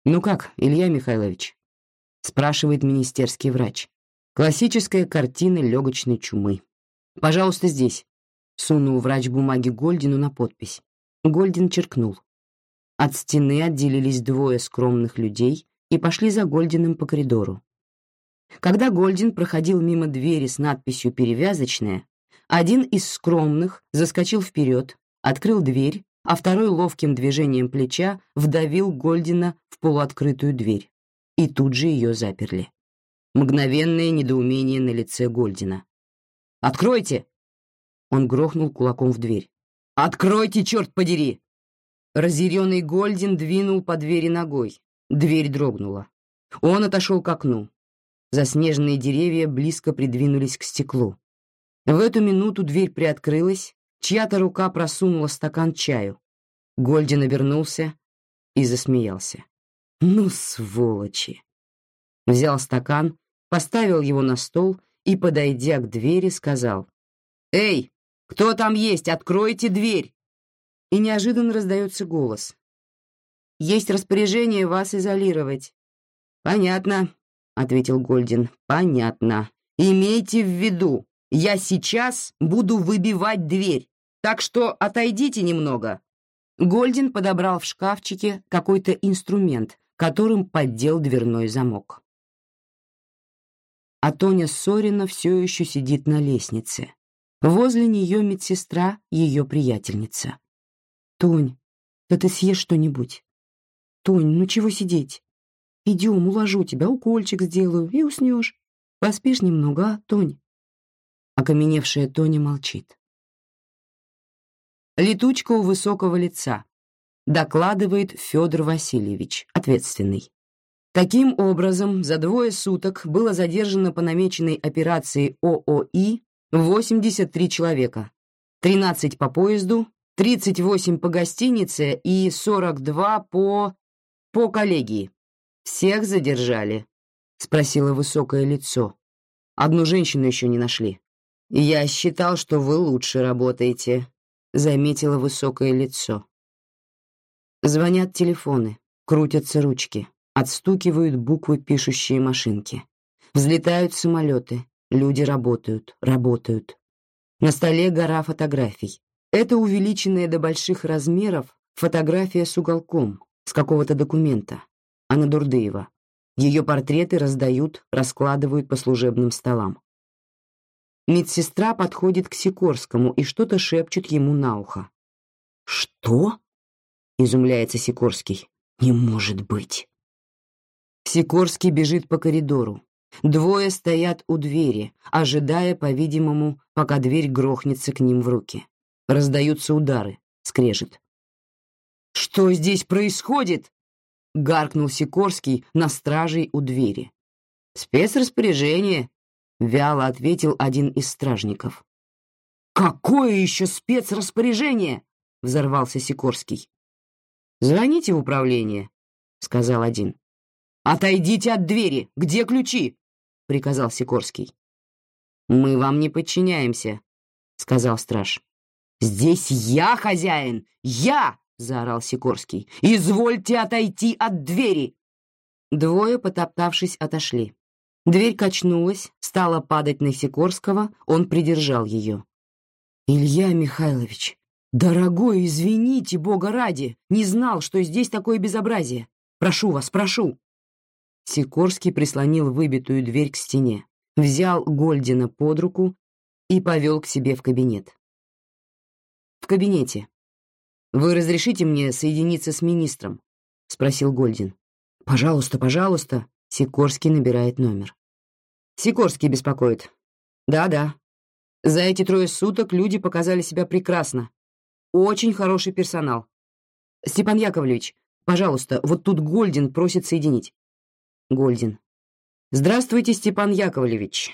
«Ну как, Илья Михайлович?» — спрашивает министерский врач. «Классическая картина легочной чумы. Пожалуйста, здесь». Сунул врач бумаги Гольдину на подпись. Гольдин черкнул. От стены отделились двое скромных людей и пошли за Гольдиным по коридору. Когда Гольдин проходил мимо двери с надписью «Перевязочная», один из скромных заскочил вперед, открыл дверь, а второй ловким движением плеча вдавил Гольдина в полуоткрытую дверь. И тут же ее заперли. Мгновенное недоумение на лице Гольдина. «Откройте!» Он грохнул кулаком в дверь. «Откройте, черт подери!» Разъяренный Гольдин двинул по двери ногой. Дверь дрогнула. Он отошел к окну. Заснеженные деревья близко придвинулись к стеклу. В эту минуту дверь приоткрылась, чья-то рука просунула стакан чаю. Гольдин обернулся и засмеялся. «Ну, сволочи!» Взял стакан, поставил его на стол и, подойдя к двери, сказал. «Эй, кто там есть? Откройте дверь!» И неожиданно раздается голос. «Есть распоряжение вас изолировать». «Понятно», — ответил Гольдин. «Понятно. Имейте в виду, я сейчас буду выбивать дверь, так что отойдите немного». Гольдин подобрал в шкафчике какой-то инструмент, которым поддел дверной замок. А Тоня Сорина все еще сидит на лестнице. Возле нее медсестра, ее приятельница. «Тонь, да ты съешь что-нибудь. Тонь, ну чего сидеть? Идем, уложу тебя, укольчик сделаю и уснешь. Поспишь немного, а, Тонь?» Окаменевшая Тоня молчит. Летучка у высокого лица. Докладывает Федор Васильевич, ответственный. Таким образом, за двое суток было задержано по намеченной операции ООИ 83 человека. 13 по поезду, 38 по гостинице и 42 по... по коллегии. Всех задержали? Спросило высокое лицо. Одну женщину еще не нашли. Я считал, что вы лучше работаете, заметило высокое лицо. Звонят телефоны, крутятся ручки, отстукивают буквы пишущие машинки. Взлетают самолеты, люди работают, работают. На столе гора фотографий. Это увеличенная до больших размеров фотография с уголком, с какого-то документа. Анна Дурдыева. Ее портреты раздают, раскладывают по служебным столам. Медсестра подходит к Сикорскому и что-то шепчет ему на ухо. «Что?» — изумляется Сикорский. «Не может быть!» Сикорский бежит по коридору. Двое стоят у двери, ожидая, по-видимому, пока дверь грохнется к ним в руки. Раздаются удары, скрежет. «Что здесь происходит?» — гаркнул Сикорский на стражей у двери. «Спецраспоряжение», — вяло ответил один из стражников. «Какое еще спецраспоряжение?» — взорвался Сикорский. «Звоните в управление», — сказал один. «Отойдите от двери! Где ключи?» — приказал Сикорский. «Мы вам не подчиняемся», — сказал страж. «Здесь я хозяин! Я!» — заорал Сикорский. «Извольте отойти от двери!» Двое, потоптавшись, отошли. Дверь качнулась, стала падать на Сикорского, он придержал ее. «Илья Михайлович, дорогой, извините, Бога ради, не знал, что здесь такое безобразие. Прошу вас, прошу!» Сикорский прислонил выбитую дверь к стене, взял Гольдина под руку и повел к себе в кабинет. «В кабинете. Вы разрешите мне соединиться с министром?» — спросил Гольдин. «Пожалуйста, пожалуйста», — Сикорский набирает номер. «Сикорский беспокоит. Да-да. За эти трое суток люди показали себя прекрасно. Очень хороший персонал. Степан Яковлевич, пожалуйста, вот тут Гольдин просит соединить. Гольдин. Здравствуйте, Степан Яковлевич.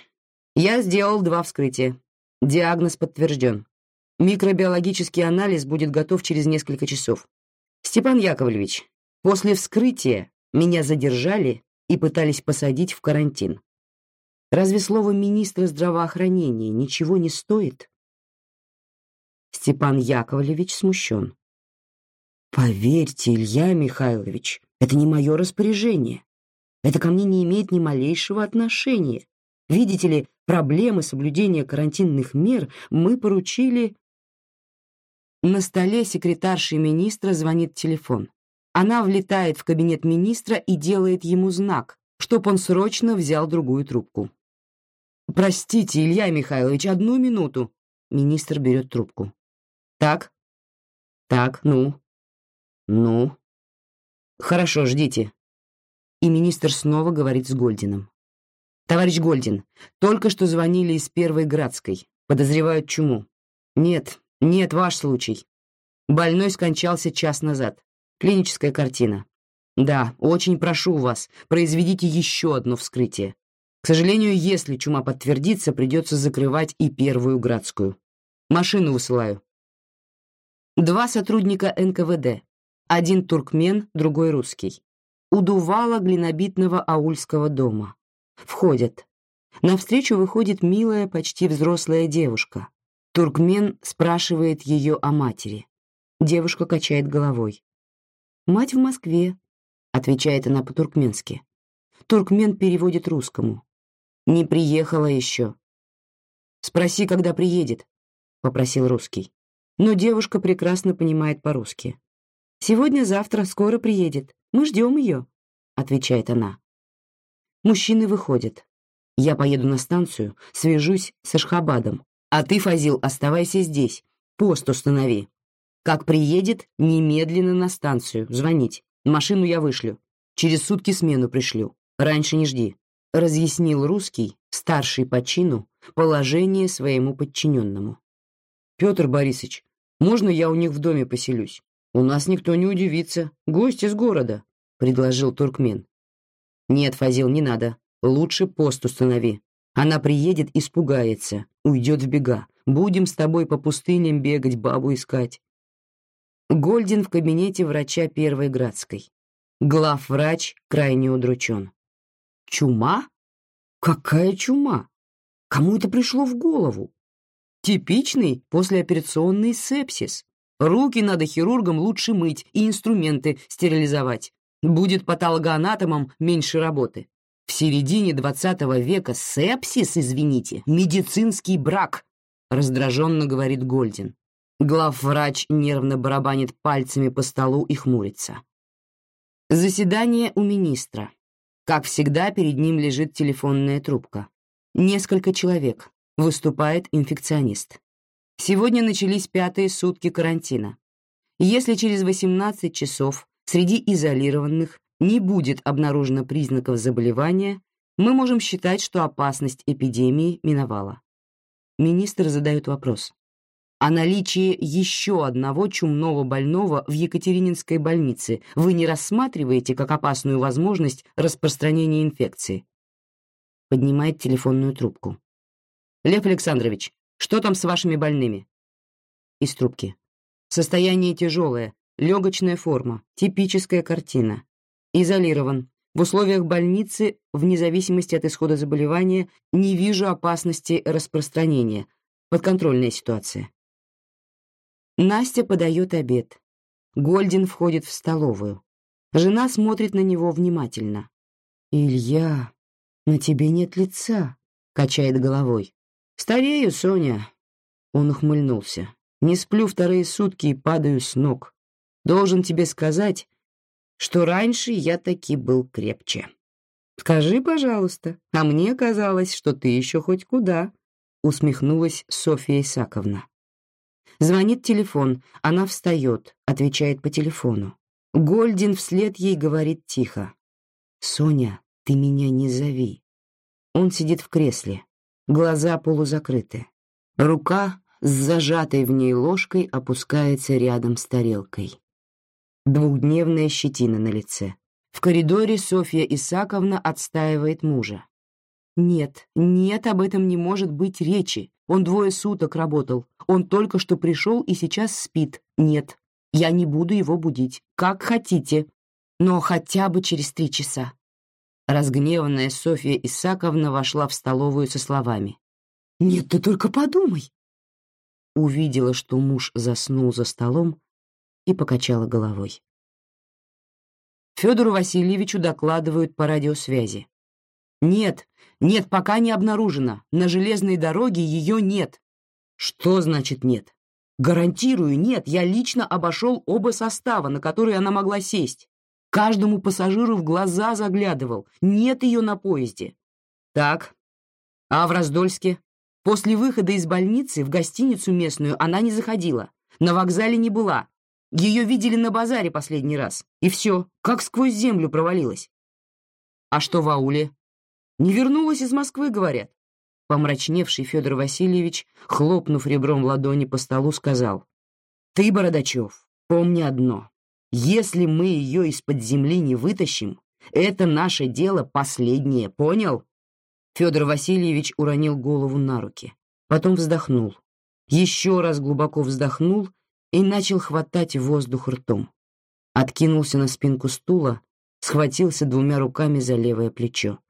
Я сделал два вскрытия. Диагноз подтвержден. Микробиологический анализ будет готов через несколько часов. Степан Яковлевич, после вскрытия меня задержали и пытались посадить в карантин. Разве слово министра здравоохранения ничего не стоит? Степан Яковлевич смущен. Поверьте, Илья Михайлович, это не мое распоряжение. Это ко мне не имеет ни малейшего отношения. Видите ли, проблемы соблюдения карантинных мер мы поручили... На столе секретарши министра звонит телефон. Она влетает в кабинет министра и делает ему знак, чтоб он срочно взял другую трубку. «Простите, Илья Михайлович, одну минуту». Министр берет трубку. «Так? Так, ну? Ну? Хорошо, ждите». И министр снова говорит с Гольдиным. «Товарищ Гольдин, только что звонили из Первой Градской. Подозревают чуму. Нет, нет, ваш случай. Больной скончался час назад. Клиническая картина. Да, очень прошу вас, произведите еще одно вскрытие. К сожалению, если чума подтвердится, придется закрывать и Первую Градскую. Машину высылаю. Два сотрудника НКВД. Один туркмен, другой русский. Удувала глинобитного аульского дома. Входят. Навстречу выходит милая, почти взрослая девушка. Туркмен спрашивает ее о матери. Девушка качает головой. «Мать в Москве», — отвечает она по-туркменски. Туркмен переводит русскому. «Не приехала еще». «Спроси, когда приедет», — попросил русский. Но девушка прекрасно понимает по-русски. «Сегодня-завтра скоро приедет. Мы ждем ее», — отвечает она. Мужчины выходят. Я поеду на станцию, свяжусь с Ашхабадом. А ты, Фазил, оставайся здесь. Пост установи. Как приедет, немедленно на станцию. Звонить. Машину я вышлю. Через сутки смену пришлю. Раньше не жди. Разъяснил русский, старший по чину, положение своему подчиненному. Петр Борисович, можно я у них в доме поселюсь? У нас никто не удивится. Гость из города, предложил туркмен. Нет, Фазил, не надо. Лучше пост установи. Она приедет, испугается, уйдет в бега. Будем с тобой по пустыням бегать, бабу искать. Гольдин в кабинете врача Первой Градской. Главврач крайне удручен. Чума? Какая чума? Кому это пришло в голову? Типичный послеоперационный сепсис. Руки надо хирургам лучше мыть и инструменты стерилизовать. Будет патологоанатомам меньше работы. В середине двадцатого века сепсис, извините, медицинский брак, раздраженно говорит Гольдин. Главврач нервно барабанит пальцами по столу и хмурится. Заседание у министра. Как всегда, перед ним лежит телефонная трубка. Несколько человек. Выступает инфекционист. Сегодня начались пятые сутки карантина. Если через 18 часов среди изолированных не будет обнаружено признаков заболевания, мы можем считать, что опасность эпидемии миновала. Министр задает вопрос. О наличии еще одного чумного больного в Екатерининской больнице вы не рассматриваете как опасную возможность распространения инфекции? Поднимает телефонную трубку. Лев Александрович, что там с вашими больными? Из трубки. Состояние тяжелое, Легочная форма. Типическая картина. Изолирован. В условиях больницы, вне зависимости от исхода заболевания, не вижу опасности распространения. Подконтрольная ситуация. Настя подает обед. Гольдин входит в столовую. Жена смотрит на него внимательно. «Илья, на тебе нет лица», — качает головой. «Старею, Соня». Он ухмыльнулся. «Не сплю вторые сутки и падаю с ног. Должен тебе сказать, что раньше я таки был крепче. Скажи, пожалуйста, а мне казалось, что ты еще хоть куда, усмехнулась Софья Исаковна. Звонит телефон, она встает, отвечает по телефону. Гольдин вслед ей говорит тихо. «Соня, ты меня не зови». Он сидит в кресле, глаза полузакрыты. Рука с зажатой в ней ложкой опускается рядом с тарелкой двухдневная щетина на лице. В коридоре Софья Исаковна отстаивает мужа. «Нет, нет, об этом не может быть речи. Он двое суток работал. Он только что пришел и сейчас спит. Нет, я не буду его будить. Как хотите. Но хотя бы через три часа». Разгневанная Софья Исаковна вошла в столовую со словами. «Нет, ты только подумай!» Увидела, что муж заснул за столом, и покачала головой. Федору Васильевичу докладывают по радиосвязи. «Нет, нет, пока не обнаружено. На железной дороге ее нет». «Что значит нет?» «Гарантирую, нет. Я лично обошел оба состава, на которые она могла сесть. Каждому пассажиру в глаза заглядывал. Нет ее на поезде». «Так, а в Раздольске?» После выхода из больницы в гостиницу местную она не заходила. На вокзале не была. Ее видели на базаре последний раз. И все, как сквозь землю провалилась. А что в ауле? Не вернулась из Москвы, говорят. Помрачневший Федор Васильевич, хлопнув ребром ладони по столу, сказал. Ты, Бородачев, помни одно. Если мы ее из-под земли не вытащим, это наше дело последнее, понял? Федор Васильевич уронил голову на руки, потом вздохнул. Еще раз глубоко вздохнул и начал хватать воздух ртом. Откинулся на спинку стула, схватился двумя руками за левое плечо.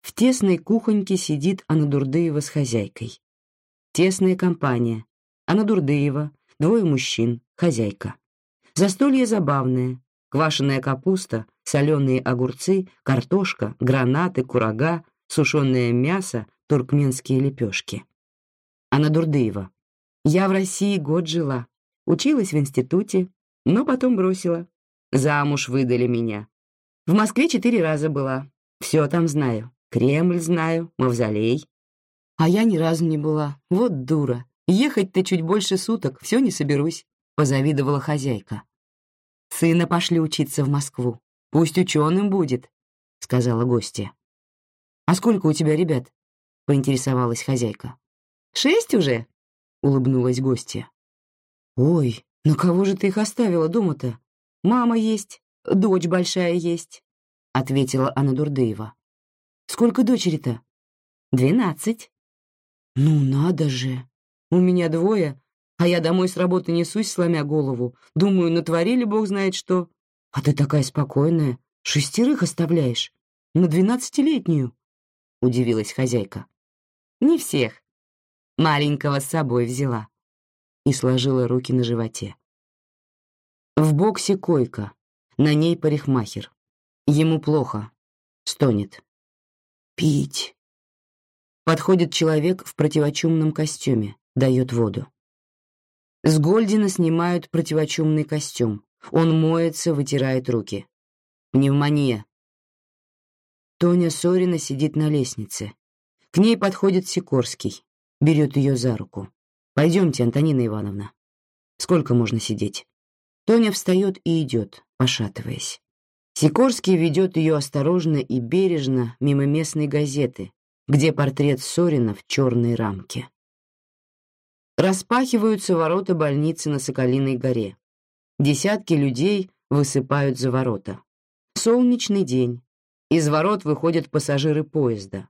В тесной кухоньке сидит Анна Дурдыева с хозяйкой. Тесная компания. Анна Дурдыева, двое мужчин, хозяйка. Застолье забавное. Квашеная капуста, соленые огурцы, картошка, гранаты, курага, сушеное мясо, туркменские лепешки. Анна Дурдыева. Я в России год жила, училась в институте, но потом бросила. Замуж выдали меня. В Москве четыре раза была. Все там знаю. Кремль знаю, мавзолей. А я ни разу не была. Вот дура. Ехать-то чуть больше суток, все не соберусь, позавидовала хозяйка. Сына пошли учиться в Москву. Пусть ученым будет, сказала гостья. А сколько у тебя ребят? поинтересовалась хозяйка. Шесть уже, улыбнулась гостья. Ой, на кого же ты их оставила дома-то? Мама есть, дочь большая есть, ответила Анна Дурдеева. Сколько дочери-то? Двенадцать. Ну надо же. У меня двое, а я домой с работы несусь, сломя голову. Думаю, натворили бог знает что. А ты такая спокойная, шестерых оставляешь. На двенадцатилетнюю. Удивилась хозяйка. Не всех. Маленького с собой взяла. И сложила руки на животе. В боксе койка. На ней парикмахер. Ему плохо. Стонет. Пить. Подходит человек в противочумном костюме, дает воду. С Гольдина снимают противочумный костюм. Он моется, вытирает руки. Пневмония. Тоня Сорина сидит на лестнице. К ней подходит Сикорский берет ее за руку. «Пойдемте, Антонина Ивановна. Сколько можно сидеть?» Тоня встает и идет, пошатываясь. Сикорский ведет ее осторожно и бережно мимо местной газеты, где портрет Сорина в черной рамке. Распахиваются ворота больницы на Соколиной горе. Десятки людей высыпают за ворота. Солнечный день. Из ворот выходят пассажиры поезда.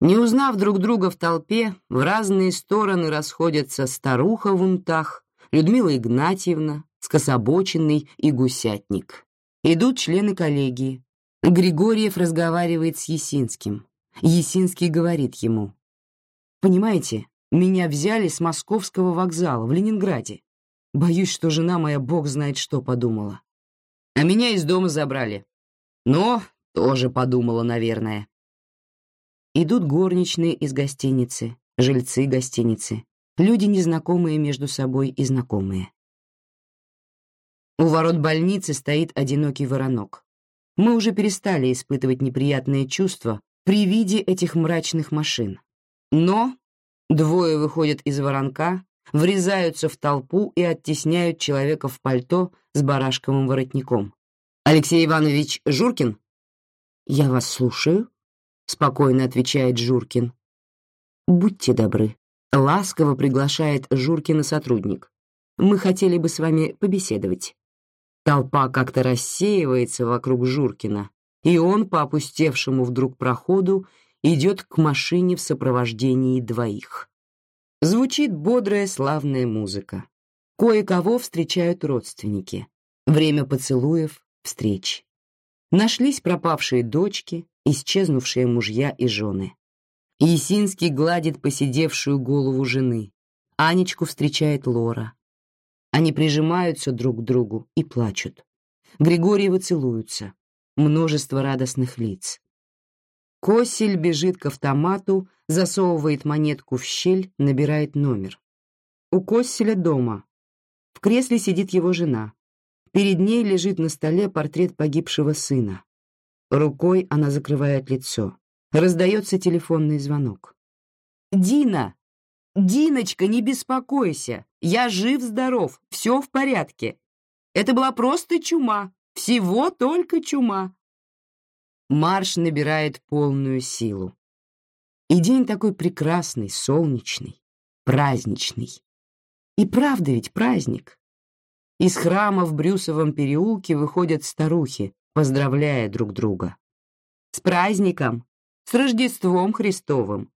Не узнав друг друга в толпе, в разные стороны расходятся старуха в унтах, Людмила Игнатьевна, Скособоченный и Гусятник. Идут члены коллегии. Григорьев разговаривает с Есинским. Есинский говорит ему. «Понимаете, меня взяли с московского вокзала в Ленинграде. Боюсь, что жена моя бог знает что подумала. А меня из дома забрали. Но тоже подумала, наверное. Идут горничные из гостиницы, жильцы гостиницы, люди незнакомые между собой и знакомые. У ворот больницы стоит одинокий воронок. Мы уже перестали испытывать неприятные чувства при виде этих мрачных машин. Но двое выходят из воронка, врезаются в толпу и оттесняют человека в пальто с барашковым воротником. «Алексей Иванович Журкин?» «Я вас слушаю», — спокойно отвечает Журкин. «Будьте добры», — ласково приглашает Журкина сотрудник. «Мы хотели бы с вами побеседовать». Толпа как-то рассеивается вокруг Журкина, и он по опустевшему вдруг проходу идет к машине в сопровождении двоих. Звучит бодрая славная музыка. Кое-кого встречают родственники. Время поцелуев, встреч. Нашлись пропавшие дочки, исчезнувшие мужья и жены. Есинский гладит посидевшую голову жены. Анечку встречает Лора. Они прижимаются друг к другу и плачут. Григорьевы целуются. Множество радостных лиц. Косель бежит к автомату, засовывает монетку в щель, набирает номер. У Косселя дома. В кресле сидит его жена. Перед ней лежит на столе портрет погибшего сына. Рукой она закрывает лицо. Раздается телефонный звонок. «Дина! Диночка, не беспокойся! Я жив-здоров, все в порядке. Это была просто чума, всего только чума». Марш набирает полную силу. И день такой прекрасный, солнечный, праздничный. И правда ведь праздник. Из храма в Брюсовом переулке выходят старухи, поздравляя друг друга. «С праздником! С Рождеством Христовым!»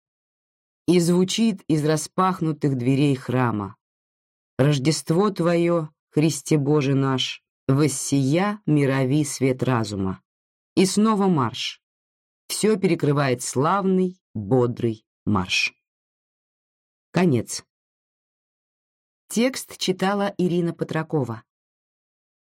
И звучит из распахнутых дверей храма. «Рождество Твое, Христе Боже наш, воссия мирови свет разума». И снова марш. Все перекрывает славный, бодрый марш. Конец. Текст читала Ирина Патракова.